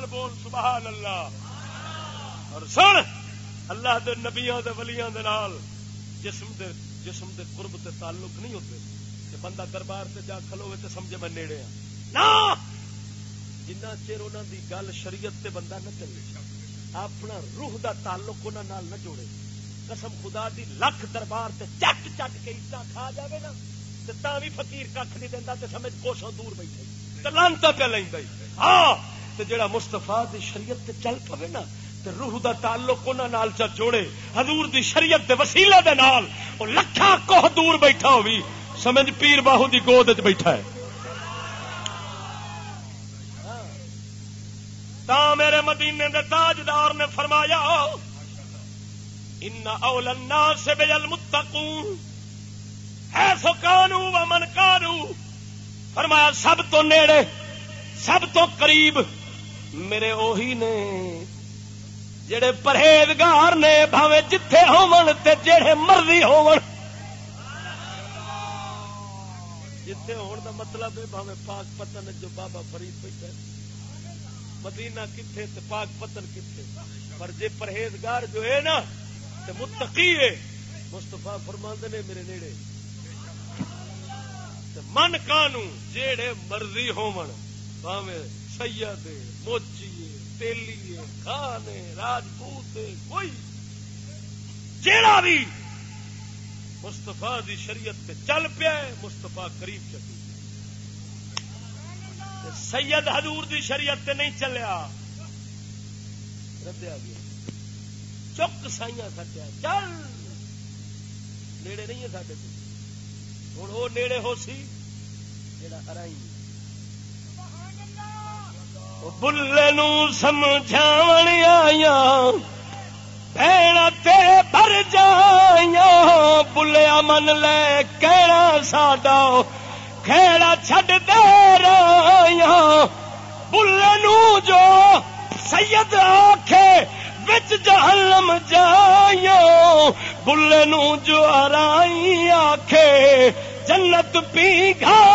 Speaker 1: نال بول، سبحان اللہ۔ اور سن، اللہ دے نبیاں دے ولیاں دے نال جسم دے جسم دے قرب تے تعلق نہیں ہوتے۔ کہ بندہ دربار سے جا کھلو تو سمجھے میں نیڑے ہاں۔ جنا چر انہوں دی گل شریعت تے بندہ نہ چلے۔ اپنا روح دا تعلق انہوں نہ جوڑے۔ قسم خدا دی، لکھ دربار تے چٹ چٹ کے اتنا کھا جاوے نا۔ تے تا بھی فقیر کھ نہیں دینا تے سمجھ کوشوں دور بیٹھے۔ تے لانتا پہ لینا ہاں! تے جڑا مستفا دی شریعت تے چل پوے نا، تے روح دا تعلق انہاں نال چا جوڑے، حضور دی شریعت دے وسیلے دے نال او لکھاں کوہ دور بیٹھا ہوئی، سمجھ پیر باہو دی گود بیٹھا ہے۔ تا میرے مدینے دے تاجدار نے فرمایا، ان اول الناس بالمتقون ہے سو کانو و من کانو۔ فرمایا، سب تو نیڑے، سب تو قریب۔ میرے اوہی نے، جڑے پرہیزگار نے، بھاوے جتھے ہون تے جڑے مرضی ہون۔ جتھے ہون دا مطلب ہے، بھاوے پاک پتن جو بابا فرید بیٹھا ہے۔ مدینہ کتھے تے پاک پتن کتھے۔ پر جے پرہیزگار جو ہے نا، تے متقی ہے۔ مستفا فرماندے نے میرے نیڑے۔ تے من کانو جیڑے مرضی ہون، بھاوے سید موچی تیلی خان راجپوت کوئی۔ جیڑا بھی مستفا دی شریعت تے چل پیا مستفا قریب چکی سید حضور دی شریعت تے نہیں چلیا۔ ردیا گیا۔ چک سائیاں سٹیا۔ چل۔ نیڑے نہیں ہے سڈے ہوں وہ نیڑے ہو سی جڑا ہرائی بلے نو سمجھاو آیا بھر جائیا بلیا من لے کہنا ساڈا کھیڑا چڈ دے رہا بلے نو جو سید آخے بچ جہلم جائیا بلے نو جو آرائی آخے جنت پی گا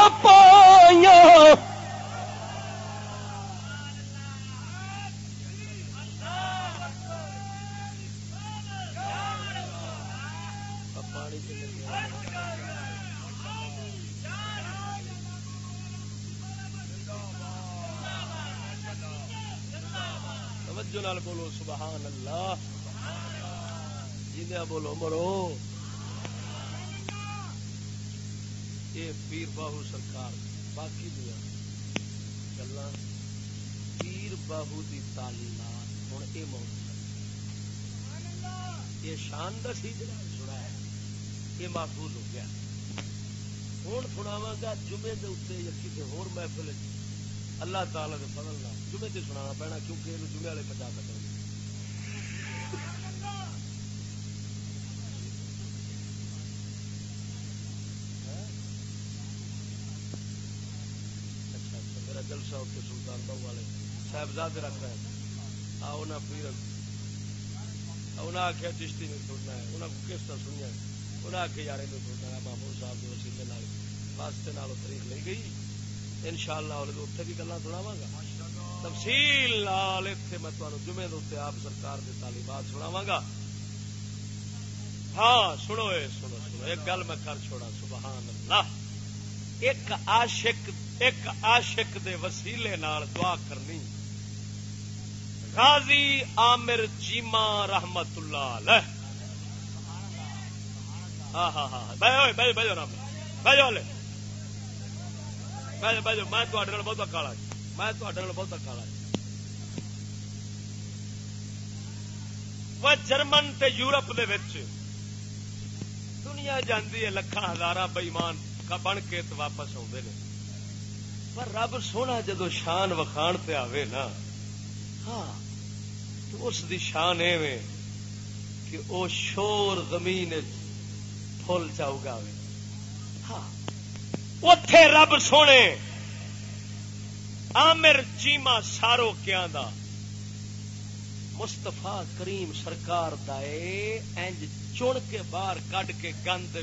Speaker 1: نال بولو سبحان اللہ. جی بولو مرو. یہ پیر باہو سرکار، باقی دیا گلا پیر باہو کی تعلیمات ہوں یہ موت یہ شان دسی جا سنا ہے یہ محفوظ ہو گیا۔ ہوں سناوا گا جمعے کے اتنے یا کسی ہو محفل اللہ تعالی کے فضل نہ جمعے سے سنا پینا کیونکہ یہ جمعے والے پچا سکتے اچھا، اچھا، میرا جلسہ اتنے سلطان بہو والے صاحبزاد رکھ رہے ہیں۔ آ پیر انہیں آخیا چشتی نہیں سننا ہے انہیں کس طرح سنیا انہیں آخیا یار یہ سننا ہے محمود صاحب کے وسیلے واسطے تاریخ لے گئی۔ ان شاء اللہ اتنے بھی گلا سناوا گا۔ تفصیل لال اتنے میں تمہیں جمعے دے آپ سرکار کی تعلیمات سناوا گا۔ ہاں سنو اے، سنو سنو، ایک گل میں کر چھوڑا سبحان اللہ ایک عاشق ایک عاشق دے وسیلے نال دعا کرنی۔ غازی عامر چیما رحمت اللہ علیہ۔ ہاں ہاں ہاں بھائی بھائی بھائی بھائی بھائی میں بہت کالا میں بہت کالا وہ جرمن تے یورپ دے وچ دنیا جاندی ہے لکھان ہزار بئیمان بن کے واپس آتے ہیں پر رب سونا جدو شان وکھان پہ آوے نا ہاں تو اس دی شان ایویں کہ او شور زمین پھول چاؤ گا ہاں اتے رب سونے۔ آمر چیما سارو کیا دا۔ مستفا کریم سرکار انج چن کے باہر کڈ کے گند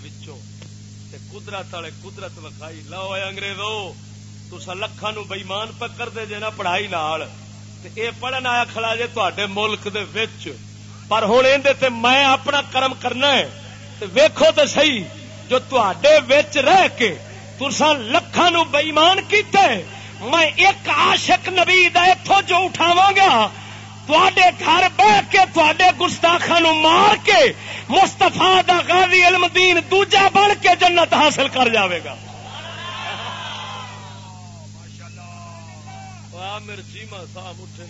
Speaker 1: قدرت والے قدرت وکھائی۔ لو انگریزو تسا لکھا نو بئیمان پکر دے جے نا پڑھائی نال۔ اے پڑھن آیا کھڑا جے تے ملک دے وچ۔ پر ہوں یہ میں اپنا کرم کرنا ہے۔ ویکھو تو صحیح، جو تے وچ رہ کے تسا لکھا نو بئیمان کیتے، میں ایک عاشق نبی اتوں جو اٹھاوا گا تے گھر بہ کے تے گستاخا نو مار کے مستفا دا غازی علم دین دوجا بن کے جنت حاصل کر جاوے گا۔ مرچی ما صاحب، اٹھے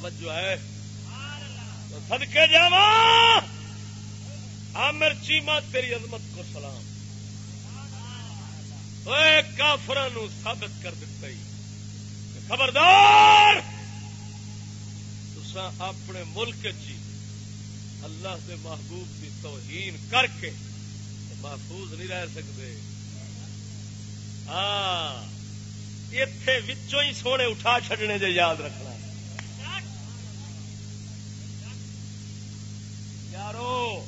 Speaker 1: توجہ ہے۔ سدکے جا آمر چیما، تیری عظمت کو سلام۔ کافر ثابت کر دیتا ہی خبردار! تسا اپنے ملک چی اللہ کے محبوب کی توہین کر کے محفوظ نہیں رہ سکتے ہاں اتے ہی سونے اٹھا چڈنے جو یاد رکھنا۔ یارو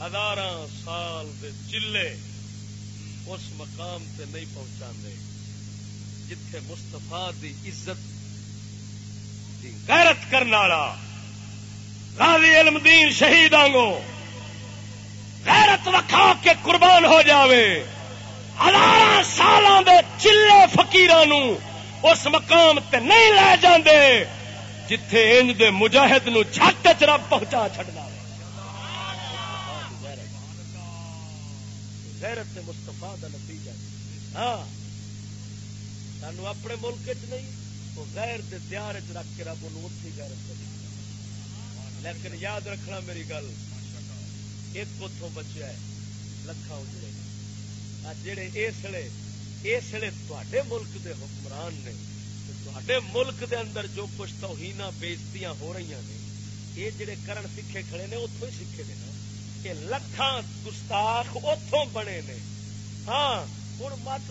Speaker 1: ہزار سال دے چلے اس مقام تے نہیں پہنچا جتھے مستفا دی عزت دی غیرت کرنے والا غازی علم دین شہید آنگو غیرت وکھا کے قربان ہو جاوے۔ ہزار سالوں دے چلے فکیر اس مقام تے نہیں لے جاندے۔ جتھے انج دے مجاہد نو چھت چ رب پہنچا چڑنا غیرت مستفا کا نتیجہ ہاں سانو اپنے ملک چ نہیں، وہ غیر دے دیار چ رکھ کے رب ان اتھی غیرت لیکن یاد رکھنا میری گل، ایک اتوں بچیا ہے لکھا اجڑے۔ جڑے اس لیے اس لیے تے ملک دے حکمران نے تے ملک دے اندر جو کچھ توہین بےزتیاں ہو رہی نے یہ جڑے کرن سکھے کھڑے نے اتوں ہی سیکھے نے کہ لکھان گستاخ اتوں بنے نے ہاں ہوں مت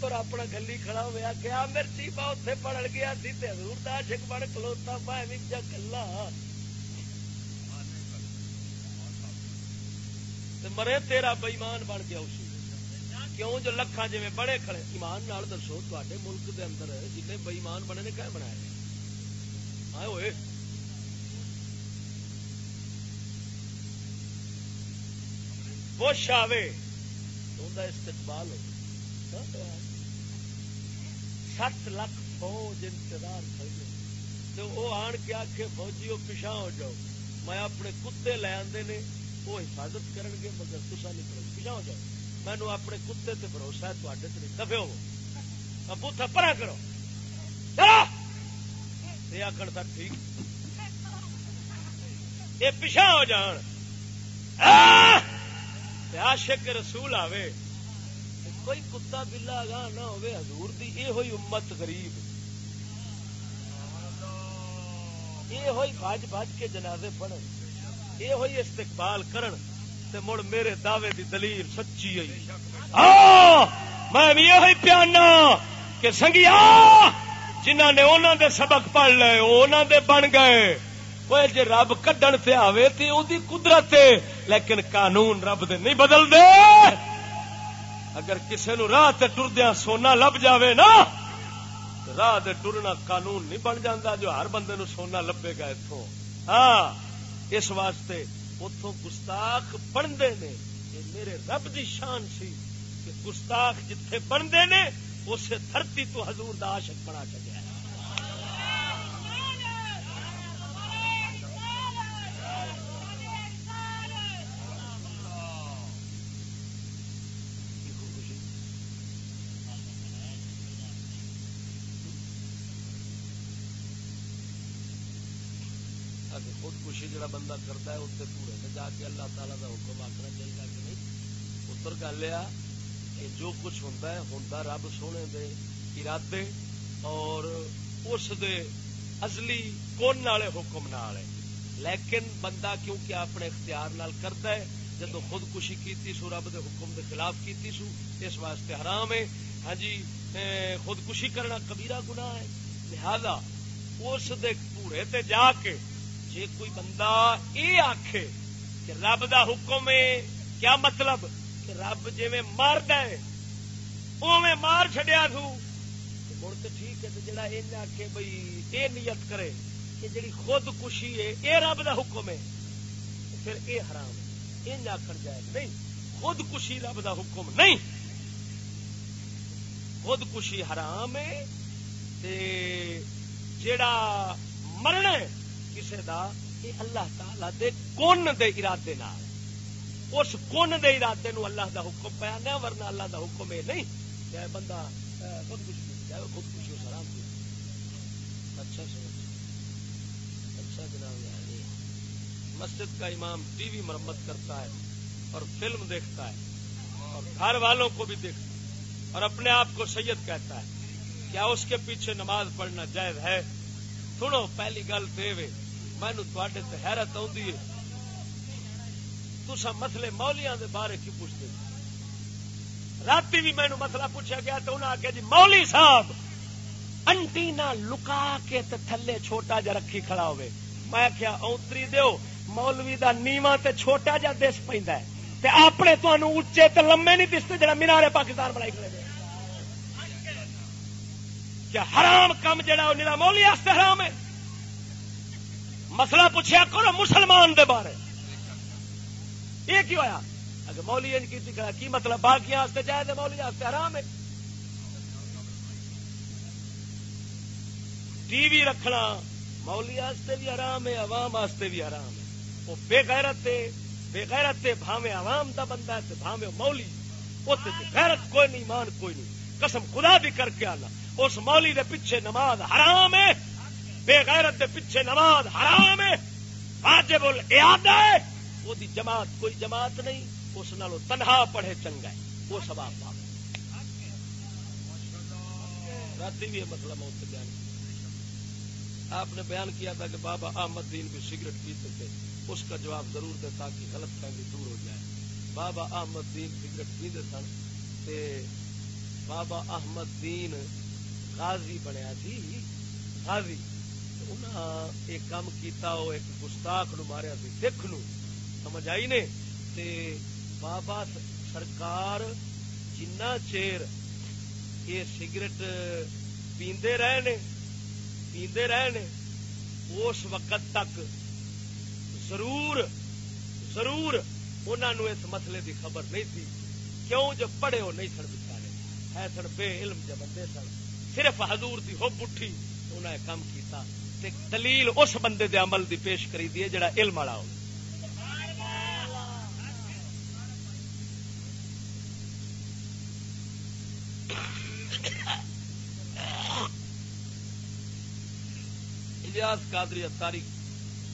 Speaker 1: تر اپنا گلی کھڑا ہوا کیا مرچی با اتنے پڑھ گیا سی حضور دا شک بڑ کلوتا میں بھی مرے تیرا بئیمان بن گیا اسی کیوں جو لکھان جی بڑے کھڑے ایمان نال دسو تے ملک دے اندر جن بئیمان بنے نے کہ بنایا ہوئے بش آوے تو استقبال ہو سات لاکھ فوج انتظار کھڑی تو وہ آن کے آخے فوجی وہ پچھا ہو جاؤ میں اپنے کتے لے آدھے نے وہ حفاظت کرن گے مگر تصا نہیں کرو پیچھا ہو جاؤ مینو اپنے کتے تے بھروسہ ہے تے نہیں دفے ہو بوتھا پرا کرو یہ آخر تک ٹھیک یہ پیچھا ہو جان عاشق رسول آوے کوئی کتا بلا گاہ نہ ہوئے حضور دی یہ ہوئی امت غریب یہ ہوئی بج بج کے جنازے پڑھن یہ ہوئی استقبال کرن تے مڑ میرے دعوے دی دلیل سچی ہوئی ہاں، میں بھی یہ پیانا کہ سنگیا جنہ نے انہوں دے سبق پڑھ لے انہوں دے بن گئے۔ وہ جی رب کڈن سے آوے تے وہ قدرت ہے، لیکن قانون رب دے نہیں بدل دے اگر کسی نو راہ ٹردیا سونا لب جاوے نا، راہ ٹرنا قانون نہیں بن جاتا جو ہر بندے نو سونا لبے گا اتوں ہاں اس واسطے اتوں گستاخ بنتے نے یہ میرے رب دی شان سی کہ گستاخ جتھے بنتے نے اسے دھرتی تو حضور دا عاشق بنا چکے خوشی جڑا بندہ کرتا ہے اتنے پورے میں جا کے اللہ تعالیٰ کا حکم آخنا چاہیے کہ نہیں اتر گل یہ کہ جو کچھ ہوتا ہے ہوتا رب سونے دے ارادے اور اس دے ازلی کون والے حکم نال ہے۔ لیکن بندہ کیونکہ اپنے اختیار نال کرتا ہے جب خودکشی کیتی سو، رب دے حکم دے خلاف کیتی سو، اس واسطے حرام ہے۔ ہاں جی خودکشی کرنا کبیرہ گناہ ہے۔ لہذا اس دے پورے تے جا کے جی کوئی بندہ یہ آخ کہ رب دا حکم ہے، کیا مطلب؟ کہ رب جی مار دے اوے مار چڈیا تھو۔ مڑ تو ٹھیک ہے جڑا یہ آخے بھائی یہ نیت کرے کہ جڑی خود کشی ہے یہ رب دا حکم ہے پھر یہ حرام ہے۔ یہ آخر جائے نہیں۔ خود کشی رب دا حکم نہیں۔ خود کشی حرام ہے جڑا مرنا ہے کسی دا یہ اللہ تعالی دے کون دے ارادے نال۔ اس کون دے ارادے نو اللہ دا حکم پیا نہ، ورنہ اللہ دا حکم یہ نہیں۔ چاہے بندہ خود کچھ چاہے خود کچھ حرام کی اچھا سمجھ اچھا جناب یعنی مسجد کا امام ٹی وی مرمت کرتا ہے اور فلم دیکھتا ہے اور گھر والوں کو بھی دیکھتا ہے اور اپنے آپ کو سید کہتا ہے۔ کیا اس کے پیچھے نماز پڑھنا جائز ہے؟ سنو، پہلی گل دے وے مینو تے حیرت آئی تسا مسلے مولیاں دے بارے کی پوچھتے رات بھی مینو مسئلہ پوچھا گیا تو انہیں آخیا جی مولی صاحب انٹی نہ لکا کے تے تھلے چھوٹا جا رکھی کھڑا ہوئے۔ میں کیا اونتری دیو، مولوی دا نیواں تے چھوٹا جا دس پیندا ہے۔ تے اپنے تانوں اونچے تے لمبے نہیں دستے جڑا مینارے پاکستان بنائی کھڑے کیا حرام کم جڑا وہ مولی حرام ہے؟ مسئلہ پوچھا کرو مسلمان دے بارے۔ یہ کی ہوا اگر مولی کی کی مطلب؟ باقی جائے مولی حرام ہے۔ ٹی وی رکھنا، مولی واسطے بھی آرام ہے، عوام واسطے بھی آرام ہے۔ وہ بے غیرت بے غیرت بھاوے عوام دا بندہ ہے بھاوے مولی۔ غیرت کوئی نہیں مان کوئی نہیں۔ قسم خدا بھی کر کے آنا۔ اس مولی دے پیچھے نماز حرام ہے۔ بے غیرت دے پیچھے نماز حرام ہے۔ واجب الادا ہے۔ وہ دی جماعت، کوئی جماعت نہیں، اس نالو تنہا پڑھے چنگا ہے۔ وہ سواب پا رات بھی یہ مسئلہ موت بیان۔ آپ نے بیان کیا تھا کہ بابا احمد دین بھی سگریٹ پیتے تھے۔ اس کا جواب ضرور دے تاکہ غلط فہمی دور ہو جائے۔ بابا احمد دین سگریٹ پیتے سن تے بابا احمد دین غازی بنیا سی غازی۔ انہاں ایک کام کیتا ہو ایک گستاخ نو ماریا سی، سکھ نو، سمجھ آئی نے؟ تے بابا سرکار جنا چیر یہ سگریٹ پیندے رہے نے، پیندے رہے نے، اس وقت تک ضرور ضرور انہوں اس مسئلے دی خبر نہیں تھی۔ کیوں جو پڑھے ہو نہیں سن بچارے؟ ہے سن بے علم جو بندے سن۔ صرف حضور دی ہوب اٹھی انہیں کام کیتا۔ دلیل اس بندے دے عمل دی پیش کری دی جڑا علم والا ہو۔ الیاس قادری اتاری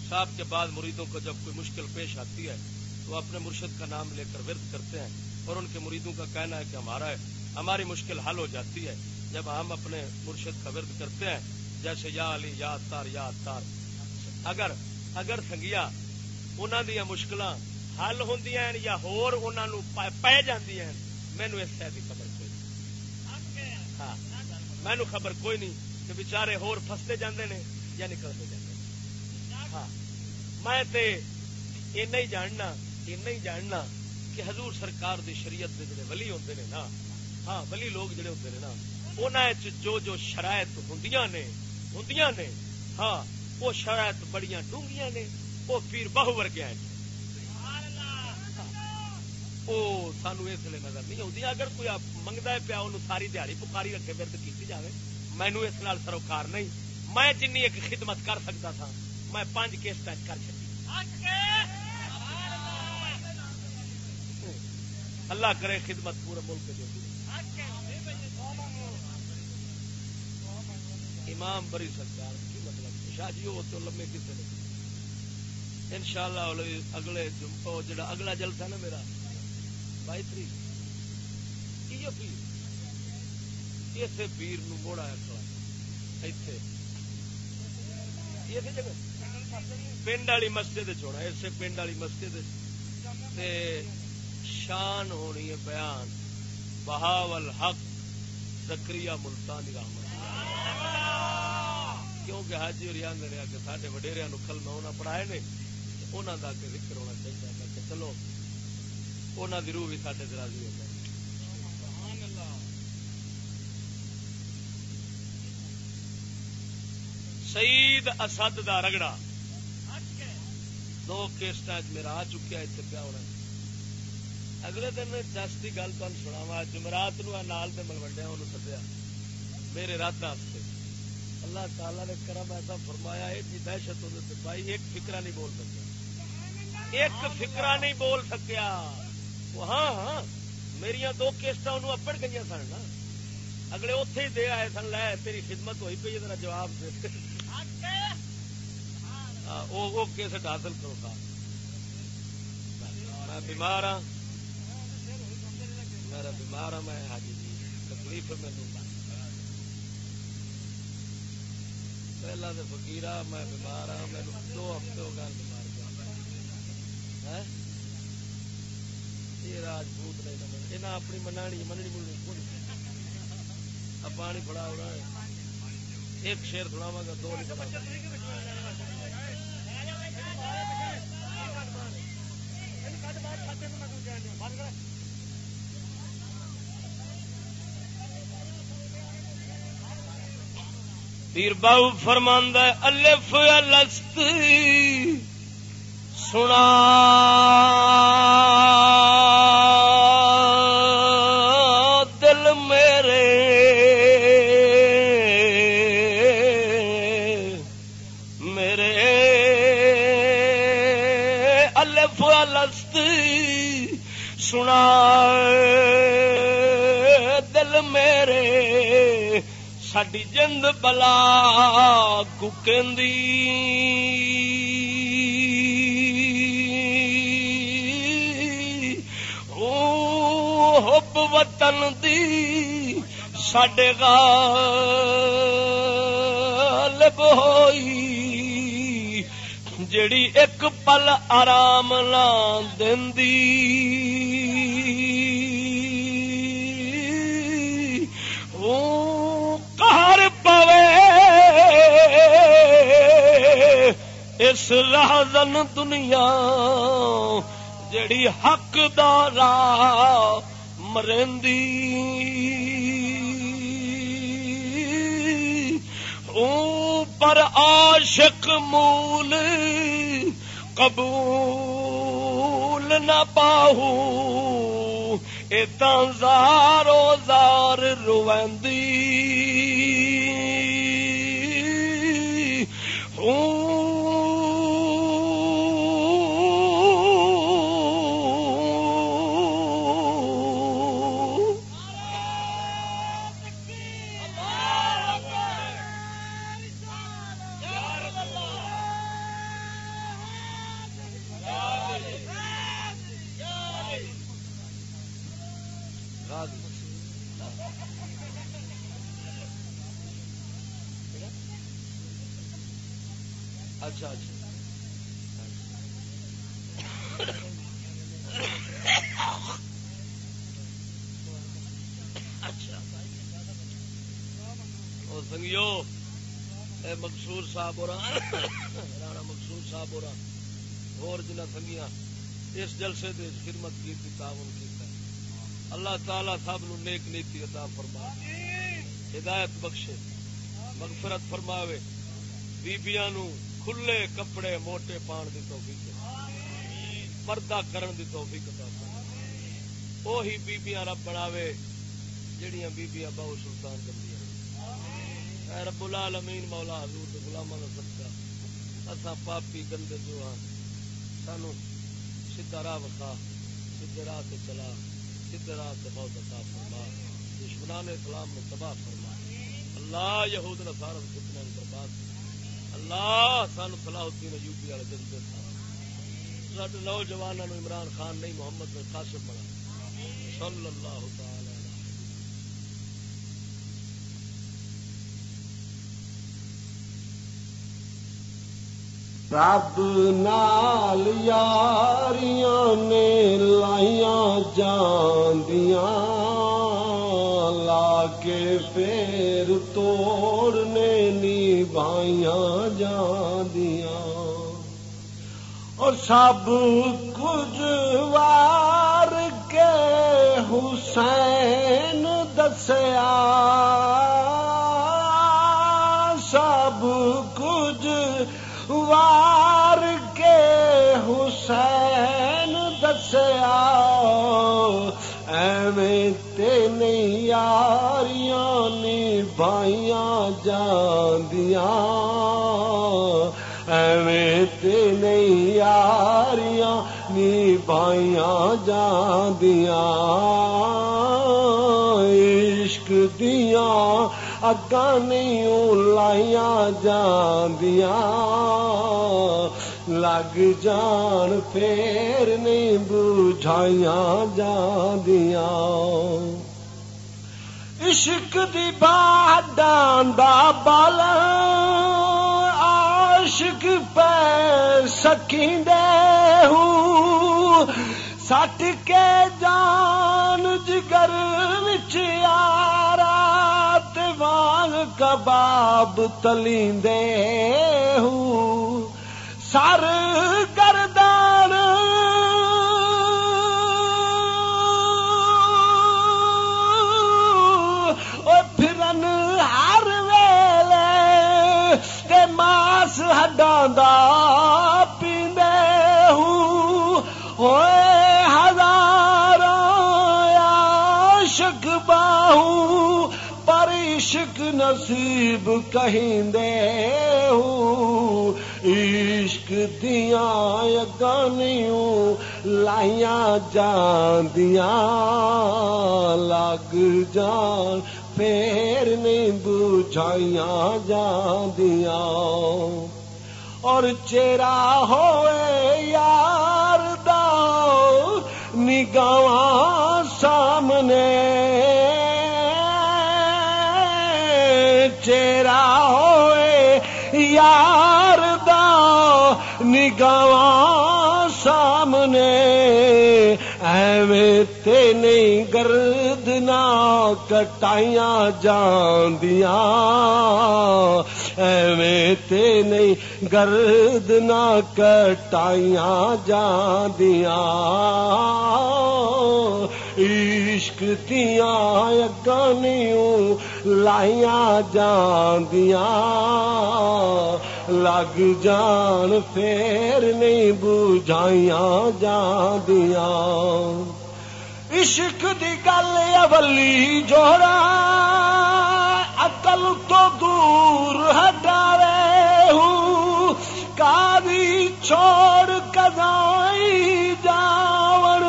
Speaker 1: صاحب کے بعد مریدوں کو جب کوئی مشکل پیش آتی ہے تو اپنے مرشد کا نام لے کر ورد کرتے ہیں اور ان کے مریدوں کا کہنا ہے کہ ہمارا ہماری مشکل حل ہو جاتی ہے۔ جب ہم اپنے مرشد کا ورد کرتے ہیں جیسے یا علی، یا تار یا تار اگر اگر سنگیا انہوں دیا مشکل حل ہوں یا ہور پی جی مینو اس شہر کی خبر کوئی ہاں مینو خبر کوئی نہیں کہ بچارے ہور فستے جاندے نے یا نکلتے جاندے ہاں میں تے نہیں جاننا نہیں جاننا کہ حضور سرکار دی شریعت دے جڑے ولی ہوندے نے نا ہاں ولی لوگ جڑے ہوندے نے نا، انہاں وچ جو جو شرائط ہوندیاں نے ہوں نے ہاں وہ شرائط بڑی ڈونگیاں نے، وہ پیر بہو ورگیا وہ سانو اس لیے نظر نہیں آتی اگر کوئی منگتا ہے پیا ان ساری دیہی پکاری رکھے ورد کی جائے مینو اس نال سروکار نہیں۔ میں جن ایک خدمت کر سکتا تھا میں پانچ کیس پیچ کر چکی اللہ کرے خدمت پورے ملک جو امام بری سرکار، کی مطلب؟ شاہ جی وہ تو لمے کسی نے ان شاء اللہ اگلے جڑا اگلا جلسہ نا میرا بائی تری اسے پیر نو موڑا اتے پنڈ والی مسجد چھوڑا اسے پنڈ والی مسجد شان ہونی ہے بیان۔ بہاول حق زکری ملتانی رحمت۔ کیونکہ حاجی اور آدھے رہا کہ سارے وڈیریا کل میں انہیں پڑھائے نے انہوں کا کہ ذکر ہونا چاہیے کہ چلو انہوں کی روح بھی سارے دراضی ہو جائے۔ سعید اسد دا رگڑا۔ دو کیسٹ میرا آ چکیا اتنے پیا ہونا اگلے دن چس کی گل تمہیں سنا جمعرات نال ملوڈیا انہوں سدیا میرے رات واسطے اللہ تعالی نے کرم ایسا فرمایا ایڈی جی دہشت ہونے بھائی ایک فکرا نہیں بول سکیا ایک فکرا نہیں بول سکیا ہاں ہاں میری دو کیسٹ انہوں اپڑ گئی سن نا۔ اگلے اتے ہی دے آئے سن، لے تیری خدمت ہوئی پی ذرا جواب دے۔ ہاں، وہ کیسٹ حاصل کرو گا میں بیمار ہاں۔ میرا بیمار ہوں میں حاجی جی تکلیف ہے میرے پہلا تو فکیر میں بیمار ہاں میرے دو ہفتے ہو گئے بیمار یہ راجپوت نہیں یہاں اپنی منانی مننی مننی پانی بڑا ہو رہا ہے۔ ایک شیر سناواں گا، دو نہیں بنا پیر بابو فرماند الف الست سنا ساڈی جند بلا او حب وطن دی ساڈے غالب ہوئی۔ جڑی ایک پل آرام نہ دندی۔ اس رازن دنیا جڑی حق دارا مرندی۔ پر عاشق مول قبول نہ پاہو زارو زار روندی۔ اس جلسے دے خدمت کی تھی تعاون کیتا ہے۔ اللہ تعالی سب نو نیک نیتی عطا فرما ہدایت بخشے۔ مغفرت فرماوے۔ بیبیاں نو کھلے کپڑے موٹے پان دی توفیق پردہ کرن دی توفیق عطا فرما وہی بیبیاں رب بناوے جڑیاں بیبیاں بہو سلطان بندیاں اے رب العالمین، مولا حضور دے غلاماں دا صدقہ۔ اسا پاپی گندے جو ہاں سانو سیدھا راہ وکھا سیدھے راہ سے چلا، سیدھے راہ سے بہت عطا فرما، دشمنان اسلام میں تباہ فرما۔ اللہ یہود نے دے فتنے برباد۔ اللہ سن صلاح الدین ایوبی والے دن دے ساڈے نوجواناں عمران خان، نہیں محمد بن قاسم بنا۔ صلی اللہ تعالی
Speaker 2: رب نال یاریاں نے لائیاں جاندیاں لا کے پھر توڑنے نبھائیاں جاندیاں۔ اور سب کچھ وار کے حسین دسیا ایویں تین یاریاں نبھائیاں جاندیاں۔ ایویں تین یاریاں نبھائیاں جاندیاں۔ عشق دیاں اگا نہیں لائیاں جاندیاں۔ لگ جان، پھر نہیں بجھائیاں جاندیاں۔ عشق دی بادان دا بال عاشق پہ سکیں دے ہوں۔ سٹ کے جان، جگر وچ آرا وانگ کباب تلیندے ہوں۔ سر گردان۔ پھرن ہر ویلے ماس ہڈاں پیندے ہوں ہوئے ہزار شک باہوں پر عشق نصیب کہیں دے عشق دیا گانیوں، لائیاں جان دیا لگ جان، پھر نہیں بجھائیاں جاندیاں۔ اور چیرا ہوئے یار دا نگاہ سامنے۔ چیرا ہوئے یار نگاہ سامنے، ایویں تے نہیں گرد نہ کٹائیاں جاندیاں۔ ایویں تے نہیں گرد نہ کٹائیاں جاندیاں۔ عشق دیاں اگانیوں لائیاں جاندیاں۔ لگ جان پھر نہیں بجھائیاں جاندیاں۔ عشق دی گل اولی جوڑا، عقل تو دور ہٹاوے ہوں کاری چھوڑ کدائی جاور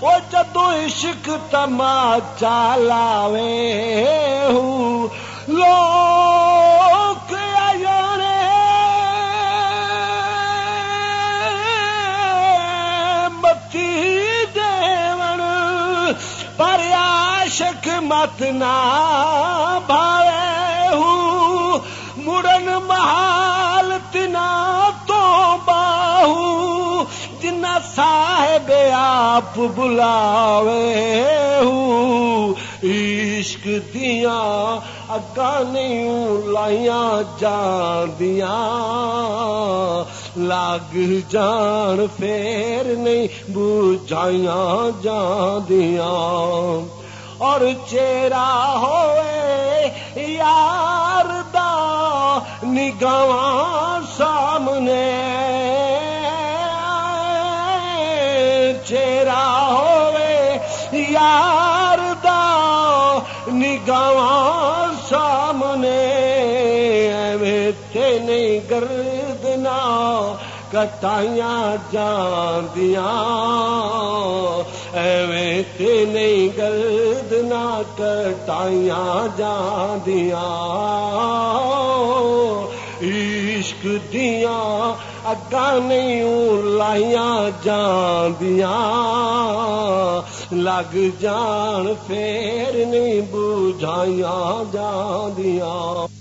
Speaker 2: وہ جدو عشق تماچا لاوے ہوں لوگ عاشق مت نہ بھاوے ہوں مڑن محال تنا تو باہو جنا صاحب آپ بلاوے ہوں عشق دیاں اگانیوں لائیاں جاندیاں۔ لگ جان پھر نہیں بجھائیاں جاندیاں۔ اور چیرا ہوئے یار دا نگاہ سامنے چیرا ہوئے یار دا نگاہ سامنے ایویں نہیں گردنا کٹائیاں جاندیاں۔ تے نہیں گردنا کٹائیاں جاندیاں۔ عشق دیاں اگانیوں لائیاں جاندیاں۔ لگ جان پھر نہیں بجھائیاں جاندیاں۔